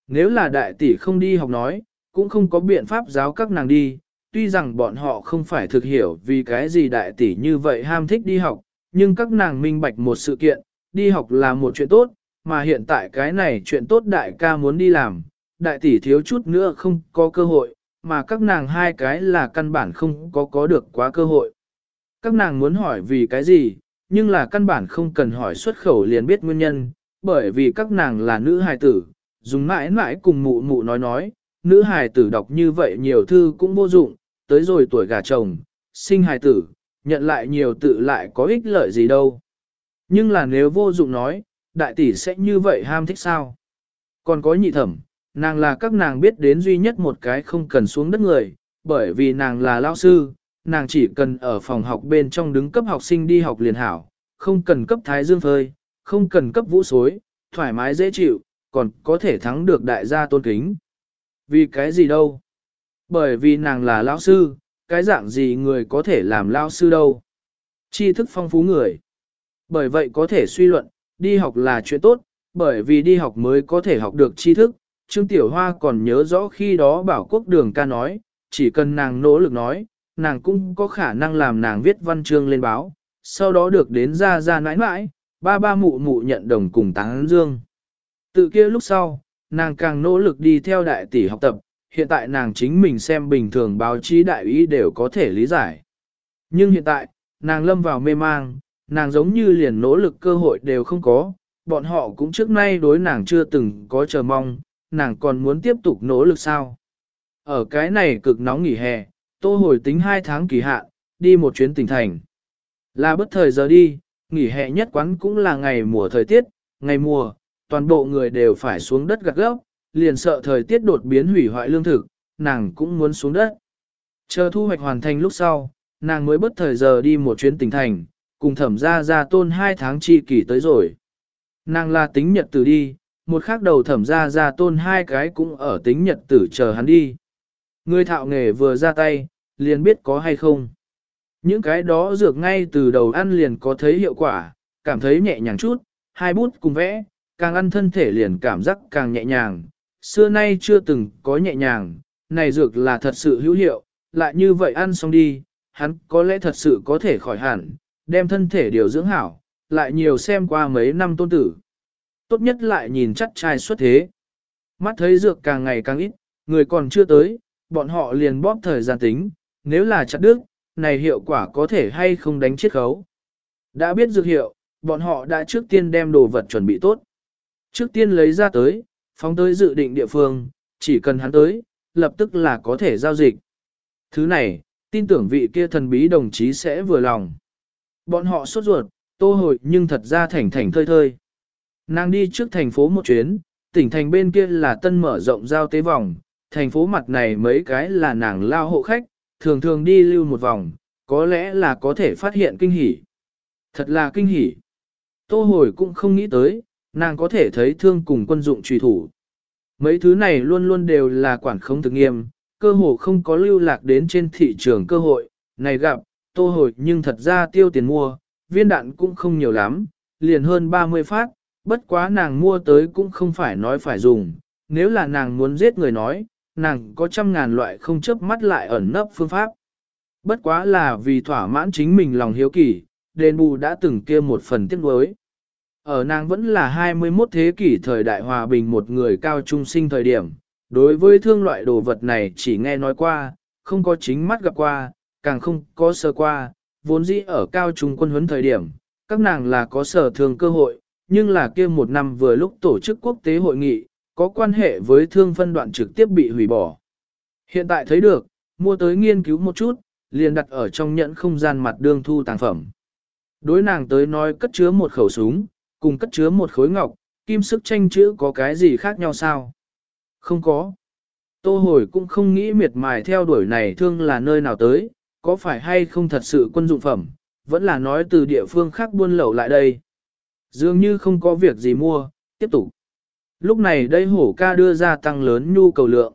Nếu là đại tỷ không đi học nói, cũng không có biện pháp giáo các nàng đi, tuy rằng bọn họ không phải thực hiểu vì cái gì đại tỷ như vậy ham thích đi học, nhưng các nàng minh bạch một sự kiện, đi học là một chuyện tốt, mà hiện tại cái này chuyện tốt đại ca muốn đi làm, đại tỷ thiếu chút nữa không có cơ hội, mà các nàng hai cái là căn bản không có có được quá cơ hội. Các nàng muốn hỏi vì cái gì, nhưng là căn bản không cần hỏi xuất khẩu liền biết nguyên nhân, bởi vì các nàng là nữ hài tử, dùng mãi mãi cùng mụ mụ nói nói, nữ hài tử đọc như vậy nhiều thư cũng vô dụng, tới rồi tuổi gà chồng, sinh hài tử, nhận lại nhiều tự lại có ích lợi gì đâu. Nhưng là nếu vô dụng nói, đại tỷ sẽ như vậy ham thích sao? Còn có nhị thẩm, nàng là các nàng biết đến duy nhất một cái không cần xuống đất người, bởi vì nàng là lao sư, nàng chỉ cần ở phòng học bên trong đứng cấp học sinh đi học liền hảo, không cần cấp thái dương phơi, không cần cấp vũ xối, thoải mái dễ chịu, còn có thể thắng được đại gia tôn kính. Vì cái gì đâu? Bởi vì nàng là lão sư, cái dạng gì người có thể làm lão sư đâu? Tri thức phong phú người. Bởi vậy có thể suy luận, đi học là chuyện tốt, bởi vì đi học mới có thể học được tri thức. Trương Tiểu Hoa còn nhớ rõ khi đó bảo quốc đường ca nói, chỉ cần nàng nỗ lực nói, nàng cũng có khả năng làm nàng viết văn chương lên báo, sau đó được đến ra ra nãi nãi, ba ba mụ mụ nhận đồng cùng táng dương. Tự kia lúc sau, nàng càng nỗ lực đi theo đại tỷ học tập, hiện tại nàng chính mình xem bình thường báo chí đại ý đều có thể lý giải. Nhưng hiện tại, nàng lâm vào mê mang, nàng giống như liền nỗ lực cơ hội đều không có, bọn họ cũng trước nay đối nàng chưa từng có chờ mong, nàng còn muốn tiếp tục nỗ lực sao. Ở cái này cực nóng nghỉ hè, tô hồi tính 2 tháng kỳ hạn, đi một chuyến tỉnh thành. Là bất thời giờ đi, nghỉ hè nhất quán cũng là ngày mùa thời tiết, ngày mùa, toàn bộ người đều phải xuống đất gặt gốc, liền sợ thời tiết đột biến hủy hoại lương thực, nàng cũng muốn xuống đất. Chờ thu hoạch hoàn thành lúc sau, nàng mới bất thời giờ đi một chuyến tỉnh thành, cùng thẩm ra ra tôn hai tháng chi kỷ tới rồi. Nàng là tính nhật tử đi, một khác đầu thẩm ra ra tôn hai cái cũng ở tính nhật tử chờ hắn đi. Người thạo nghề vừa ra tay, liền biết có hay không. Những cái đó dược ngay từ đầu ăn liền có thấy hiệu quả, cảm thấy nhẹ nhàng chút, hai bút cùng vẽ, càng ăn thân thể liền cảm giác càng nhẹ nhàng. Xưa nay chưa từng có nhẹ nhàng, này dược là thật sự hữu hiệu, lại như vậy ăn xong đi, hắn có lẽ thật sự có thể khỏi hẳn, đem thân thể điều dưỡng hảo, lại nhiều xem qua mấy năm tôn tử. Tốt nhất lại nhìn chắc trai xuất thế. Mắt thấy dược càng ngày càng ít, người còn chưa tới, bọn họ liền bóp thời gian tính, nếu là chặt đứt, này hiệu quả có thể hay không đánh chiết khấu. Đã biết dược hiệu, bọn họ đã trước tiên đem đồ vật chuẩn bị tốt. Trước tiên lấy ra tới, phóng tới dự định địa phương, chỉ cần hắn tới, lập tức là có thể giao dịch. Thứ này, tin tưởng vị kia thần bí đồng chí sẽ vừa lòng. Bọn họ sốt ruột, tô hồi nhưng thật ra thành thành thơi thơi. Nàng đi trước thành phố một chuyến, tỉnh thành bên kia là tân mở rộng giao tế vòng, thành phố mặt này mấy cái là nàng lao hộ khách, thường thường đi lưu một vòng, có lẽ là có thể phát hiện kinh hỉ. Thật là kinh hỉ. Tô hồi cũng không nghĩ tới, nàng có thể thấy thương cùng quân dụng trùy thủ. Mấy thứ này luôn luôn đều là quản không thực nghiêm, cơ hồ không có lưu lạc đến trên thị trường cơ hội, này gặp, tô hồi nhưng thật ra tiêu tiền mua, viên đạn cũng không nhiều lắm, liền hơn 30 phát, bất quá nàng mua tới cũng không phải nói phải dùng, nếu là nàng muốn giết người nói, nàng có trăm ngàn loại không chấp mắt lại ẩn nấp phương pháp. Bất quá là vì thỏa mãn chính mình lòng hiếu kỳ, đền bù đã từng kia một phần tiếc nuối. Ở nàng vẫn là 21 thế kỷ thời đại hòa bình một người cao trung sinh thời điểm, đối với thương loại đồ vật này chỉ nghe nói qua, không có chính mắt gặp qua, càng không có sơ qua, vốn dĩ ở cao trung quân huấn thời điểm, các nàng là có sở thường cơ hội, nhưng là kia một năm vừa lúc tổ chức quốc tế hội nghị, có quan hệ với thương phân đoạn trực tiếp bị hủy bỏ. Hiện tại thấy được, mua tới nghiên cứu một chút, liền đặt ở trong nhẫn không gian mặt đương thu tàng phẩm. Đối nàng tới nói cất chứa một khẩu súng, cùng cất chứa một khối ngọc, kim sức tranh chữ có cái gì khác nhau sao? Không có. Tô hồi cũng không nghĩ miệt mài theo đuổi này thương là nơi nào tới, có phải hay không thật sự quân dụng phẩm, vẫn là nói từ địa phương khác buôn lậu lại đây. Dường như không có việc gì mua, tiếp tục. Lúc này đây hổ ca đưa ra tăng lớn nhu cầu lượng.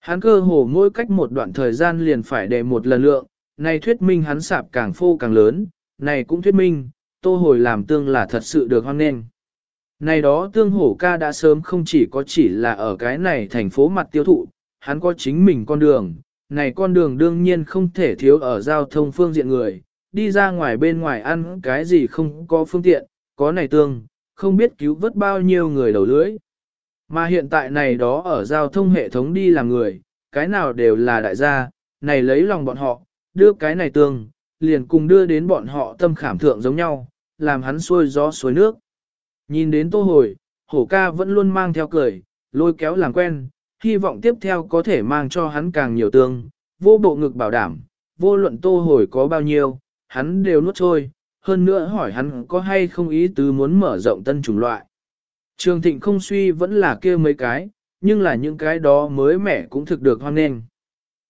Hắn cơ hồ mỗi cách một đoạn thời gian liền phải để một lần lượng, này thuyết minh hắn sạp càng phô càng lớn, này cũng thuyết minh, tô hồi làm tương là thật sự được hoan nghênh. Này đó tương hổ ca đã sớm không chỉ có chỉ là ở cái này thành phố mặt tiêu thụ, hắn có chính mình con đường, này con đường đương nhiên không thể thiếu ở giao thông phương diện người, đi ra ngoài bên ngoài ăn cái gì không có phương tiện, có này tương, không biết cứu vớt bao nhiêu người đầu lưỡi. Mà hiện tại này đó ở giao thông hệ thống đi làm người, cái nào đều là đại gia, này lấy lòng bọn họ, đưa cái này tương, liền cùng đưa đến bọn họ tâm khảm thượng giống nhau, làm hắn xuôi gió suối nước. Nhìn đến tô hồi, hổ ca vẫn luôn mang theo cười, lôi kéo làm quen, hy vọng tiếp theo có thể mang cho hắn càng nhiều tương, vô bộ ngực bảo đảm, vô luận tô hồi có bao nhiêu, hắn đều nuốt trôi, hơn nữa hỏi hắn có hay không ý tứ muốn mở rộng tân chủng loại. Trường thịnh không suy vẫn là kia mấy cái, nhưng là những cái đó mới mẻ cũng thực được hoan nghênh.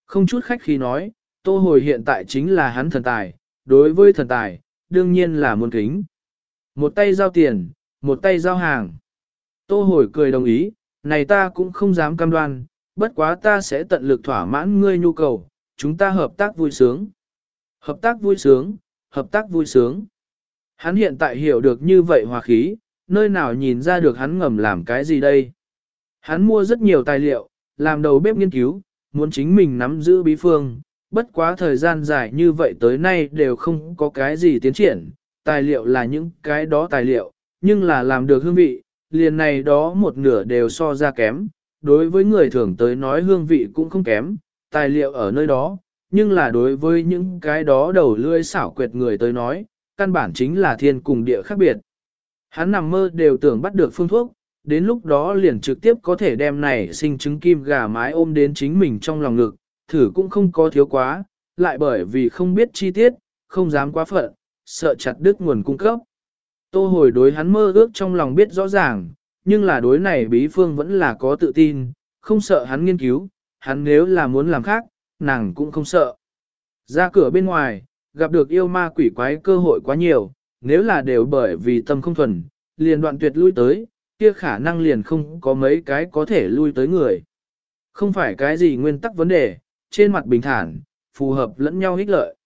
Không chút khách khi nói, tô hồi hiện tại chính là hắn thần tài, đối với thần tài, đương nhiên là muôn kính. Một tay giao tiền, một tay giao hàng. Tô hồi cười đồng ý, này ta cũng không dám cam đoan, bất quá ta sẽ tận lực thỏa mãn ngươi nhu cầu, chúng ta hợp tác vui sướng. Hợp tác vui sướng, hợp tác vui sướng. Hắn hiện tại hiểu được như vậy hòa khí, nơi nào nhìn ra được hắn ngầm làm cái gì đây. Hắn mua rất nhiều tài liệu, làm đầu bếp nghiên cứu, muốn chính mình nắm giữ bí phương, bất quá thời gian dài như vậy tới nay đều không có cái gì tiến triển, tài liệu là những cái đó tài liệu, nhưng là làm được hương vị, liền này đó một nửa đều so ra kém, đối với người thường tới nói hương vị cũng không kém, tài liệu ở nơi đó, nhưng là đối với những cái đó đầu lươi xảo quyệt người tới nói, căn bản chính là thiên cùng địa khác biệt. Hắn nằm mơ đều tưởng bắt được phương thuốc, đến lúc đó liền trực tiếp có thể đem này sinh trứng kim gà mái ôm đến chính mình trong lòng ngực, thử cũng không có thiếu quá, lại bởi vì không biết chi tiết, không dám quá phận, sợ chặt đứt nguồn cung cấp. Tô hồi đối hắn mơ ước trong lòng biết rõ ràng, nhưng là đối này bí phương vẫn là có tự tin, không sợ hắn nghiên cứu, hắn nếu là muốn làm khác, nàng cũng không sợ. Ra cửa bên ngoài, gặp được yêu ma quỷ quái cơ hội quá nhiều, nếu là đều bởi vì tâm không thuần, liền đoạn tuyệt lui tới, kia khả năng liền không có mấy cái có thể lui tới người. Không phải cái gì nguyên tắc vấn đề, trên mặt bình thản, phù hợp lẫn nhau ích lợi.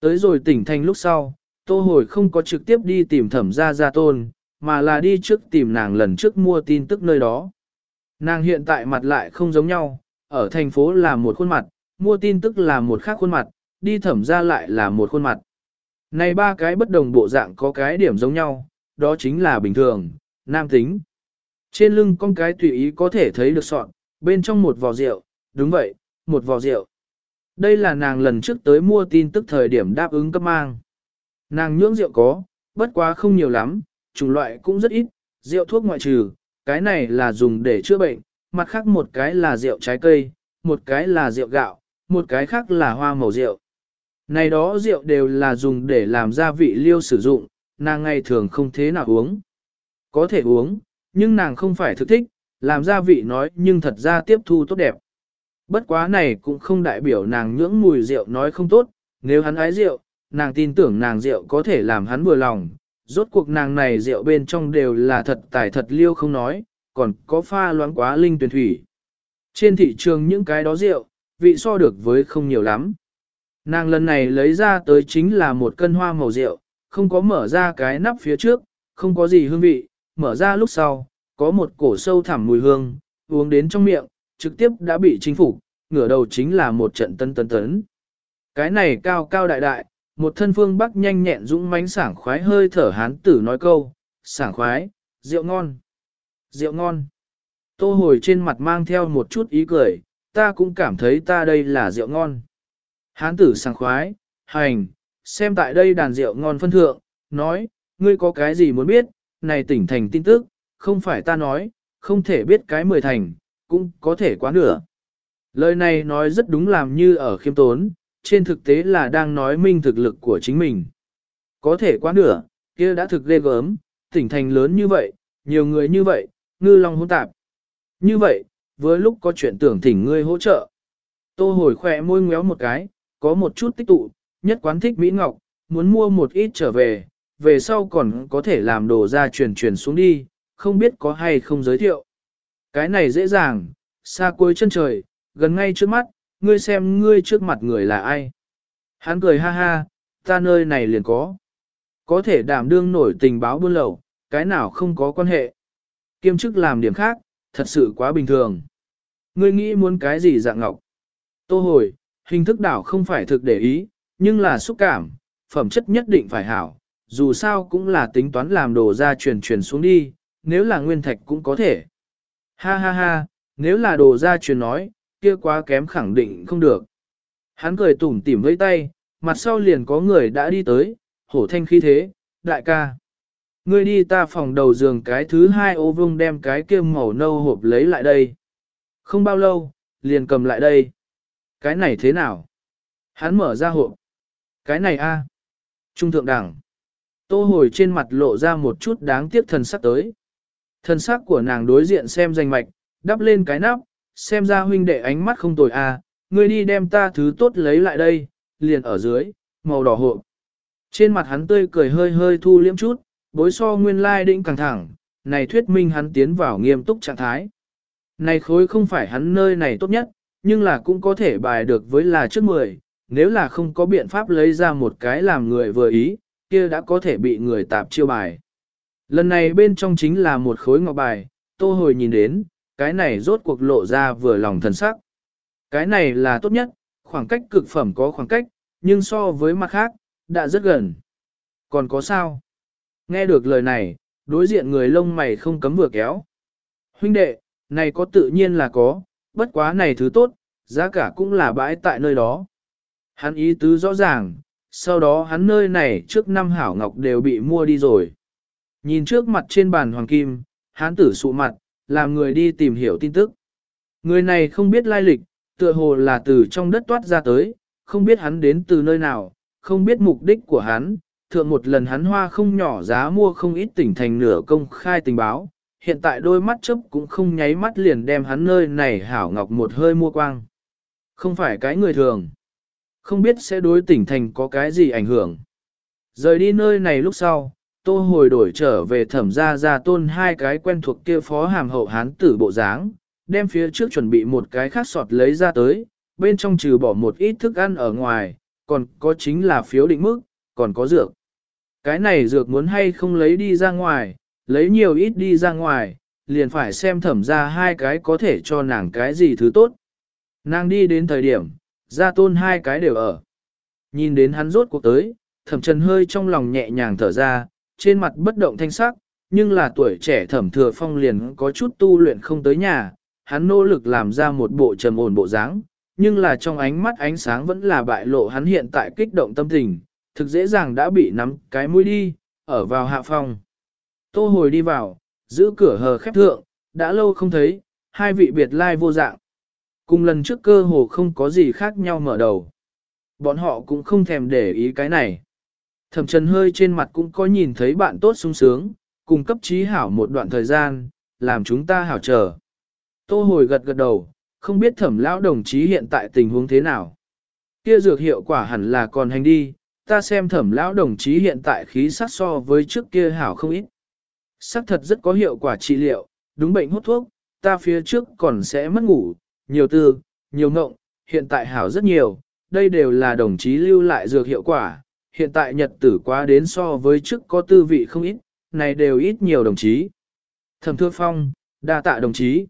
Tới rồi tỉnh thành lúc sau, tô hồi không có trực tiếp đi tìm thẩm gia gia tôn, mà là đi trước tìm nàng lần trước mua tin tức nơi đó. Nàng hiện tại mặt lại không giống nhau, ở thành phố là một khuôn mặt, mua tin tức là một khác khuôn mặt, đi thẩm ra lại là một khuôn mặt. Này ba cái bất đồng bộ dạng có cái điểm giống nhau, đó chính là bình thường, nam tính. Trên lưng con cái tùy ý có thể thấy được sọn, bên trong một vò rượu, đúng vậy, một vò rượu. Đây là nàng lần trước tới mua tin tức thời điểm đáp ứng cấp mang. Nàng nhưỡng rượu có, bất quá không nhiều lắm, chủng loại cũng rất ít, rượu thuốc ngoại trừ, cái này là dùng để chữa bệnh, mặt khác một cái là rượu trái cây, một cái là rượu gạo, một cái khác là hoa màu rượu. Này đó rượu đều là dùng để làm gia vị liêu sử dụng, nàng ngày thường không thế nào uống. Có thể uống, nhưng nàng không phải thực thích, làm gia vị nói nhưng thật ra tiếp thu tốt đẹp. Bất quá này cũng không đại biểu nàng nhưỡng mùi rượu nói không tốt, nếu hắn ái rượu, nàng tin tưởng nàng rượu có thể làm hắn vừa lòng. Rốt cuộc nàng này rượu bên trong đều là thật tài thật liêu không nói, còn có pha loãng quá linh tuyển thủy. Trên thị trường những cái đó rượu, vị so được với không nhiều lắm. Nàng lần này lấy ra tới chính là một cân hoa màu rượu, không có mở ra cái nắp phía trước, không có gì hương vị, mở ra lúc sau, có một cổ sâu thẳm mùi hương, uống đến trong miệng, trực tiếp đã bị chính phủ, ngửa đầu chính là một trận tân tân tấn. Cái này cao cao đại đại, một thân phương bắc nhanh nhẹn dũng mãnh sảng khoái hơi thở hán tử nói câu, sảng khoái, rượu ngon, rượu ngon. Tô hồi trên mặt mang theo một chút ý cười, ta cũng cảm thấy ta đây là rượu ngon. Hán tử sảng khoái, hành, xem tại đây đàn rượu ngon phân thượng, nói, ngươi có cái gì muốn biết, này tỉnh thành tin tức, không phải ta nói, không thể biết cái mười thành, cũng có thể quá nửa. Lời này nói rất đúng làm như ở khiêm tốn, trên thực tế là đang nói minh thực lực của chính mình. Có thể quá nửa, kia đã thực ghê gớm, tỉnh thành lớn như vậy, nhiều người như vậy, ngư long hỗn tạp. Như vậy, với lúc có chuyện tưởng thỉnh ngươi hỗ trợ. Tô hồi khỏe môi ngéo một cái, có một chút tích tụ, nhất quán thích Mỹ Ngọc, muốn mua một ít trở về, về sau còn có thể làm đồ ra truyền truyền xuống đi, không biết có hay không giới thiệu. Cái này dễ dàng, xa cuối chân trời, gần ngay trước mắt, ngươi xem ngươi trước mặt người là ai. Hắn cười ha ha, ta nơi này liền có. Có thể đảm đương nổi tình báo buôn lậu, cái nào không có quan hệ. Kiêm chức làm điểm khác, thật sự quá bình thường. Ngươi nghĩ muốn cái gì dạng ngọc? Tô hồi, hình thức đảo không phải thực để ý, nhưng là xúc cảm, phẩm chất nhất định phải hảo, dù sao cũng là tính toán làm đồ ra truyền truyền xuống đi, nếu là nguyên thạch cũng có thể. Ha ha ha, nếu là đồ ra truyền nói, kia quá kém khẳng định không được. Hắn cười tủm tỉm với tay, mặt sau liền có người đã đi tới, hổ thanh khí thế, đại ca. Ngươi đi ta phòng đầu giường cái thứ hai ô vương đem cái kia màu nâu hộp lấy lại đây. Không bao lâu, liền cầm lại đây. Cái này thế nào? Hắn mở ra hộp. Cái này a Trung thượng đẳng. Tô hồi trên mặt lộ ra một chút đáng tiếc thần sắc tới. Thần sắc của nàng đối diện xem danh mạch, đắp lên cái nắp, xem ra huynh đệ ánh mắt không tồi a, ngươi đi đem ta thứ tốt lấy lại đây, liền ở dưới, màu đỏ hộp. Trên mặt hắn tươi cười hơi hơi thu liễm chút, bối so nguyên lai định càng thẳng, này thuyết minh hắn tiến vào nghiêm túc trạng thái. Này khối không phải hắn nơi này tốt nhất, nhưng là cũng có thể bài được với là trước mười, nếu là không có biện pháp lấy ra một cái làm người vừa ý, kia đã có thể bị người tạp chiêu bài. Lần này bên trong chính là một khối ngọc bài, tô hồi nhìn đến, cái này rốt cuộc lộ ra vừa lòng thần sắc. Cái này là tốt nhất, khoảng cách cực phẩm có khoảng cách, nhưng so với mặt khác, đã rất gần. Còn có sao? Nghe được lời này, đối diện người lông mày không cấm vừa kéo. Huynh đệ, này có tự nhiên là có, bất quá này thứ tốt, giá cả cũng là bãi tại nơi đó. Hắn ý tứ rõ ràng, sau đó hắn nơi này trước năm hảo ngọc đều bị mua đi rồi. Nhìn trước mặt trên bàn hoàng kim, hán tử sụ mặt, làm người đi tìm hiểu tin tức. Người này không biết lai lịch, tựa hồ là từ trong đất toát ra tới, không biết hắn đến từ nơi nào, không biết mục đích của hắn. Thượng một lần hắn hoa không nhỏ giá mua không ít tỉnh thành nửa công khai tình báo, hiện tại đôi mắt chớp cũng không nháy mắt liền đem hắn nơi này hảo ngọc một hơi mua quang. Không phải cái người thường. Không biết sẽ đối tỉnh thành có cái gì ảnh hưởng. Rời đi nơi này lúc sau, tô hồi đổi trở về thẩm gia gia tôn hai cái quen thuộc kia phó hàm hậu hán tử bộ dáng, đem phía trước chuẩn bị một cái khác sọt lấy ra tới, bên trong trừ bỏ một ít thức ăn ở ngoài, còn có chính là phiếu định mức, còn có dược. Cái này dược muốn hay không lấy đi ra ngoài, lấy nhiều ít đi ra ngoài, liền phải xem thẩm ra hai cái có thể cho nàng cái gì thứ tốt. Nàng đi đến thời điểm, gia tôn hai cái đều ở. Nhìn đến hắn rốt cuộc tới, thẩm trần hơi trong lòng nhẹ nhàng thở ra, trên mặt bất động thanh sắc, nhưng là tuổi trẻ thẩm thừa phong liền có chút tu luyện không tới nhà, hắn nỗ lực làm ra một bộ trầm ổn bộ dáng, nhưng là trong ánh mắt ánh sáng vẫn là bại lộ hắn hiện tại kích động tâm tình, thực dễ dàng đã bị nắm cái mũi đi, ở vào hạ phòng Tô hồi đi vào, giữ cửa hờ khép thượng, đã lâu không thấy, hai vị biệt lai vô dạng. Cùng lần trước cơ hồ không có gì khác nhau mở đầu. Bọn họ cũng không thèm để ý cái này. Thẩm trần hơi trên mặt cũng có nhìn thấy bạn tốt sung sướng, cùng cấp trí hảo một đoạn thời gian, làm chúng ta hảo chờ. Tô hồi gật gật đầu, không biết thẩm lão đồng chí hiện tại tình huống thế nào. Kia dược hiệu quả hẳn là còn hành đi, ta xem thẩm lão đồng chí hiện tại khí sắc so với trước kia hảo không ít. Sắc thật rất có hiệu quả trị liệu, đúng bệnh hút thuốc, ta phía trước còn sẽ mất ngủ, nhiều tư, nhiều ngộng, hiện tại hảo rất nhiều, đây đều là đồng chí lưu lại dược hiệu quả, hiện tại nhật tử quá đến so với trước có tư vị không ít, này đều ít nhiều đồng chí. Thẩm Thưa Phong, đa tạ đồng chí.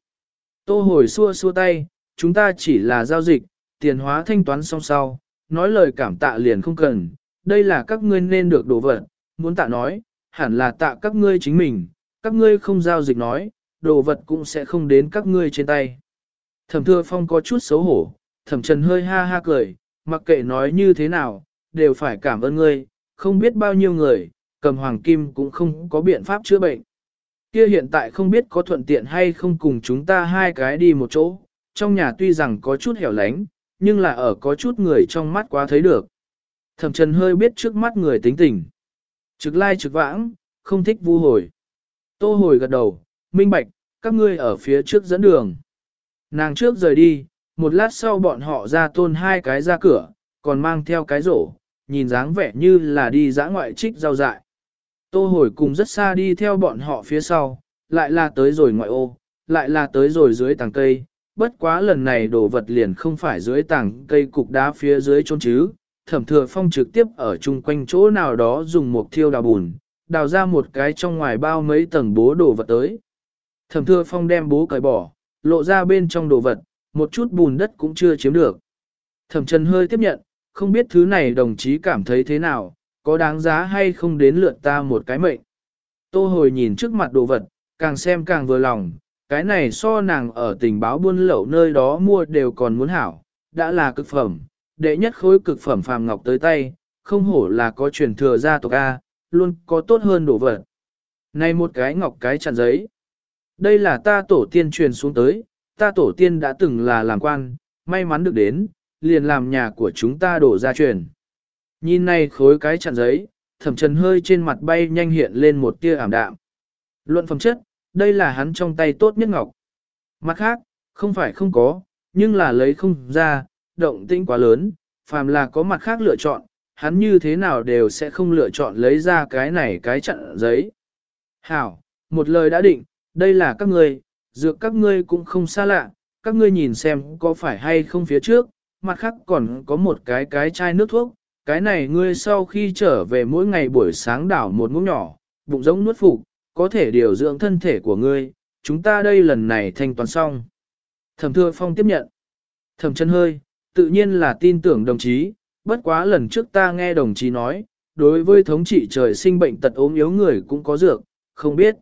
Tô hồi xua xua tay, chúng ta chỉ là giao dịch, tiền hóa thanh toán xong sau, nói lời cảm tạ liền không cần, đây là các ngươi nên được đổ vật, muốn tạ nói, hẳn là tạ các ngươi chính mình, các ngươi không giao dịch nói, đồ vật cũng sẽ không đến các ngươi trên tay. Thẩm Thừa Phong có chút xấu hổ, thẩm trần hơi ha ha cười, mặc kệ nói như thế nào, đều phải cảm ơn ngươi, không biết bao nhiêu người, cầm hoàng kim cũng không có biện pháp chữa bệnh. Kia hiện tại không biết có thuận tiện hay không cùng chúng ta hai cái đi một chỗ, trong nhà tuy rằng có chút hẻo lánh, nhưng là ở có chút người trong mắt quá thấy được. Thẩm trần hơi biết trước mắt người tính tình. Trực lai trực vãng, không thích vu hồi. Tô hồi gật đầu, minh bạch, các ngươi ở phía trước dẫn đường. Nàng trước rời đi, một lát sau bọn họ ra tôn hai cái ra cửa, còn mang theo cái rổ, nhìn dáng vẻ như là đi dã ngoại trích rau dại. Tô hồi cùng rất xa đi theo bọn họ phía sau, lại là tới rồi ngoại ô, lại là tới rồi dưới tàng cây, bất quá lần này đồ vật liền không phải dưới tảng cây cục đá phía dưới trôn chứ, thẩm thừa phong trực tiếp ở chung quanh chỗ nào đó dùng một thiêu đào bùn, đào ra một cái trong ngoài bao mấy tầng bố đồ vật tới. Thẩm thừa phong đem bố cởi bỏ, lộ ra bên trong đồ vật, một chút bùn đất cũng chưa chiếm được. Thẩm trần hơi tiếp nhận, không biết thứ này đồng chí cảm thấy thế nào, có đáng giá hay không đến lượt ta một cái mệnh. Tô hồi nhìn trước mặt đồ vật, càng xem càng vừa lòng, cái này so nàng ở tình báo buôn lậu nơi đó mua đều còn muốn hảo, đã là cực phẩm, đệ nhất khối cực phẩm phàm ngọc tới tay, không hổ là có truyền thừa gia tộc A, luôn có tốt hơn đồ vật. Này một cái ngọc cái chặn giấy. Đây là ta tổ tiên truyền xuống tới, ta tổ tiên đã từng là làm quan, may mắn được đến, liền làm nhà của chúng ta đổ ra truyền. Nhìn này khối cái chặn giấy, thẩm trần hơi trên mặt bay nhanh hiện lên một tia ảm đạm. Luận phẩm chất, đây là hắn trong tay tốt nhất ngọc. Mặt khác, không phải không có, nhưng là lấy không ra, động tĩnh quá lớn, phàm là có mặt khác lựa chọn, hắn như thế nào đều sẽ không lựa chọn lấy ra cái này cái chặn giấy. Hảo, một lời đã định, đây là các ngươi, dược các ngươi cũng không xa lạ, các ngươi nhìn xem có phải hay không phía trước, mặt khác còn có một cái cái chai nước thuốc, cái này ngươi sau khi trở về mỗi ngày buổi sáng đảo một muỗng nhỏ, bụng giống nuốt phục, có thể điều dưỡng thân thể của ngươi, chúng ta đây lần này thanh toán xong. Thẩm Thừa Phong tiếp nhận. Thẩm chân hơi, tự nhiên là tin tưởng đồng chí, bất quá lần trước ta nghe đồng chí nói, đối với thống trị trời sinh bệnh tật ốm yếu người cũng có dược, không biết.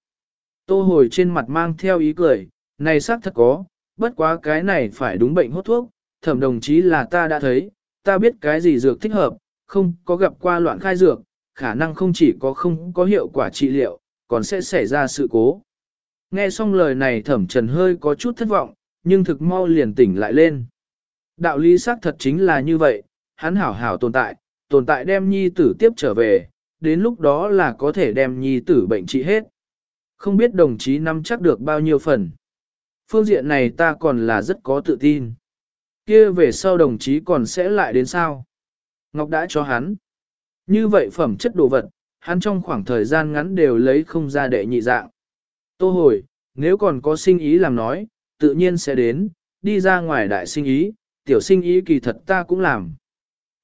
Tô hồi trên mặt mang theo ý cười, này xác thật có, bất quá cái này phải đúng bệnh hốt thuốc, thẩm đồng chí là ta đã thấy, ta biết cái gì dược thích hợp, không có gặp qua loạn khai dược, khả năng không chỉ có không có hiệu quả trị liệu, còn sẽ xảy ra sự cố. Nghe xong lời này thẩm trần hơi có chút thất vọng, nhưng thực mau liền tỉnh lại lên. Đạo lý xác thật chính là như vậy, hắn hảo hảo tồn tại, tồn tại đem nhi tử tiếp trở về, đến lúc đó là có thể đem nhi tử bệnh trị hết. Không biết đồng chí nắm chắc được bao nhiêu phần. Phương diện này ta còn là rất có tự tin. Kia về sau đồng chí còn sẽ lại đến sao? Ngọc đã cho hắn. Như vậy phẩm chất đồ vật, hắn trong khoảng thời gian ngắn đều lấy không ra đệ nhị dạng. Tô hồi, nếu còn có sinh ý làm nói, tự nhiên sẽ đến, đi ra ngoài đại sinh ý, tiểu sinh ý kỳ thật ta cũng làm.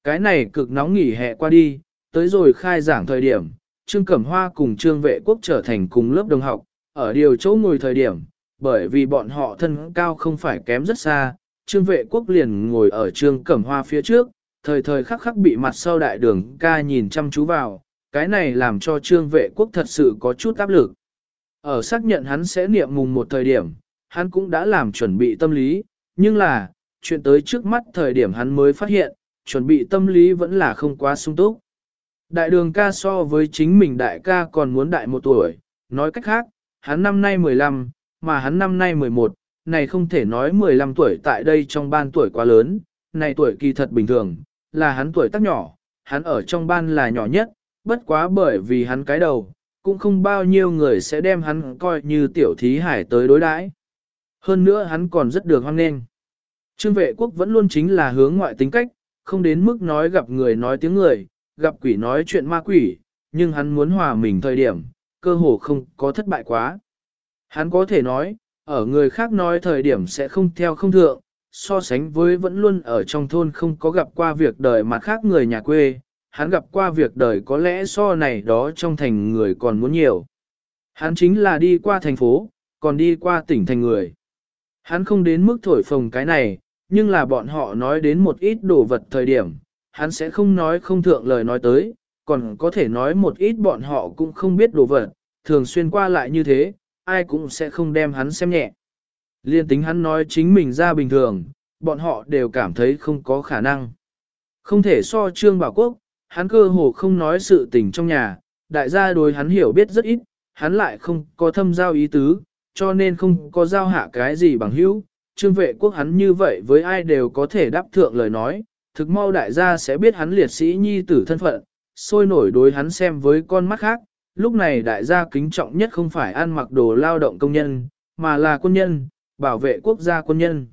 Cái này cực nóng nghỉ hè qua đi, tới rồi khai giảng thời điểm, Trương Cẩm Hoa cùng Trương Vệ Quốc trở thành cùng lớp đồng học, ở điều chỗ ngồi thời điểm, bởi vì bọn họ thân cao không phải kém rất xa, Trương Vệ Quốc liền ngồi ở Trương Cẩm Hoa phía trước, thời thời khắc khắc bị mặt sau đại đường ca nhìn chăm chú vào, cái này làm cho Trương Vệ Quốc thật sự có chút áp lực. Ở xác nhận hắn sẽ niệm mùng một thời điểm, hắn cũng đã làm chuẩn bị tâm lý, nhưng là, chuyện tới trước mắt thời điểm hắn mới phát hiện, chuẩn bị tâm lý vẫn là không quá sung túc. Đại đường ca so với chính mình đại ca còn muốn đại một tuổi, nói cách khác, hắn năm nay 15, mà hắn năm nay 11, này không thể nói 15 tuổi tại đây trong ban tuổi quá lớn, này tuổi kỳ thật bình thường, là hắn tuổi tác nhỏ, hắn ở trong ban là nhỏ nhất, bất quá bởi vì hắn cái đầu, cũng không bao nhiêu người sẽ đem hắn coi như tiểu thí hải tới đối đãi. Hơn nữa hắn còn rất được hoan nghênh. Trương vệ quốc vẫn luôn chính là hướng ngoại tính cách, không đến mức nói gặp người nói tiếng người, gặp quỷ nói chuyện ma quỷ, nhưng hắn muốn hòa mình thời điểm, cơ hồ không có thất bại quá. Hắn có thể nói, ở người khác nói thời điểm sẽ không theo không thượng, so sánh với vẫn luôn ở trong thôn không có gặp qua việc đời mặt khác người nhà quê, hắn gặp qua việc đời có lẽ so này đó trong thành người còn muốn nhiều. Hắn chính là đi qua thành phố, còn đi qua tỉnh thành người. Hắn không đến mức thổi phồng cái này, nhưng là bọn họ nói đến một ít đồ vật thời điểm, hắn sẽ không nói không thượng lời nói tới, còn có thể nói một ít bọn họ cũng không biết đồ vật, thường xuyên qua lại như thế, ai cũng sẽ không đem hắn xem nhẹ. Liên tính hắn nói chính mình ra bình thường, bọn họ đều cảm thấy không có khả năng. Không thể so Trương Bảo Quốc, hắn cơ hồ không nói sự tình trong nhà, đại gia đối hắn hiểu biết rất ít, hắn lại không có thâm giao ý tứ, cho nên không có giao hạ cái gì bằng hữu. Trương vệ quốc hắn như vậy với ai đều có thể đáp thượng lời nói, thực mau đại gia sẽ biết hắn liệt sĩ nhi tử thân phận, sôi nổi đối hắn xem với con mắt khác. Lúc này đại gia kính trọng nhất không phải ăn mặc đồ lao động công nhân, mà là quân nhân, bảo vệ quốc gia quân nhân.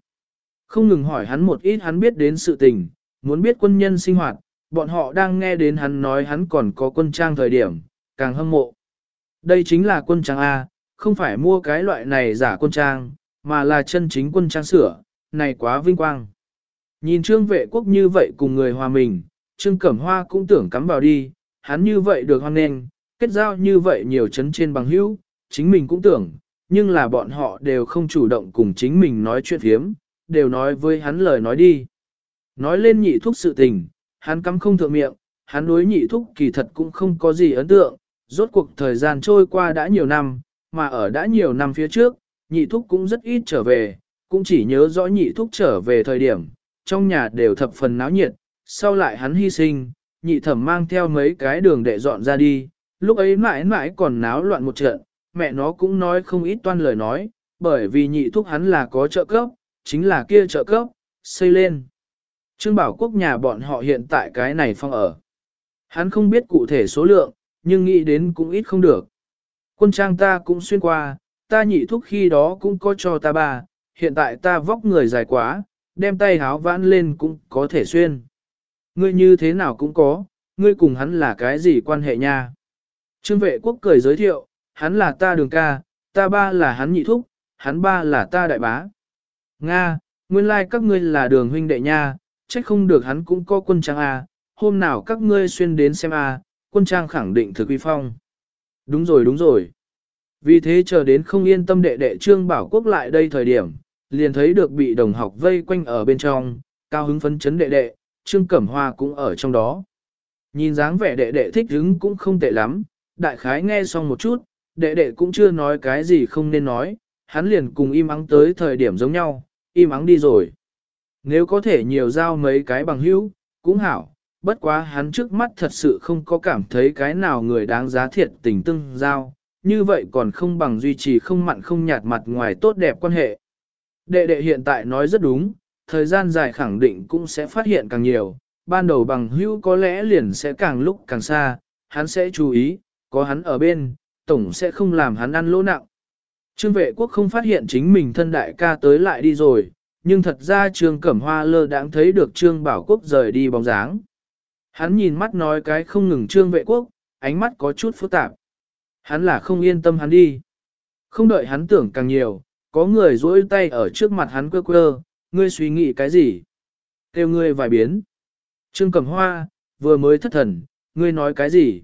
Không ngừng hỏi hắn một ít hắn biết đến sự tình, muốn biết quân nhân sinh hoạt, bọn họ đang nghe đến hắn nói hắn còn có quân trang thời điểm, càng hâm mộ. Đây chính là quân trang A, không phải mua cái loại này giả quân trang, mà là chân chính quân trang sửa, này quá vinh quang. Nhìn trương vệ quốc như vậy cùng người hòa mình, trương cẩm hoa cũng tưởng cắm vào đi, hắn như vậy được hoan nghênh, kết giao như vậy nhiều chấn trên bằng hữu, chính mình cũng tưởng, nhưng là bọn họ đều không chủ động cùng chính mình nói chuyện hiếm, đều nói với hắn lời nói đi. Nói lên nhị thúc sự tình, hắn cắm không thượng miệng, hắn đối nhị thúc kỳ thật cũng không có gì ấn tượng, rốt cuộc thời gian trôi qua đã nhiều năm, mà ở đã nhiều năm phía trước, nhị thúc cũng rất ít trở về, cũng chỉ nhớ rõ nhị thúc trở về thời điểm, trong nhà đều thập phần náo nhiệt, sau lại hắn hy sinh, nhị thẩm mang theo mấy cái đường để dọn ra đi, lúc ấy mãi mãi còn náo loạn một trận, mẹ nó cũng nói không ít toan lời nói, bởi vì nhị thúc hắn là có trợ cấp, chính là kia trợ cấp, xây lên. Trương Bảo Quốc nhà bọn họ hiện tại cái này phong ở. Hắn không biết cụ thể số lượng, nhưng nghĩ đến cũng ít không được. Quân trang ta cũng xuyên qua, ta nhị thúc khi đó cũng có cho ta ba. hiện tại ta vóc người dài quá, đem tay háo vãn lên cũng có thể xuyên. Ngươi như thế nào cũng có, ngươi cùng hắn là cái gì quan hệ nha. Trương vệ quốc cười giới thiệu, hắn là ta đường ca, ta ba là hắn nhị thúc, hắn ba là ta đại bá. Nga, nguyên lai like các ngươi là đường huynh đệ nha, trách không được hắn cũng có quân trang A, hôm nào các ngươi xuyên đến xem A, quân trang khẳng định thực uy phong. Đúng rồi đúng rồi. Vì thế chờ đến không yên tâm đệ đệ Trương Bảo Quốc lại đây thời điểm, liền thấy được bị đồng học vây quanh ở bên trong, cao hứng phấn chấn đệ đệ, Trương Cẩm Hoa cũng ở trong đó. Nhìn dáng vẻ đệ đệ thích hứng cũng không tệ lắm, đại khái nghe xong một chút, đệ đệ cũng chưa nói cái gì không nên nói, hắn liền cùng im ắng tới thời điểm giống nhau, im ắng đi rồi. Nếu có thể nhiều giao mấy cái bằng hữu, cũng hảo, bất quá hắn trước mắt thật sự không có cảm thấy cái nào người đáng giá thiệt tình tương giao, như vậy còn không bằng duy trì không mặn không nhạt mặt ngoài tốt đẹp quan hệ. Đệ đệ hiện tại nói rất đúng, thời gian dài khẳng định cũng sẽ phát hiện càng nhiều, ban đầu bằng hữu có lẽ liền sẽ càng lúc càng xa, hắn sẽ chú ý, có hắn ở bên, tổng sẽ không làm hắn ăn lỗ nặng. Trương vệ quốc không phát hiện chính mình thân đại ca tới lại đi rồi, nhưng thật ra Trương Cẩm Hoa lơ đãng thấy được Trương Bảo Quốc rời đi bóng dáng. Hắn nhìn mắt nói cái không ngừng Trương vệ quốc, ánh mắt có chút phức tạp. Hắn là không yên tâm hắn đi. Không đợi hắn tưởng càng nhiều, có người duỗi tay ở trước mặt hắn quơ quơ, ngươi suy nghĩ cái gì? Kêu ngươi vài biến. Trương Cẩm Hoa, vừa mới thất thần, ngươi nói cái gì?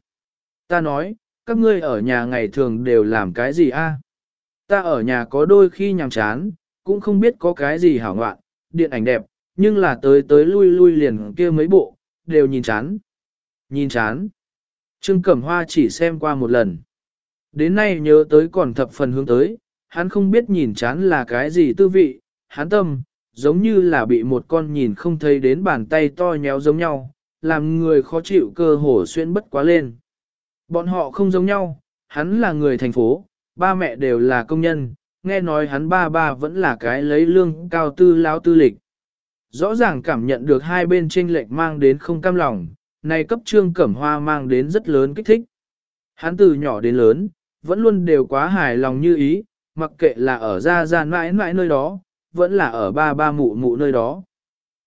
Ta nói, các ngươi ở nhà ngày thường đều làm cái gì a? Ta ở nhà có đôi khi nhàm chán, cũng không biết có cái gì hảo ngoạn, điện ảnh đẹp, nhưng là tới tới lui lui liền kia mấy bộ, đều nhìn chán. Nhìn chán. Trương Cẩm Hoa chỉ xem qua một lần. Đến nay nhớ tới còn thập phần hướng tới, hắn không biết nhìn chán là cái gì tư vị, hắn tâm, giống như là bị một con nhìn không thấy đến bàn tay to nhéo giống nhau, làm người khó chịu cơ hồ xuyên bất quá lên. Bọn họ không giống nhau, hắn là người thành phố, ba mẹ đều là công nhân, nghe nói hắn ba ba vẫn là cái lấy lương cao tư lao tư lịch. Rõ ràng cảm nhận được hai bên tranh lệch mang đến không cam lòng, này cấp trương cẩm hoa mang đến rất lớn kích thích. Hắn từ nhỏ đến lớn, vẫn luôn đều quá hài lòng như ý, mặc kệ là ở ra ra mãi mãi nơi đó, vẫn là ở ba ba mụ mụ nơi đó.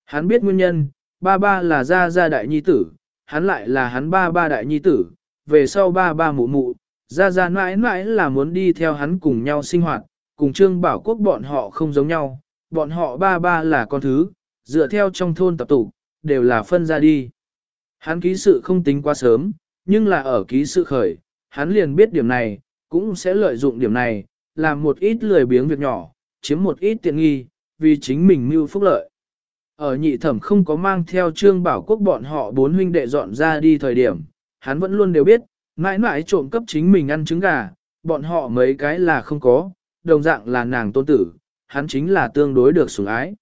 Hắn biết nguyên nhân, ba ba là ra ra đại nhi tử, hắn lại là hắn ba ba đại nhi tử, về sau ba ba mụ mụ, ra ra mãi mãi là muốn đi theo hắn cùng nhau sinh hoạt, cùng trương bảo quốc bọn họ không giống nhau, bọn họ ba ba là con thứ, dựa theo trong thôn tập tụ, đều là phân ra đi. Hắn ký sự không tính quá sớm, nhưng là ở ký sự khởi, hắn liền biết điểm này, cũng sẽ lợi dụng điểm này, làm một ít lười biếng việc nhỏ, chiếm một ít tiện nghi, vì chính mình mưu phúc lợi. Ở nhị thẩm không có mang theo trương bảo quốc bọn họ bốn huynh đệ dọn ra đi thời điểm, hắn vẫn luôn đều biết, mãi mãi trộm cấp chính mình ăn trứng gà, bọn họ mấy cái là không có, đồng dạng là nàng tôn tử, hắn chính là tương đối được sủng ái.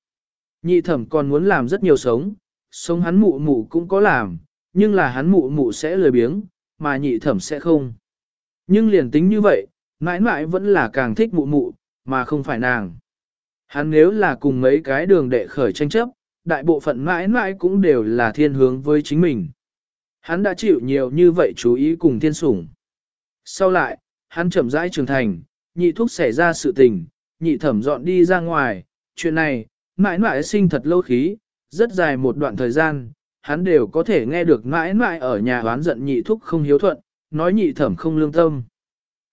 Nhị thẩm còn muốn làm rất nhiều sống, sống hắn mụ mụ cũng có làm, nhưng là hắn mụ mụ sẽ lười biếng, mà nhị thẩm sẽ không. Nhưng liền tính như vậy, mãi mãi vẫn là càng thích mụ mụ, mà không phải nàng. Hắn nếu là cùng mấy cái đường đệ khởi tranh chấp, đại bộ phận mãi mãi cũng đều là thiên hướng với chính mình. Hắn đã chịu nhiều như vậy chú ý cùng thiên sủng. Sau lại, hắn chậm rãi trưởng thành, nhị thuốc xảy ra sự tình, nhị thẩm dọn đi ra ngoài, chuyện này, mãi mãi sinh thật lâu khí, rất dài một đoạn thời gian, hắn đều có thể nghe được mãi mãi ở nhà oán giận nhị thúc không hiếu thuận, nói nhị thẩm không lương tâm.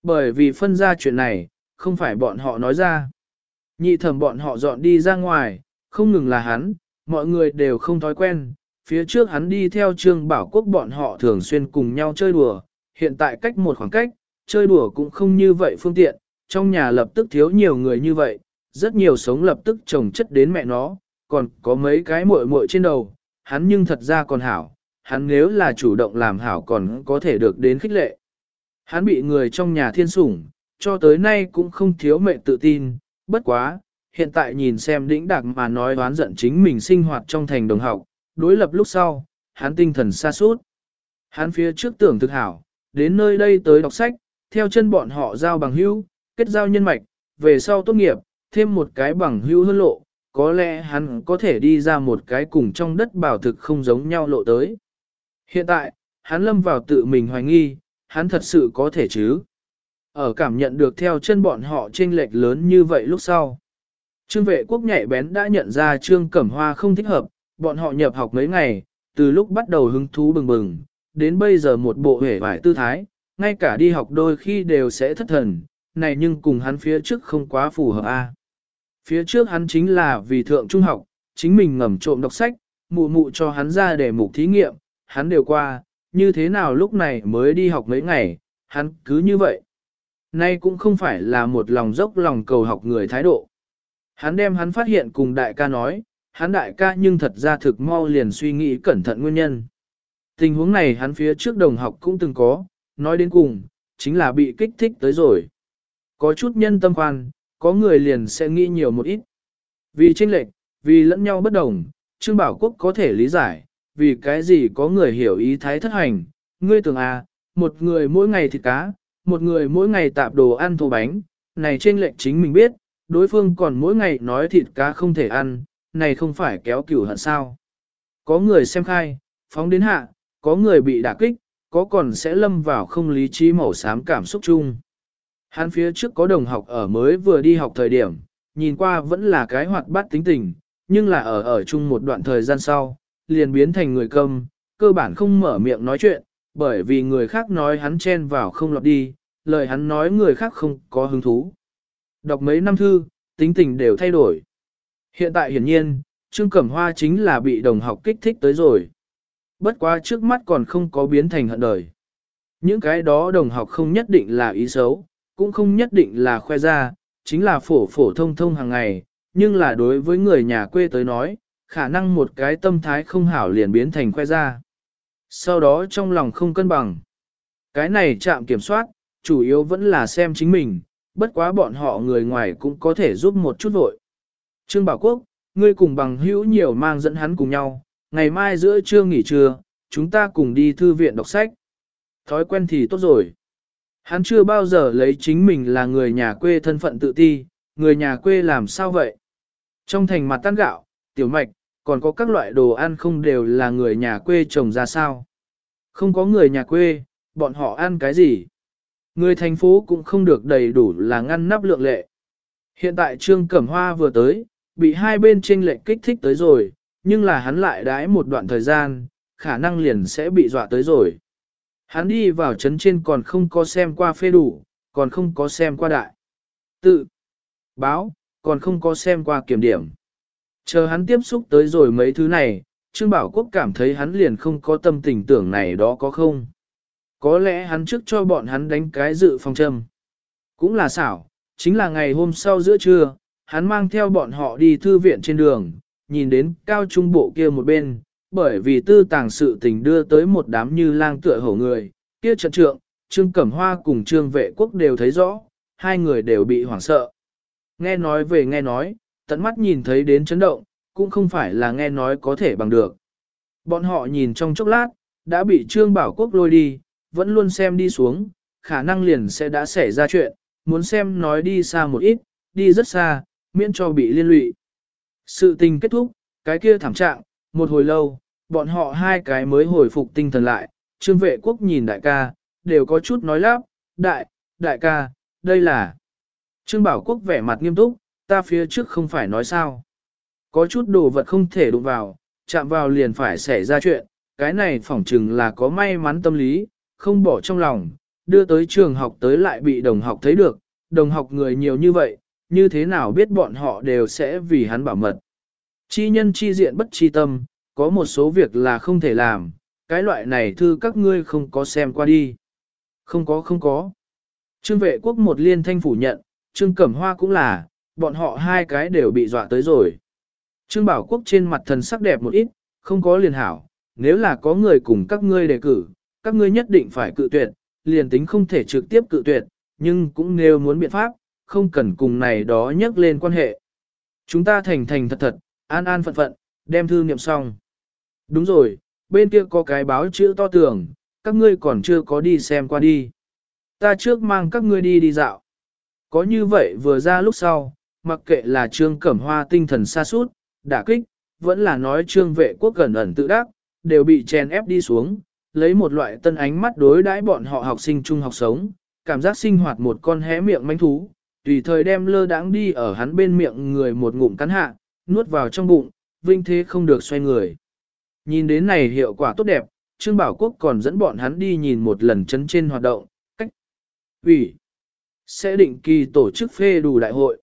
Bởi vì phân ra chuyện này, không phải bọn họ nói ra. Nhị thẩm bọn họ dọn đi ra ngoài, không ngừng là hắn, mọi người đều không thói quen. Phía trước hắn đi theo trương bảo quốc bọn họ thường xuyên cùng nhau chơi đùa, hiện tại cách một khoảng cách, chơi đùa cũng không như vậy phương tiện, trong nhà lập tức thiếu nhiều người như vậy, rất nhiều sống lập tức trồng chất đến mẹ nó, còn có mấy cái muội muội trên đầu, hắn nhưng thật ra còn hảo, hắn nếu là chủ động làm hảo còn có thể được đến khích lệ. Hắn bị người trong nhà thiên sủng, cho tới nay cũng không thiếu mệnh tự tin, bất quá, hiện tại nhìn xem đĩnh đạc mà nói đoán giận chính mình sinh hoạt trong thành đồng học, đối lập lúc sau, hắn tinh thần xa suốt. Hắn phía trước tưởng thực hảo, đến nơi đây tới đọc sách, theo chân bọn họ giao bằng hữu, kết giao nhân mạch, về sau tốt nghiệp, thêm một cái bằng hữu hơn lộ, có lẽ hắn có thể đi ra một cái cùng trong đất bảo thực không giống nhau lộ tới. Hiện tại, hắn lâm vào tự mình hoài nghi, hắn thật sự có thể chứ. Ở cảm nhận được theo chân bọn họ chênh lệch lớn như vậy lúc sau. Trương vệ quốc nhạy bén đã nhận ra Trương Cẩm Hoa không thích hợp, bọn họ nhập học mấy ngày, từ lúc bắt đầu hứng thú bừng bừng, đến bây giờ một bộ hể vải tư thái, ngay cả đi học đôi khi đều sẽ thất thần, này nhưng cùng hắn phía trước không quá phù hợp a. Phía trước hắn chính là vì thượng trung học, chính mình ngầm trộm đọc sách, mụ mụ cho hắn ra để mục thí nghiệm, hắn đều qua, như thế nào lúc này mới đi học mấy ngày, hắn cứ như vậy. Nay cũng không phải là một lòng dốc lòng cầu học người thái độ. Hắn đem hắn phát hiện cùng đại ca nói, hắn đại ca nhưng thật ra thực mau liền suy nghĩ cẩn thận nguyên nhân. Tình huống này hắn phía trước đồng học cũng từng có, nói đến cùng, chính là bị kích thích tới rồi. Có chút nhân tâm khoan, có người liền sẽ nghĩ nhiều một ít. Vì tranh lệch, vì lẫn nhau bất đồng, Trương Bảo Quốc có thể lý giải, vì cái gì có người hiểu ý thái thất hành, ngươi tưởng à, một người mỗi ngày thịt cá, một người mỗi ngày tạp đồ ăn thô bánh, này trên lệnh chính mình biết, đối phương còn mỗi ngày nói thịt cá không thể ăn, này không phải kéo cửu hận sao. Có người xem khai, phóng đến hạ, có người bị đả kích, có còn sẽ lâm vào không lý trí màu xám cảm xúc chung. Hắn phía trước có đồng học ở mới vừa đi học thời điểm, nhìn qua vẫn là cái hoạt bát tính tình, nhưng là ở ở chung một đoạn thời gian sau, liền biến thành người câm, cơ bản không mở miệng nói chuyện, bởi vì người khác nói hắn chen vào không lọt đi, lời hắn nói người khác không có hứng thú. Đọc mấy năm thư, tính tình đều thay đổi. Hiện tại hiển nhiên, Trương Cẩm Hoa chính là bị đồng học kích thích tới rồi. Bất quá trước mắt còn không có biến thành hận đời. Những cái đó đồng học không nhất định là ý xấu, cũng không nhất định là khoe ra, chính là phổ phổ thông thông hàng ngày, nhưng là đối với người nhà quê tới nói, khả năng một cái tâm thái không hảo liền biến thành khoe ra. Sau đó trong lòng không cân bằng. Cái này chạm kiểm soát, chủ yếu vẫn là xem chính mình, bất quá bọn họ người ngoài cũng có thể giúp một chút vội. Trương Bảo Quốc, ngươi cùng bằng hữu nhiều mang dẫn hắn cùng nhau, ngày mai giữa trưa nghỉ trưa, chúng ta cùng đi thư viện đọc sách. Thói quen thì tốt rồi. Hắn chưa bao giờ lấy chính mình là người nhà quê thân phận tự ti, người nhà quê làm sao vậy? Trong thành mặt tan gạo, tiểu mạch, còn có các loại đồ ăn không đều là người nhà quê trồng ra sao? Không có người nhà quê, bọn họ ăn cái gì? Người thành phố cũng không được đầy đủ là ngăn nắp lượng lệ. Hiện tại Trương Cẩm Hoa vừa tới, bị hai bên tranh lệnh kích thích tới rồi, nhưng là hắn lại đãi một đoạn thời gian, khả năng liền sẽ bị dọa tới rồi. Hắn đi vào trấn trên còn không có xem qua phê đủ, còn không có xem qua đại. Tự, báo, còn không có xem qua kiểm điểm. Chờ hắn tiếp xúc tới rồi mấy thứ này, Trương Bảo Quốc cảm thấy hắn liền không có tâm tình tưởng này đó có không. Có lẽ hắn trước cho bọn hắn đánh cái dự phòng châm. Cũng là xảo, chính là ngày hôm sau giữa trưa, hắn mang theo bọn họ đi thư viện trên đường, nhìn đến cao trung bộ kia một bên, bởi vì tư tàng sự tình đưa tới một đám như lang tựa hổ người, kia trận trượng, Trương Cẩm Hoa cùng Trương Vệ Quốc đều thấy rõ, hai người đều bị hoảng sợ. Nghe nói về nghe nói, tận mắt nhìn thấy đến chấn động, cũng không phải là nghe nói có thể bằng được. Bọn họ nhìn trong chốc lát, đã bị Trương Bảo Quốc lôi đi, vẫn luôn xem đi xuống, khả năng liền sẽ đã xảy ra chuyện, muốn xem nói đi xa một ít, đi rất xa, miễn cho bị liên lụy. Sự tình kết thúc, cái kia thảm trạng, một hồi lâu, bọn họ hai cái mới hồi phục tinh thần lại, trương vệ quốc nhìn đại ca, đều có chút nói lắp, đại, đại ca, đây là. Trương bảo quốc vẻ mặt nghiêm túc, ta phía trước không phải nói sao. Có chút đồ vật không thể đụng vào, chạm vào liền phải xảy ra chuyện, cái này phỏng chừng là có may mắn tâm lý, không bỏ trong lòng, đưa tới trường học tới lại bị đồng học thấy được, đồng học người nhiều như vậy, như thế nào biết bọn họ đều sẽ vì hắn bảo mật. Chi nhân chi diện bất chi tâm, có một số việc là không thể làm, cái loại này thư các ngươi không có xem qua đi. Không có không có. Trương vệ quốc một liên thanh phủ nhận, Trương Cẩm Hoa cũng là, bọn họ hai cái đều bị dọa tới rồi. Trương Bảo Quốc trên mặt thần sắc đẹp một ít, không có liền hảo, nếu là có người cùng các ngươi đề cử, các ngươi nhất định phải cự tuyệt, liền tính không thể trực tiếp cự tuyệt, nhưng cũng nếu muốn biện pháp, không cần cùng này đó nhắc lên quan hệ. Chúng ta thành thành thật thật, an an phận phận, đem thư niệm xong. Đúng rồi, bên kia có cái báo chữ to tường, các ngươi còn chưa có đi xem qua đi. Ta trước mang các ngươi đi đi dạo. Có như vậy vừa ra lúc sau, mặc kệ là trương cẩm hoa tinh thần xa suốt, đả kích, vẫn là nói trương vệ quốc gần ẩn tự đắc, đều bị chèn ép đi xuống, lấy một loại tân ánh mắt đối đãi bọn họ học sinh trung học sống, cảm giác sinh hoạt một con hé miệng manh thú, tùy thời đem lơ đãng đi ở hắn bên miệng người một ngụm cắn hạ, nuốt vào trong bụng, vinh thế không được xoay người. Nhìn đến này hiệu quả tốt đẹp, Trương Bảo Quốc còn dẫn bọn hắn đi nhìn một lần chấn trên hoạt động, cách ủy sẽ định kỳ tổ chức phê đủ đại hội.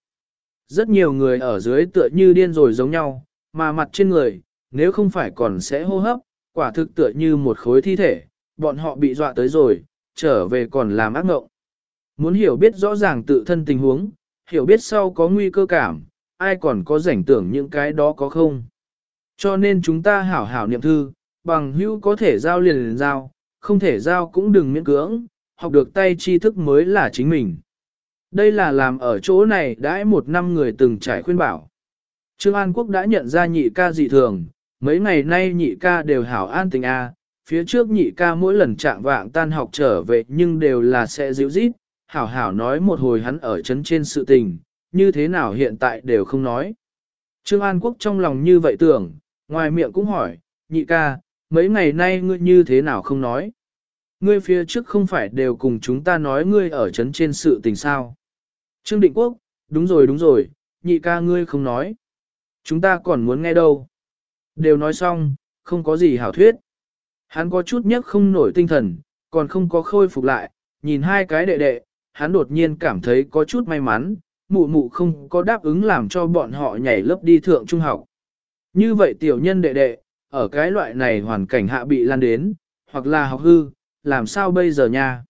Rất nhiều người ở dưới tựa như điên rồi giống nhau, mà mặt trên người, nếu không phải còn sẽ hô hấp, quả thực tựa như một khối thi thể, bọn họ bị dọa tới rồi, trở về còn làm ác ngộng. Muốn hiểu biết rõ ràng tự thân tình huống, hiểu biết sau có nguy cơ cảm, ai còn có rảnh tưởng những cái đó có không. Cho nên chúng ta hảo hảo niệm thư, bằng hữu có thể giao liền liền giao, không thể giao cũng đừng miễn cưỡng, học được tay tri thức mới là chính mình. Đây là làm ở chỗ này đãi một năm người từng trải khuyên bảo. Trương An Quốc đã nhận ra nhị ca dị thường, mấy ngày nay nhị ca đều hảo an tình a, phía trước nhị ca mỗi lần trạng vạng tan học trở về nhưng đều là sẽ dịu rít, hảo hảo nói một hồi hắn ở chấn trên sự tình, như thế nào hiện tại đều không nói. Trương An Quốc trong lòng như vậy tưởng, ngoài miệng cũng hỏi, nhị ca, mấy ngày nay ngươi như thế nào không nói. Ngươi phía trước không phải đều cùng chúng ta nói ngươi ở chấn trên sự tình sao. Trương Định Quốc, đúng rồi đúng rồi, nhị ca ngươi không nói. Chúng ta còn muốn nghe đâu. Đều nói xong, không có gì hảo thuyết. Hắn có chút nhất không nổi tinh thần, còn không có khôi phục lại, nhìn hai cái đệ đệ, hắn đột nhiên cảm thấy có chút may mắn, mụ mụ không có đáp ứng làm cho bọn họ nhảy lớp đi thượng trung học. Như vậy tiểu nhân đệ đệ, ở cái loại này hoàn cảnh hạ bị lan đến, hoặc là học hư, làm sao bây giờ nha?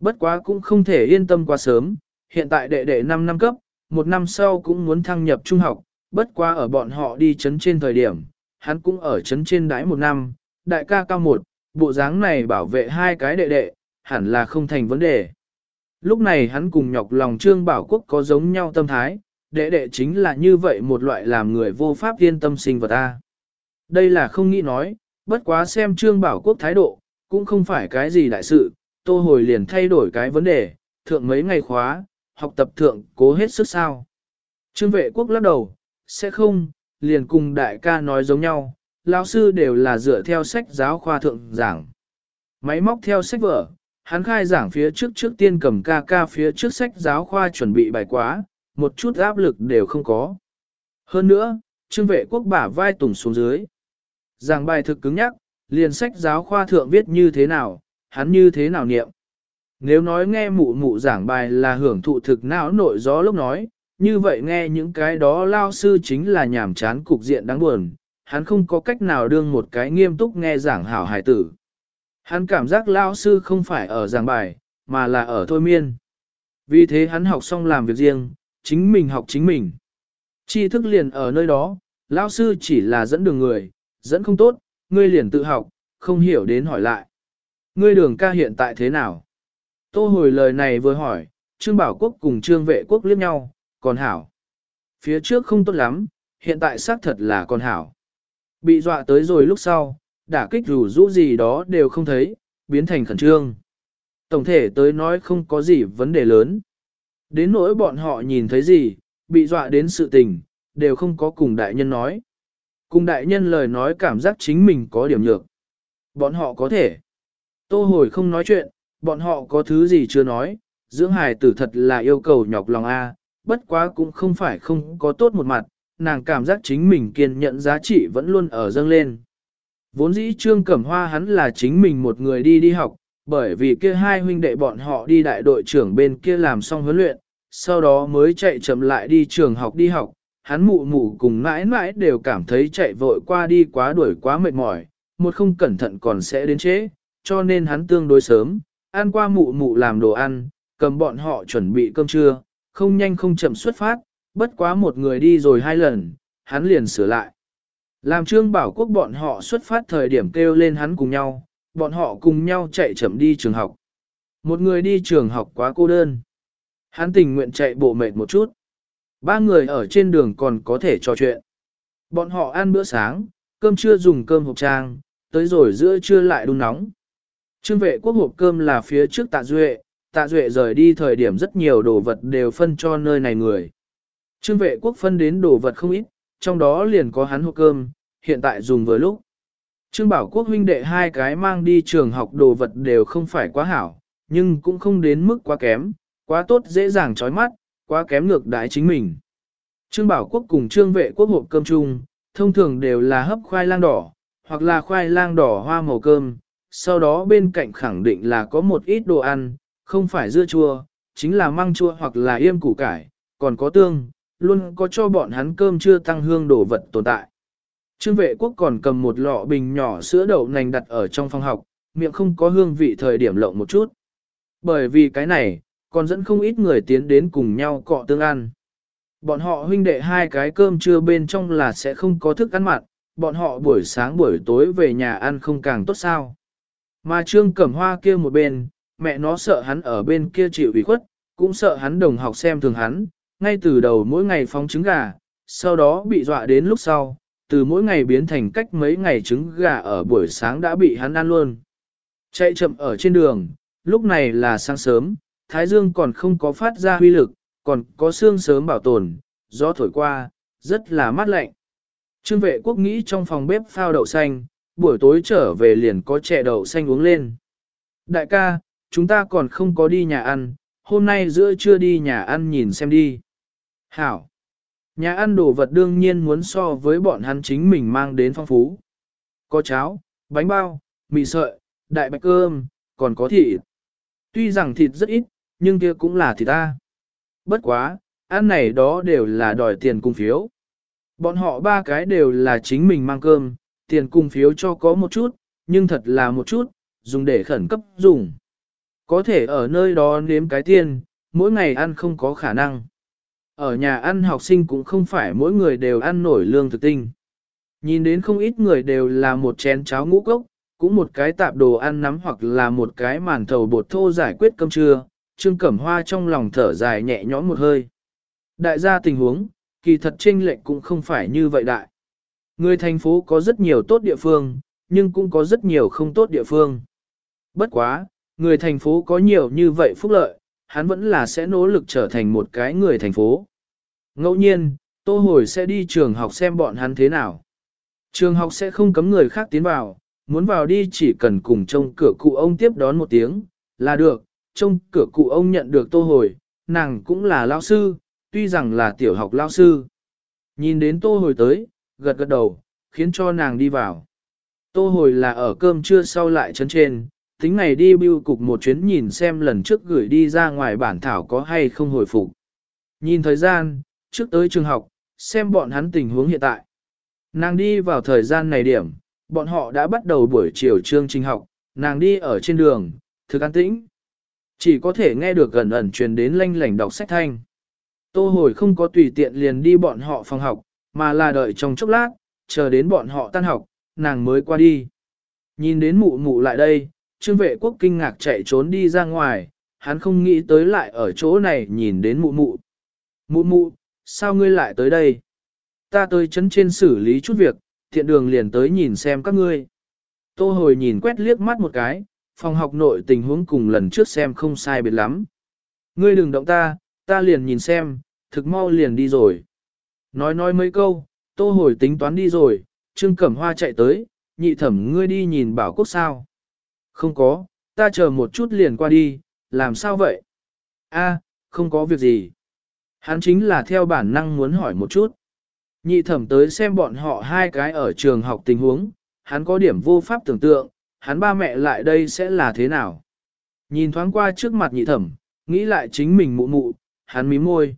Bất quá cũng không thể yên tâm quá sớm, hiện tại đệ đệ 5 năm cấp, một năm sau cũng muốn thăng nhập trung học, bất quá ở bọn họ đi chấn trên thời điểm, hắn cũng ở chấn trên đái một năm, đại ca cao một, bộ dáng này bảo vệ hai cái đệ đệ, hẳn là không thành vấn đề. Lúc này hắn cùng nhọc lòng Trương Bảo Quốc có giống nhau tâm thái, đệ đệ chính là như vậy một loại làm người vô pháp yên tâm sinh vật ta. Đây là không nghĩ nói, bất quá xem Trương Bảo Quốc thái độ, cũng không phải cái gì đại sự, tô hồi liền thay đổi cái vấn đề, thượng mấy ngày khóa, học tập thượng cố hết sức sao. Trương vệ quốc lắc đầu, sẽ không, liền cùng đại ca nói giống nhau, lão sư đều là dựa theo sách giáo khoa thượng giảng. Máy móc theo sách vở, hắn khai giảng phía trước trước tiên cầm ca ca phía trước sách giáo khoa chuẩn bị bài quá, một chút áp lực đều không có. Hơn nữa, trương vệ quốc bả vai tùng xuống dưới. Giảng bài thực cứng nhắc, liền sách giáo khoa thượng viết như thế nào, hắn như thế nào niệm. Nếu nói nghe mụ mụ giảng bài là hưởng thụ thực não nội gió lúc nói, như vậy nghe những cái đó lao sư chính là nhảm chán cục diện đáng buồn, hắn không có cách nào đương một cái nghiêm túc nghe giảng hảo hài tử. Hắn cảm giác lao sư không phải ở giảng bài, mà là ở thôi miên. Vì thế hắn học xong làm việc riêng, chính mình học chính mình. Tri thức liền ở nơi đó, lao sư chỉ là dẫn đường người, dẫn không tốt, ngươi liền tự học, không hiểu đến hỏi lại. Ngươi đường ca hiện tại thế nào? Tô hồi lời này vừa hỏi, Trương Bảo Quốc cùng Trương Vệ Quốc liếc nhau, còn hảo. Phía trước không tốt lắm, hiện tại xác thật là còn hảo. Bị dọa tới rồi lúc sau, đả kích rủ rũ gì đó đều không thấy, biến thành khẩn trương. Tổng thể tới nói không có gì vấn đề lớn. Đến nỗi bọn họ nhìn thấy gì, bị dọa đến sự tình, đều không có cùng đại nhân nói. Cùng đại nhân lời nói cảm giác chính mình có điểm nhược. Bọn họ có thể. Tô hồi không nói chuyện, bọn họ có thứ gì chưa nói, dưỡng hài tử thật là yêu cầu nhọc lòng A, bất quá cũng không phải không có tốt một mặt, nàng cảm giác chính mình kiên nhận giá trị vẫn luôn ở dâng lên. Vốn dĩ Trương Cẩm Hoa hắn là chính mình một người đi đi học, bởi vì kia hai huynh đệ bọn họ đi đại đội trưởng bên kia làm xong huấn luyện, sau đó mới chạy chậm lại đi trường học đi học, hắn mụ mụ cùng mãi mãi đều cảm thấy chạy vội qua đi quá đuổi quá mệt mỏi, một không cẩn thận còn sẽ đến trễ, cho nên hắn tương đối sớm, ăn qua mụ mụ làm đồ ăn, cầm bọn họ chuẩn bị cơm trưa, không nhanh không chậm xuất phát, bất quá một người đi rồi hai lần, hắn liền sửa lại. Làm trương bảo quốc bọn họ xuất phát thời điểm kêu lên hắn cùng nhau, bọn họ cùng nhau chạy chậm đi trường học. Một người đi trường học quá cô đơn. Hắn tình nguyện chạy bộ mệt một chút. Ba người ở trên đường còn có thể trò chuyện. Bọn họ ăn bữa sáng, cơm trưa dùng cơm hộp trang, tới rồi giữa trưa lại đun nóng. Trương vệ quốc hộp cơm là phía trước tạ duệ, tạ duệ rời đi thời điểm rất nhiều đồ vật đều phân cho nơi này người. Trương vệ quốc phân đến đồ vật không ít, trong đó liền có hắn hộp cơm, hiện tại dùng vừa lúc. Trương bảo quốc huynh đệ hai cái mang đi trường học đồ vật đều không phải quá hảo, nhưng cũng không đến mức quá kém, quá tốt dễ dàng chói mắt, quá kém ngược đái chính mình. Trương bảo quốc cùng trương vệ quốc hộp cơm chung, thông thường đều là hấp khoai lang đỏ, hoặc là khoai lang đỏ hoa màu cơm, sau đó bên cạnh khẳng định là có một ít đồ ăn, không phải dưa chua, chính là măng chua hoặc là yêm củ cải, còn có tương, luôn có cho bọn hắn cơm chưa tăng hương đồ vật tồn tại. Trương vệ quốc còn cầm một lọ bình nhỏ sữa đậu nành đặt ở trong phòng học, miệng không có hương vị thời điểm lộng một chút. Bởi vì cái này, còn dẫn không ít người tiến đến cùng nhau cọ tương ăn. Bọn họ huynh đệ hai cái cơm trưa bên trong là sẽ không có thức ăn mặn, bọn họ buổi sáng buổi tối về nhà ăn không càng tốt sao. Mà Trương Cẩm Hoa kia một bên, mẹ nó sợ hắn ở bên kia chịu ủy khuất, cũng sợ hắn đồng học xem thường hắn, ngay từ đầu mỗi ngày phóng trứng gà, sau đó bị dọa đến lúc sau, từ mỗi ngày biến thành cách mấy ngày trứng gà ở buổi sáng đã bị hắn ăn luôn. Chạy chậm ở trên đường, lúc này là sáng sớm, thái dương còn không có phát ra huy lực, còn có xương sớm bảo tồn, gió thổi qua, rất là mát lạnh. Trương vệ quốc nghĩ trong phòng bếp phao đậu xanh, buổi tối trở về liền có chè đậu xanh uống lên. Đại ca, chúng ta còn không có đi nhà ăn, hôm nay giữa trưa đi nhà ăn nhìn xem đi. Hảo. Nhà ăn đồ vật đương nhiên muốn so với bọn hắn chính mình mang đến phong phú. Có cháo, bánh bao, mì sợi, đại bạch cơm, còn có thịt. Tuy rằng thịt rất ít, nhưng kia cũng là thịt ta. Bất quá, ăn này đó đều là đòi tiền cung phiếu. Bọn họ ba cái đều là chính mình mang cơm, tiền cung phiếu cho có một chút, nhưng thật là một chút, dùng để khẩn cấp dùng. Có thể ở nơi đó nếm cái tiền, mỗi ngày ăn không có khả năng. Ở nhà ăn học sinh cũng không phải mỗi người đều ăn nổi lương thực tinh. Nhìn đến không ít người đều là một chén cháo ngũ cốc, cũng một cái tạp đồ ăn nắm hoặc là một cái màn thầu bột thô giải quyết cơm trưa, Trương Cẩm Hoa trong lòng thở dài nhẹ nhõm một hơi. Đại gia tình huống, kỳ thật chênh lệch cũng không phải như vậy đại. Người thành phố có rất nhiều tốt địa phương, nhưng cũng có rất nhiều không tốt địa phương. Bất quá, người thành phố có nhiều như vậy phúc lợi, hắn vẫn là sẽ nỗ lực trở thành một cái người thành phố. Ngẫu nhiên, Tô Hồi sẽ đi trường học xem bọn hắn thế nào. Trường học sẽ không cấm người khác tiến vào, muốn vào đi chỉ cần cùng trông cửa cụ ông tiếp đón một tiếng, là được, trông cửa cụ ông nhận được Tô Hồi, nàng cũng là lao sư, tuy rằng là tiểu học lao sư. Nhìn đến Tô Hồi tới, gật gật đầu, khiến cho nàng đi vào. Tô Hồi là ở cơm trưa sau lại chấn trên, tính ngày đi bưu cục một chuyến nhìn xem lần trước gửi đi ra ngoài bản thảo có hay không hồi phục. Nhìn thời gian, trước tới trường học, xem bọn hắn tình huống hiện tại. Nàng đi vào thời gian này điểm, bọn họ đã bắt đầu buổi chiều chương trình học, nàng đi ở trên đường, thực an tĩnh. Chỉ có thể nghe được gần ẩn truyền đến lanh lảnh đọc sách thanh. Tô hồi không có tùy tiện liền đi bọn họ phòng học, mà là đợi trong chốc lát, chờ đến bọn họ tan học, nàng mới qua đi. Nhìn đến mụ mụ lại đây, trương vệ quốc kinh ngạc chạy trốn đi ra ngoài, hắn không nghĩ tới lại ở chỗ này nhìn đến mụ mụ. Mụ mụ, sao ngươi lại tới đây? Ta tới chấn trên xử lý chút việc, thiện đường liền tới nhìn xem các ngươi. Tô hồi nhìn quét liếc mắt một cái, phòng học nội tình huống cùng lần trước xem không sai biệt lắm. Ngươi đừng động ta, ta liền nhìn xem, thực mau liền đi rồi. Nói nói mấy câu, tô hồi tính toán đi rồi, Trương Cẩm Hoa chạy tới, nhị thẩm ngươi đi nhìn bảo quốc sao. Không có, ta chờ một chút liền qua đi, làm sao vậy? A, không có việc gì. Hắn chính là theo bản năng muốn hỏi một chút. Nhị thẩm tới xem bọn họ hai cái ở trường học tình huống, hắn có điểm vô pháp tưởng tượng, hắn ba mẹ lại đây sẽ là thế nào. Nhìn thoáng qua trước mặt nhị thẩm, nghĩ lại chính mình mụ mụ, hắn mím môi.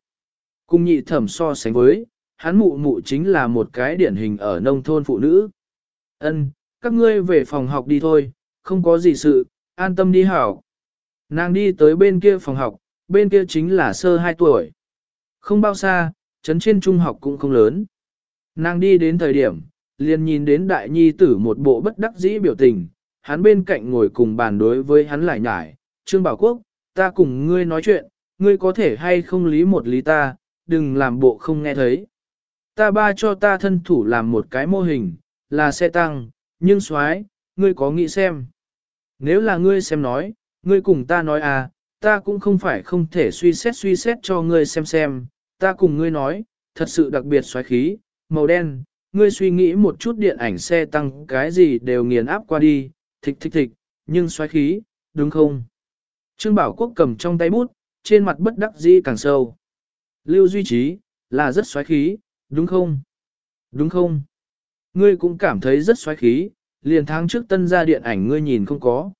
Cùng nhị thẩm so sánh với, hắn mụ mụ chính là một cái điển hình ở nông thôn phụ nữ. Ân, các ngươi về phòng học đi thôi, không có gì sự, an tâm đi hảo. Nàng đi tới bên kia phòng học, bên kia chính là sơ 2 tuổi. Không bao xa, chấn trên trung học cũng không lớn. Nàng đi đến thời điểm, liền nhìn đến đại nhi tử một bộ bất đắc dĩ biểu tình, hắn bên cạnh ngồi cùng bàn đối với hắn lại nhải, Trương Bảo Quốc, ta cùng ngươi nói chuyện, ngươi có thể hay không lý một lý ta, đừng làm bộ không nghe thấy. Ta ba cho ta thân thủ làm một cái mô hình, là xe tăng, nhưng xoái, ngươi có nghĩ xem. Nếu là ngươi xem nói, ngươi cùng ta nói à, ta cũng không phải không thể suy xét suy xét cho ngươi xem xem, ta cùng ngươi nói, thật sự đặc biệt xoáy khí, màu đen, ngươi suy nghĩ một chút điện ảnh xe tăng cái gì đều nghiền áp qua đi, thịch thịch thịch, nhưng xoáy khí, đúng không? Trương Bảo Quốc cầm trong tay bút, trên mặt bất đắc dĩ càng sâu. Lưu Duy Trí, là rất xoáy khí, đúng không? Đúng không? Ngươi cũng cảm thấy rất xoáy khí, liền tháng trước tân ra điện ảnh ngươi nhìn không có.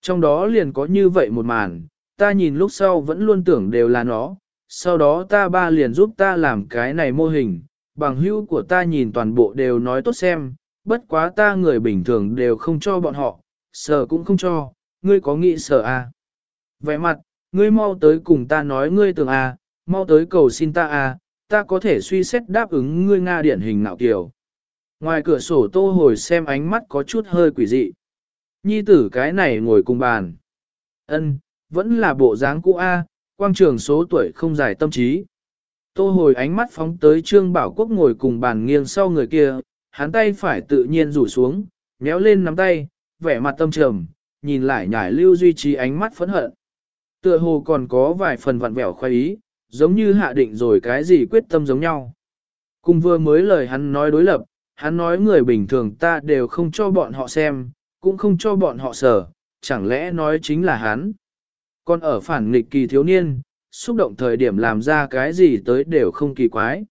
Trong đó liền có như vậy một màn, ta nhìn lúc sau vẫn luôn tưởng đều là nó, sau đó ta ba liền giúp ta làm cái này mô hình, bằng hữu của ta nhìn toàn bộ đều nói tốt xem, bất quá ta người bình thường đều không cho bọn họ, sợ cũng không cho, ngươi có nghĩ sợ à? Vẻ mặt, ngươi mau tới cùng ta nói ngươi tưởng à, mau tới cầu xin ta à, ta có thể suy xét đáp ứng ngươi Nga điển hình nạo kiểu. Ngoài cửa sổ tô hồi xem ánh mắt có chút hơi quỷ dị. Nhi tử cái này ngồi cùng bàn. ân vẫn là bộ dáng cũ A, quang trường số tuổi không dài tâm trí. Tô hồi ánh mắt phóng tới Trương Bảo Quốc ngồi cùng bàn nghiêng sau người kia, hắn tay phải tự nhiên rủ xuống, méo lên nắm tay, vẻ mặt tâm trầm, nhìn lại nhải lưu duy trì ánh mắt phẫn hận. Tựa hồ còn có vài phần vặn vẹo khoái ý, giống như hạ định rồi cái gì quyết tâm giống nhau. Cùng vừa mới lời hắn nói đối lập, hắn nói người bình thường ta đều không cho bọn họ xem, cũng không cho bọn họ sở, chẳng lẽ nói chính là hắn. Còn ở phản nghịch kỳ thiếu niên, xúc động thời điểm làm ra cái gì tới đều không kỳ quái.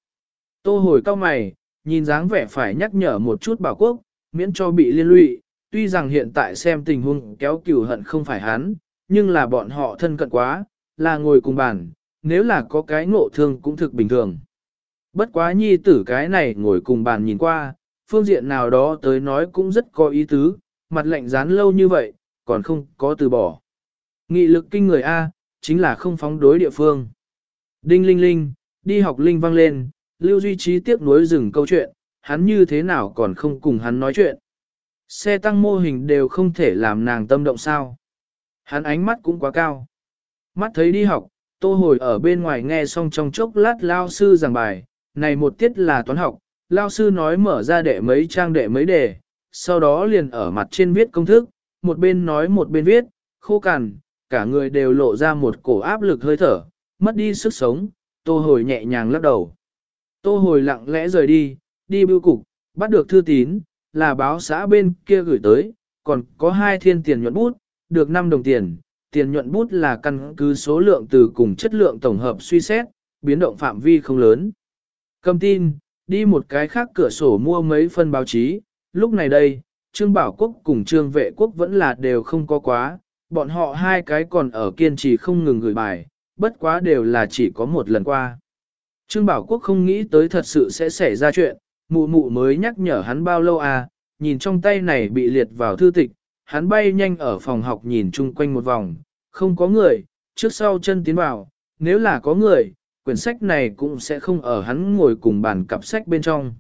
Tô hồi cao mày, nhìn dáng vẻ phải nhắc nhở một chút bảo quốc, miễn cho bị liên lụy, tuy rằng hiện tại xem tình huống kéo cửu hận không phải hắn, nhưng là bọn họ thân cận quá, là ngồi cùng bàn, nếu là có cái ngộ thương cũng thực bình thường. Bất quá nhi tử cái này ngồi cùng bàn nhìn qua, phương diện nào đó tới nói cũng rất có ý tứ, mặt lạnh dán lâu như vậy, còn không có từ bỏ. Nghị lực kinh người A, chính là không phóng đối địa phương. Đinh linh linh, đi học linh vang lên, lưu duy trí tiếp nối dừng câu chuyện, hắn như thế nào còn không cùng hắn nói chuyện. Xe tăng mô hình đều không thể làm nàng tâm động sao. Hắn ánh mắt cũng quá cao. Mắt thấy đi học, tô hồi ở bên ngoài nghe xong trong chốc lát lao sư giảng bài, này một tiết là toán học, lao sư nói mở ra đệ mấy trang đệ mấy đề, sau đó liền ở mặt trên viết công thức, một bên nói một bên viết, khô cằn, cả người đều lộ ra một cổ áp lực hơi thở, mất đi sức sống, tô hồi nhẹ nhàng lắc đầu. Tô hồi lặng lẽ rời đi, đi bưu cục, bắt được thư tín, là báo xã bên kia gửi tới, còn có hai thiên tiền nhuận bút, được 5 đồng tiền, tiền nhuận bút là căn cứ số lượng từ cùng chất lượng tổng hợp suy xét, biến động phạm vi không lớn. Cầm tin, đi một cái khác cửa sổ mua mấy phân báo chí, lúc này đây, Trương Bảo Quốc cùng Trương Vệ Quốc vẫn là đều không có quá, bọn họ hai cái còn ở kiên trì không ngừng gửi bài, bất quá đều là chỉ có một lần qua. Trương Bảo Quốc không nghĩ tới thật sự sẽ xảy ra chuyện, mụ mụ mới nhắc nhở hắn bao lâu à, nhìn trong tay này bị liệt vào thư tịch, hắn bay nhanh ở phòng học nhìn chung quanh một vòng, không có người, trước sau chân tiến vào, nếu là có người, quyển sách này cũng sẽ không ở hắn ngồi cùng bàn cặp sách bên trong.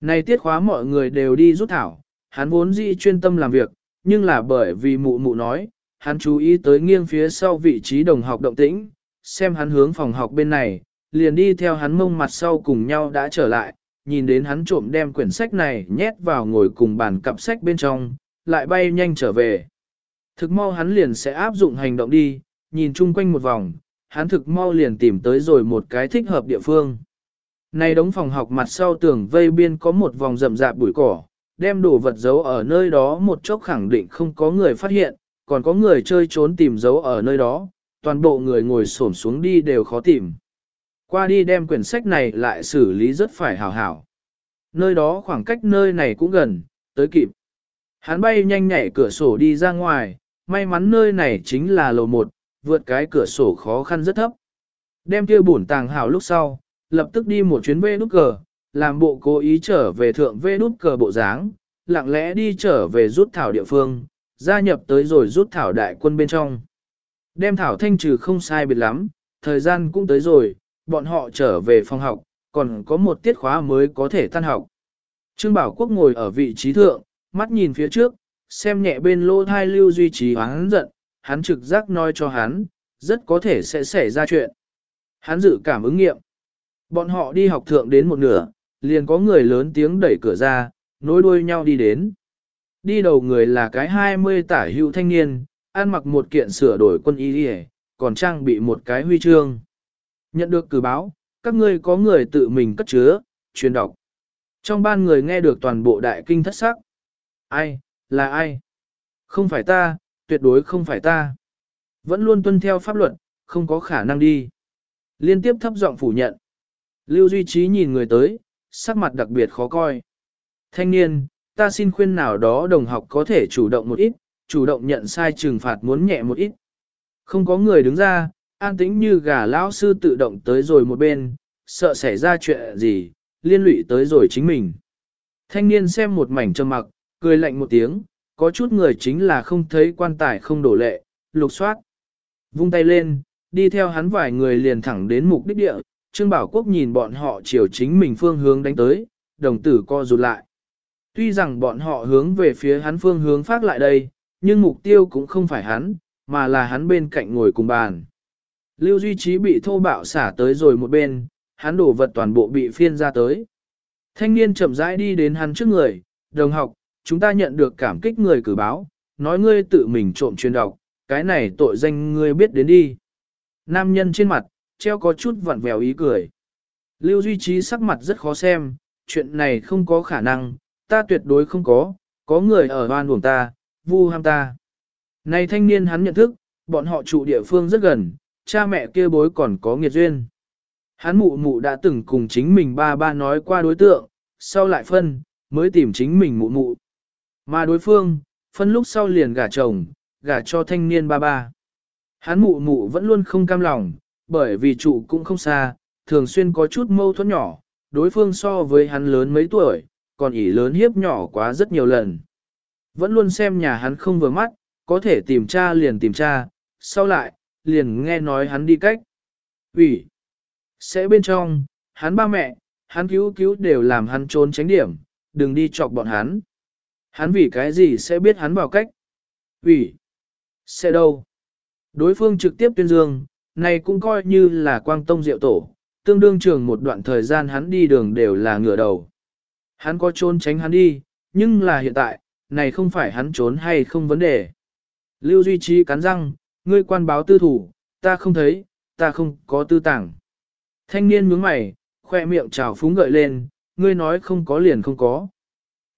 Này tiết khóa mọi người đều đi rút thảo, hắn vốn dĩ chuyên tâm làm việc, nhưng là bởi vì mụ mụ nói, hắn chú ý tới nghiêng phía sau vị trí đồng học động tĩnh, xem hắn hướng phòng học bên này, liền đi theo hắn mông mặt sau cùng nhau đã trở lại, nhìn đến hắn trộm đem quyển sách này nhét vào ngồi cùng bàn cặp sách bên trong, lại bay nhanh trở về. Thực mau hắn liền sẽ áp dụng hành động đi, nhìn chung quanh một vòng, hắn thực mau liền tìm tới rồi một cái thích hợp địa phương. Này đống phòng học mặt sau tường vây biên có một vòng rậm rạp bụi cỏ, đem đồ vật giấu ở nơi đó một chốc khẳng định không có người phát hiện, còn có người chơi trốn tìm giấu ở nơi đó, toàn bộ người ngồi xổm xuống đi đều khó tìm. Qua đi đem quyển sách này lại xử lý rất phải hảo hảo. Nơi đó khoảng cách nơi này cũng gần, tới kịp. Hắn bay nhanh nhảy cửa sổ đi ra ngoài, may mắn nơi này chính là lầu một, vượt cái cửa sổ khó khăn rất thấp. Đem kia bổn tàng hảo lúc sau, lập tức đi một chuyến vê nút cờ, làm bộ cố ý trở về thượng vê nút cờ bộ dáng, lặng lẽ đi trở về rút thảo địa phương, gia nhập tới rồi rút thảo đại quân bên trong. Đem thảo thanh trừ không sai biệt lắm, thời gian cũng tới rồi, bọn họ trở về phòng học, còn có một tiết khóa mới có thể tan học. Trương Bảo Quốc ngồi ở vị trí thượng, mắt nhìn phía trước, xem nhẹ bên lô thai lưu duy trì hoáng giận, hắn trực giác nói cho hắn, rất có thể sẽ xảy ra chuyện. Hắn dự cảm ứng nghiệm. Bọn họ đi học thượng đến một nửa, liền có người lớn tiếng đẩy cửa ra, nối đuôi nhau đi đến. Đi đầu người là cái 20 tả hữu thanh niên, ăn mặc một kiện sửa đổi quân y đi còn trang bị một cái huy chương. Nhận được cử báo, các ngươi có người tự mình cất chứa, truyền đọc. Trong ban người nghe được toàn bộ đại kinh thất sắc. Ai, là ai? Không phải ta, tuyệt đối không phải ta. Vẫn luôn tuân theo pháp luật, không có khả năng đi. Liên tiếp thấp giọng phủ nhận. Lưu Duy Trí nhìn người tới, sắc mặt đặc biệt khó coi. Thanh niên, ta xin khuyên nào đó đồng học có thể chủ động một ít, chủ động nhận sai trừng phạt muốn nhẹ một ít. Không có người đứng ra, an tĩnh như gà lão sư tự động tới rồi một bên, sợ xảy ra chuyện gì, liên lụy tới rồi chính mình. Thanh niên xem một mảnh trầm mặc, cười lạnh một tiếng, có chút người chính là không thấy quan tài không đổ lệ, lục soát. Vung tay lên, đi theo hắn vài người liền thẳng đến mục đích địa, Trương Bảo Quốc nhìn bọn họ chiều chính mình phương hướng đánh tới, đồng tử co rụt lại. Tuy rằng bọn họ hướng về phía hắn phương hướng phát lại đây, nhưng mục tiêu cũng không phải hắn, mà là hắn bên cạnh ngồi cùng bàn. Lưu Duy Trí bị thô bạo xả tới rồi một bên, hắn đổ vật toàn bộ bị phiên ra tới. Thanh niên chậm rãi đi đến hắn trước người, đồng học, chúng ta nhận được cảm kích người cử báo, nói ngươi tự mình trộm truyền đọc, cái này tội danh ngươi biết đến đi. Nam nhân trên mặt, treo có chút vặn vẹo ý cười. Lưu Duy Trí sắc mặt rất khó xem, chuyện này không có khả năng, ta tuyệt đối không có, có người ở oan buồng ta, vu ham ta. Này thanh niên hắn nhận thức, bọn họ trụ địa phương rất gần, cha mẹ kia bối còn có nghiệt duyên. Hắn mụ mụ đã từng cùng chính mình ba ba nói qua đối tượng, sau lại phân, mới tìm chính mình mụ mụ. Mà đối phương, phân lúc sau liền gả chồng, gả cho thanh niên ba ba. Hắn mụ mụ vẫn luôn không cam lòng, bởi vì trụ cũng không xa, thường xuyên có chút mâu thuẫn nhỏ, đối phương so với hắn lớn mấy tuổi, còn ỉ lớn hiếp nhỏ quá rất nhiều lần. Vẫn luôn xem nhà hắn không vừa mắt, có thể tìm cha liền tìm cha, sau lại, liền nghe nói hắn đi cách. ủy Sẽ bên trong, hắn ba mẹ, hắn cứu cứu đều làm hắn trốn tránh điểm, đừng đi chọc bọn hắn. Hắn vì cái gì sẽ biết hắn vào cách. ủy Sẽ đâu? Đối phương trực tiếp tuyên dương, này cũng coi như là quang tông diệu tổ, tương đương trường một đoạn thời gian hắn đi đường đều là ngửa đầu. Hắn có trốn tránh hắn đi, nhưng là hiện tại, này không phải hắn trốn hay không vấn đề. Lưu Duy Trí cắn răng, ngươi quan báo tư thủ, ta không thấy, ta không có tư tảng. Thanh niên nhướng mày, khoe miệng trào phúng gợi lên, ngươi nói không có liền không có.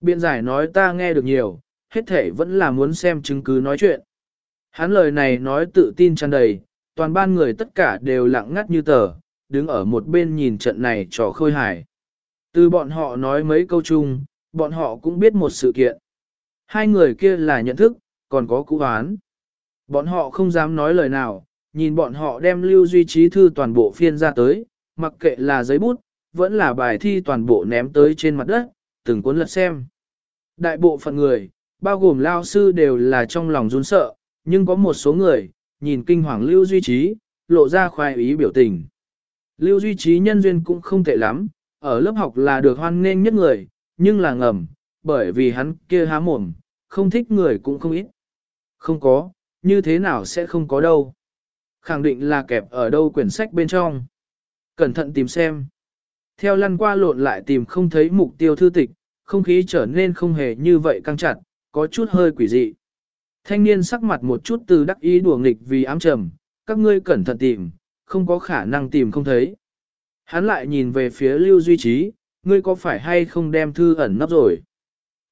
Biện giải nói ta nghe được nhiều, hết thể vẫn là muốn xem chứng cứ nói chuyện. Hắn lời này nói tự tin tràn đầy, toàn ban người tất cả đều lặng ngắt như tờ, đứng ở một bên nhìn trận này trò khôi hài. Từ bọn họ nói mấy câu chung, bọn họ cũng biết một sự kiện. Hai người kia là nhận thức, còn có cũ án. Bọn họ không dám nói lời nào, nhìn bọn họ đem lưu duy trí thư toàn bộ phiên ra tới, mặc kệ là giấy bút, vẫn là bài thi toàn bộ ném tới trên mặt đất, từng cuốn lật xem. Đại bộ phận người, bao gồm lao sư đều là trong lòng run sợ, nhưng có một số người, nhìn kinh hoàng lưu duy trí, lộ ra khoái ý biểu tình. Lưu duy trí nhân duyên cũng không tệ lắm, ở lớp học là được hoan nghênh nhất người, nhưng là ngầm, bởi vì hắn kia há mồm, không thích người cũng không ít. Không có, như thế nào sẽ không có đâu. Khẳng định là kẹp ở đâu quyển sách bên trong. Cẩn thận tìm xem. Theo lăn qua lộn lại tìm không thấy mục tiêu thư tịch, không khí trở nên không hề như vậy căng chặt, có chút hơi quỷ dị. Thanh niên sắc mặt một chút từ đắc ý đùa nghịch vì ám trầm, các ngươi cẩn thận tìm, không có khả năng tìm không thấy. Hắn lại nhìn về phía Lưu Duy Trí, ngươi có phải hay không đem thư ẩn nấp rồi?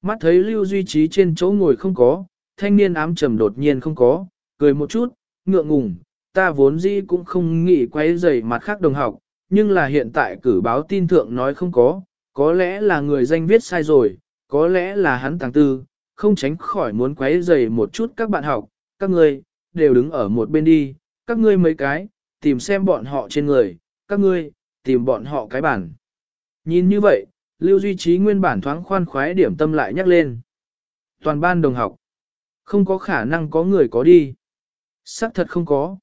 Mắt thấy Lưu Duy Trí trên chỗ ngồi không có, thanh niên ám trầm đột nhiên không có, cười một chút, ngượng ngùng, ta vốn dĩ cũng không nghĩ quay rầy mặt khác đồng học, nhưng là hiện tại cử báo tin thượng nói không có, có lẽ là người danh viết sai rồi, có lẽ là hắn tàng tư, không tránh khỏi muốn quấy rầy một chút các bạn học, các ngươi, đều đứng ở một bên đi, các ngươi mấy cái, tìm xem bọn họ trên người, các ngươi, tìm bọn họ cái bản. Nhìn như vậy, Lưu Duy Trí nguyên bản thoáng khoan khoái điểm tâm lại nhắc lên. Toàn ban đồng học, không có khả năng có người có đi. Sắc thật không có.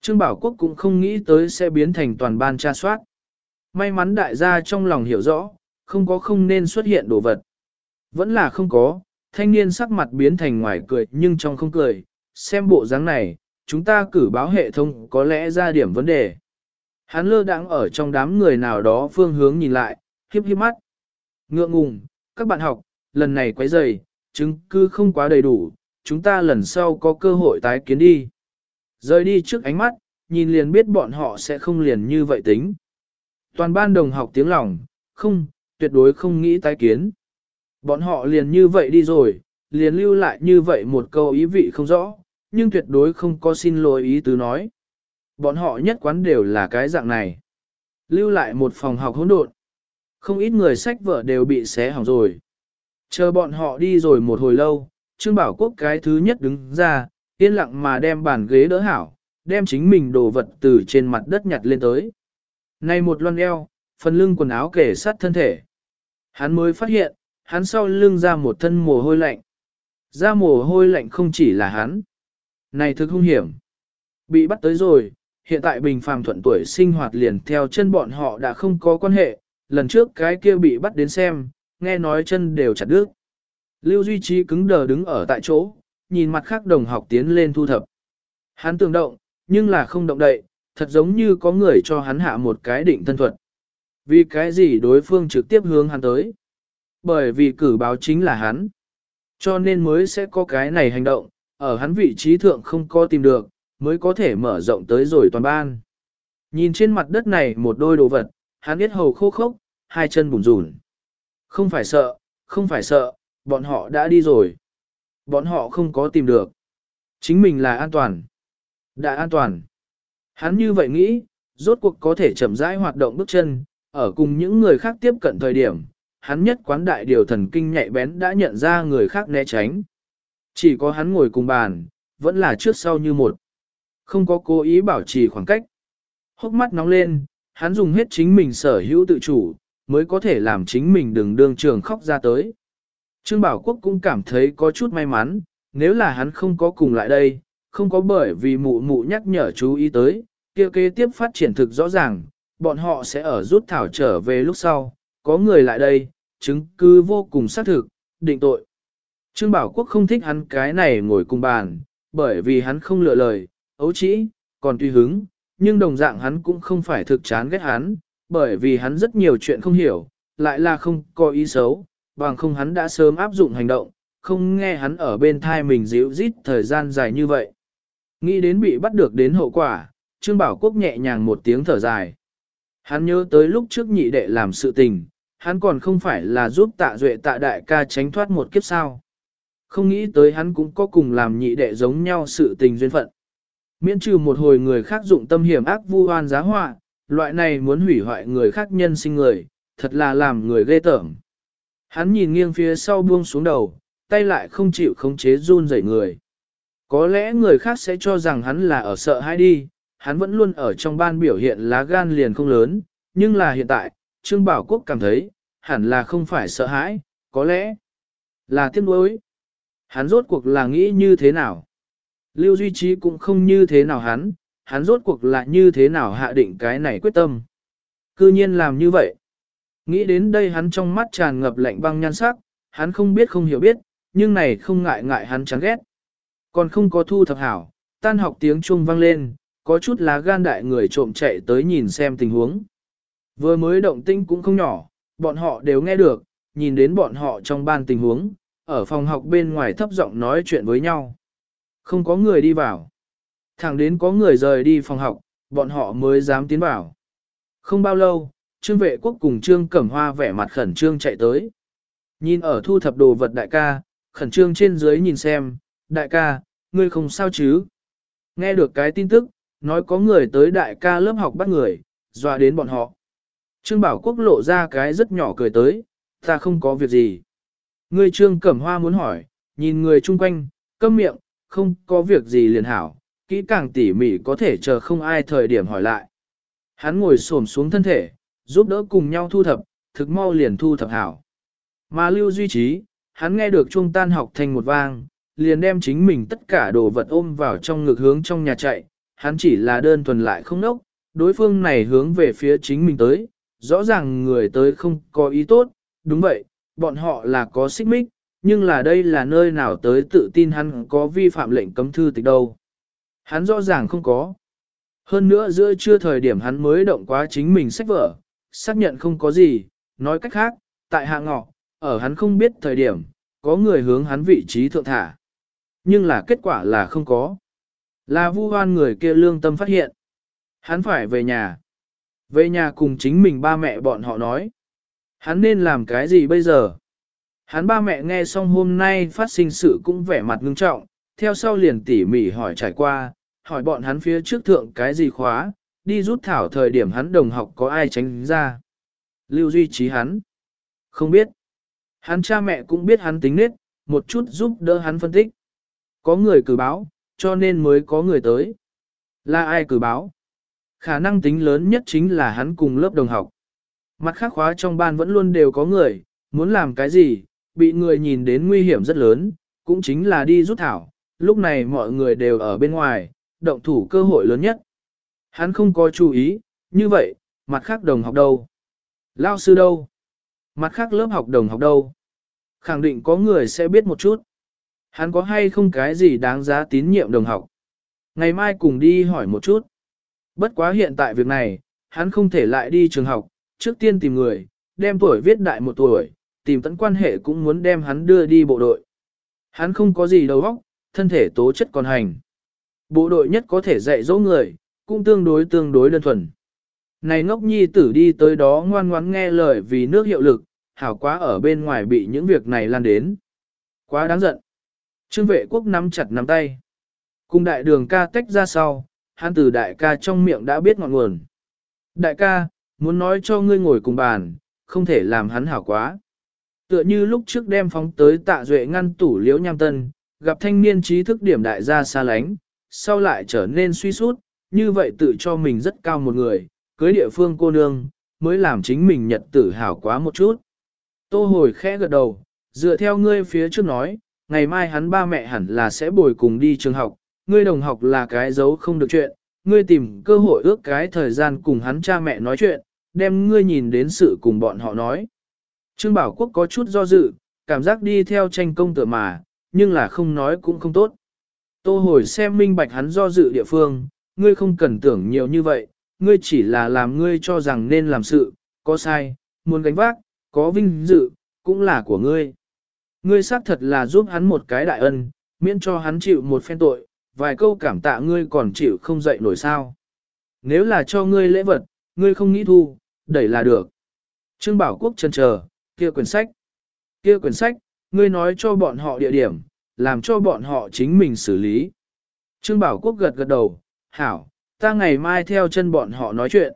Trương Bảo Quốc cũng không nghĩ tới sẽ biến thành toàn ban tra soát. May mắn đại gia trong lòng hiểu rõ, không có không nên xuất hiện đồ vật. Vẫn là không có, thanh niên sắc mặt biến thành ngoài cười nhưng trong không cười, xem bộ dáng này, chúng ta cử báo hệ thống có lẽ ra điểm vấn đề. Hắn lơ đãng ở trong đám người nào đó phương hướng nhìn lại, hiếp hiếp mắt. Ngượng ngùng, các bạn học, lần này quấy rầy, chứng cứ không quá đầy đủ, chúng ta lần sau có cơ hội tái kiến đi. Rời đi trước ánh mắt, nhìn liền biết bọn họ sẽ không liền như vậy tính. Toàn ban đồng học tiếng lòng, không, tuyệt đối không nghĩ tái kiến. Bọn họ liền như vậy đi rồi, liền lưu lại như vậy một câu ý vị không rõ, nhưng tuyệt đối không có xin lỗi ý tứ nói. Bọn họ nhất quán đều là cái dạng này. Lưu lại một phòng học hỗn độn. Không ít người sách vở đều bị xé hỏng rồi. Chờ bọn họ đi rồi một hồi lâu, Trương Bảo Quốc cái thứ nhất đứng ra, yên lặng mà đem bàn ghế đỡ hảo, đem chính mình đồ vật từ trên mặt đất nhặt lên tới. Này một loan eo, phần lưng quần áo kể sát thân thể. Hắn mới phát hiện, hắn sau lưng ra một thân mồ hôi lạnh. Ra mồ hôi lạnh không chỉ là hắn. Này thực hung hiểm. Bị bắt tới rồi, hiện tại bình phàm thuận tuổi sinh hoạt liền theo chân bọn họ đã không có quan hệ, lần trước cái kia bị bắt đến xem, nghe nói chân đều chặt đứt. Lưu Duy Trí cứng đờ đứng ở tại chỗ, nhìn mặt khác đồng học tiến lên thu thập. Hắn tưởng động, nhưng là không động đậy, thật giống như có người cho hắn hạ một cái định thân thuật. Vì cái gì đối phương trực tiếp hướng hắn tới? Bởi vì cử báo chính là hắn. Cho nên mới sẽ có cái này hành động, ở hắn vị trí thượng không có tìm được, mới có thể mở rộng tới rồi toàn ban. Nhìn trên mặt đất này một đôi đồ vật, hắn biết hầu khô khốc, hai chân bùn rùn. Không phải sợ, không phải sợ, bọn họ đã đi rồi. Bọn họ không có tìm được. Chính mình là an toàn. Đã an toàn. Hắn như vậy nghĩ, rốt cuộc có thể chậm rãi hoạt động bước chân, ở cùng những người khác tiếp cận thời điểm, hắn nhất quán đại điều thần kinh nhạy bén đã nhận ra người khác né tránh. Chỉ có hắn ngồi cùng bàn, vẫn là trước sau như một. Không có cố ý bảo trì khoảng cách. Hốc mắt nóng lên, hắn dùng hết chính mình sở hữu tự chủ, mới có thể làm chính mình đừng đương trường khóc ra tới. Trương Bảo Quốc cũng cảm thấy có chút may mắn, nếu là hắn không có cùng lại đây, không có bởi vì mụ mụ nhắc nhở chú ý tới, kia kế tiếp phát triển thực rõ ràng, bọn họ sẽ ở rút thảo trở về lúc sau, có người lại đây, chứng cứ vô cùng xác thực, định tội. Trương Bảo Quốc không thích hắn cái này ngồi cùng bàn, bởi vì hắn không lựa lời, ấu trĩ, còn tùy hứng, nhưng đồng dạng hắn cũng không phải thực chán ghét hắn, bởi vì hắn rất nhiều chuyện không hiểu, lại là không có ý xấu, bằng không hắn đã sớm áp dụng hành động, không nghe hắn ở bên thai mình dịu rít thời gian dài như vậy. Nghĩ đến bị bắt được đến hậu quả, Trương Bảo Quốc nhẹ nhàng một tiếng thở dài. Hắn nhớ tới lúc trước nhị đệ làm sự tình, hắn còn không phải là giúp tạ duệ tạ đại ca tránh thoát một kiếp sao. Không nghĩ tới hắn cũng có cùng làm nhị đệ giống nhau sự tình duyên phận. Miễn trừ một hồi người khác dụng tâm hiểm ác vu oan giá họa, loại này muốn hủy hoại người khác nhân sinh người, thật là làm người ghê tởm. Hắn nhìn nghiêng phía sau buông xuống đầu, tay lại không chịu khống chế run rẩy người. Có lẽ người khác sẽ cho rằng hắn là ở sợ hãi đi, hắn vẫn luôn ở trong ban biểu hiện lá gan liền không lớn, nhưng là hiện tại, Trương Bảo Quốc cảm thấy, hẳn là không phải sợ hãi, có lẽ là tiếc nuối. Hắn rốt cuộc là nghĩ như thế nào? Lưu Duy Trí cũng không như thế nào hắn, hắn rốt cuộc là như thế nào hạ định cái này quyết tâm. Cư nhiên làm như vậy. Nghĩ đến đây hắn trong mắt tràn ngập lạnh băng nhan sắc, hắn không biết không hiểu biết, nhưng này không ngại ngại hắn chán ghét. Còn không có thu thập hảo, tan học tiếng chuông vang lên, có chút lá gan đại người trộm chạy tới nhìn xem tình huống. Vừa mới động tinh cũng không nhỏ, bọn họ đều nghe được, nhìn đến bọn họ trong ban tình huống, ở phòng học bên ngoài thấp giọng nói chuyện với nhau. Không có người đi vào. Thẳng đến có người rời đi phòng học, bọn họ mới dám tiến vào. Không bao lâu, Trương Vệ Quốc cùng Trương Cẩm Hoa vẻ mặt khẩn trương chạy tới. Nhìn ở thu thập đồ vật đại ca, khẩn trương trên dưới nhìn xem, đại ca, ngươi không sao chứ? Nghe được cái tin tức, nói có người tới đại ca lớp học bắt người, dọa đến bọn họ. Trương Bảo Quốc lộ ra cái rất nhỏ cười tới, ta không có việc gì. Ngươi Trương Cẩm Hoa muốn hỏi, nhìn người chung quanh, câm miệng, không có việc gì liền hảo, kỹ càng tỉ mỉ có thể chờ không ai thời điểm hỏi lại. Hắn ngồi xổm xuống thân thể, giúp đỡ cùng nhau thu thập, thực mau liền thu thập hảo. Mà lưu duy trí, hắn nghe được chuông tan học thành một vang, liền đem chính mình tất cả đồ vật ôm vào trong ngực hướng trong nhà chạy, hắn chỉ là đơn thuần lại không nốc, đối phương này hướng về phía chính mình tới, rõ ràng người tới không có ý tốt, đúng vậy, bọn họ là có xích mích, nhưng là đây là nơi nào tới tự tin hắn có vi phạm lệnh cấm thư tịch đâu. Hắn rõ ràng không có. Hơn nữa giữa trưa thời điểm hắn mới động quá chính mình sách vở, xác nhận không có gì, nói cách khác, tại hạ ngọ, ở hắn không biết thời điểm, có người hướng hắn vị trí thượng thả. Nhưng là kết quả là không có. Là vu hoan người kia lương tâm phát hiện. Hắn phải về nhà. Về nhà cùng chính mình ba mẹ bọn họ nói. Hắn nên làm cái gì bây giờ? Hắn ba mẹ nghe xong hôm nay phát sinh sự cũng vẻ mặt ngưng trọng, theo sau liền tỉ mỉ hỏi trải qua, hỏi bọn hắn phía trước thượng cái gì khóa, đi rút thảo thời điểm hắn đồng học có ai tránh ra. Lưu duy trí hắn. Không biết. Hắn cha mẹ cũng biết hắn tính nết, một chút giúp đỡ hắn phân tích. Có người cử báo, cho nên mới có người tới. Là ai cử báo? Khả năng tính lớn nhất chính là hắn cùng lớp đồng học. Mặt khác khóa trong ban vẫn luôn đều có người, muốn làm cái gì, bị người nhìn đến nguy hiểm rất lớn, cũng chính là đi rút thảo. Lúc này mọi người đều ở bên ngoài, động thủ cơ hội lớn nhất. Hắn không có chú ý, như vậy, mặt khác đồng học đâu? Lao sư đâu? Mặt khác lớp học đồng học đâu? Khẳng định có người sẽ biết một chút. Hắn có hay không cái gì đáng giá tín nhiệm đồng học? Ngày mai cùng đi hỏi một chút. Bất quá hiện tại việc này, hắn không thể lại đi trường học, trước tiên tìm người, đem tuổi viết đại một tuổi, tìm tận quan hệ cũng muốn đem hắn đưa đi bộ đội. Hắn không có gì đầu óc, thân thể tố chất còn hành. Bộ đội nhất có thể dạy dỗ người, cũng tương đối tương đối đơn thuần. Này ngốc nhi tử đi tới đó ngoan ngoãn nghe lời vì nước hiệu lực, hảo quá ở bên ngoài bị những việc này lan đến. Quá đáng giận. Trương vệ quốc nắm chặt nắm tay. Cùng đại đường ca tách ra sau, hắn từ đại ca trong miệng đã biết ngọn nguồn. Đại ca, muốn nói cho ngươi ngồi cùng bàn, không thể làm hắn hảo quá. Tựa như lúc trước đem phóng tới tạ duệ ngăn tủ liễu nham tân, gặp thanh niên trí thức điểm đại gia xa lánh, sau lại trở nên suy sút, như vậy tự cho mình rất cao một người, cưới địa phương cô nương, mới làm chính mình nhật tử hảo quá một chút. Tô hồi khẽ gật đầu, dựa theo ngươi phía trước nói, ngày mai hắn ba mẹ hẳn là sẽ bồi cùng đi trường học, ngươi đồng học là cái giấu không được chuyện, ngươi tìm cơ hội ước cái thời gian cùng hắn cha mẹ nói chuyện, đem ngươi nhìn đến sự cùng bọn họ nói. Trương Bảo Quốc có chút do dự, cảm giác đi theo tranh công tựa mà, nhưng là không nói cũng không tốt. Tô hồi xem minh bạch hắn do dự địa phương, ngươi không cần tưởng nhiều như vậy, ngươi chỉ là làm ngươi cho rằng nên làm sự, có sai, muốn gánh vác, có vinh dự, cũng là của ngươi. Ngươi xác thật là giúp hắn một cái đại ân, miễn cho hắn chịu một phen tội, vài câu cảm tạ ngươi còn chịu không dậy nổi sao. Nếu là cho ngươi lễ vật, ngươi không nghĩ thu, đẩy là được. Trương Bảo Quốc chân chờ, kia quyển sách. Kia quyển sách, ngươi nói cho bọn họ địa điểm, làm cho bọn họ chính mình xử lý. Trương Bảo Quốc gật gật đầu, hảo, ta ngày mai theo chân bọn họ nói chuyện.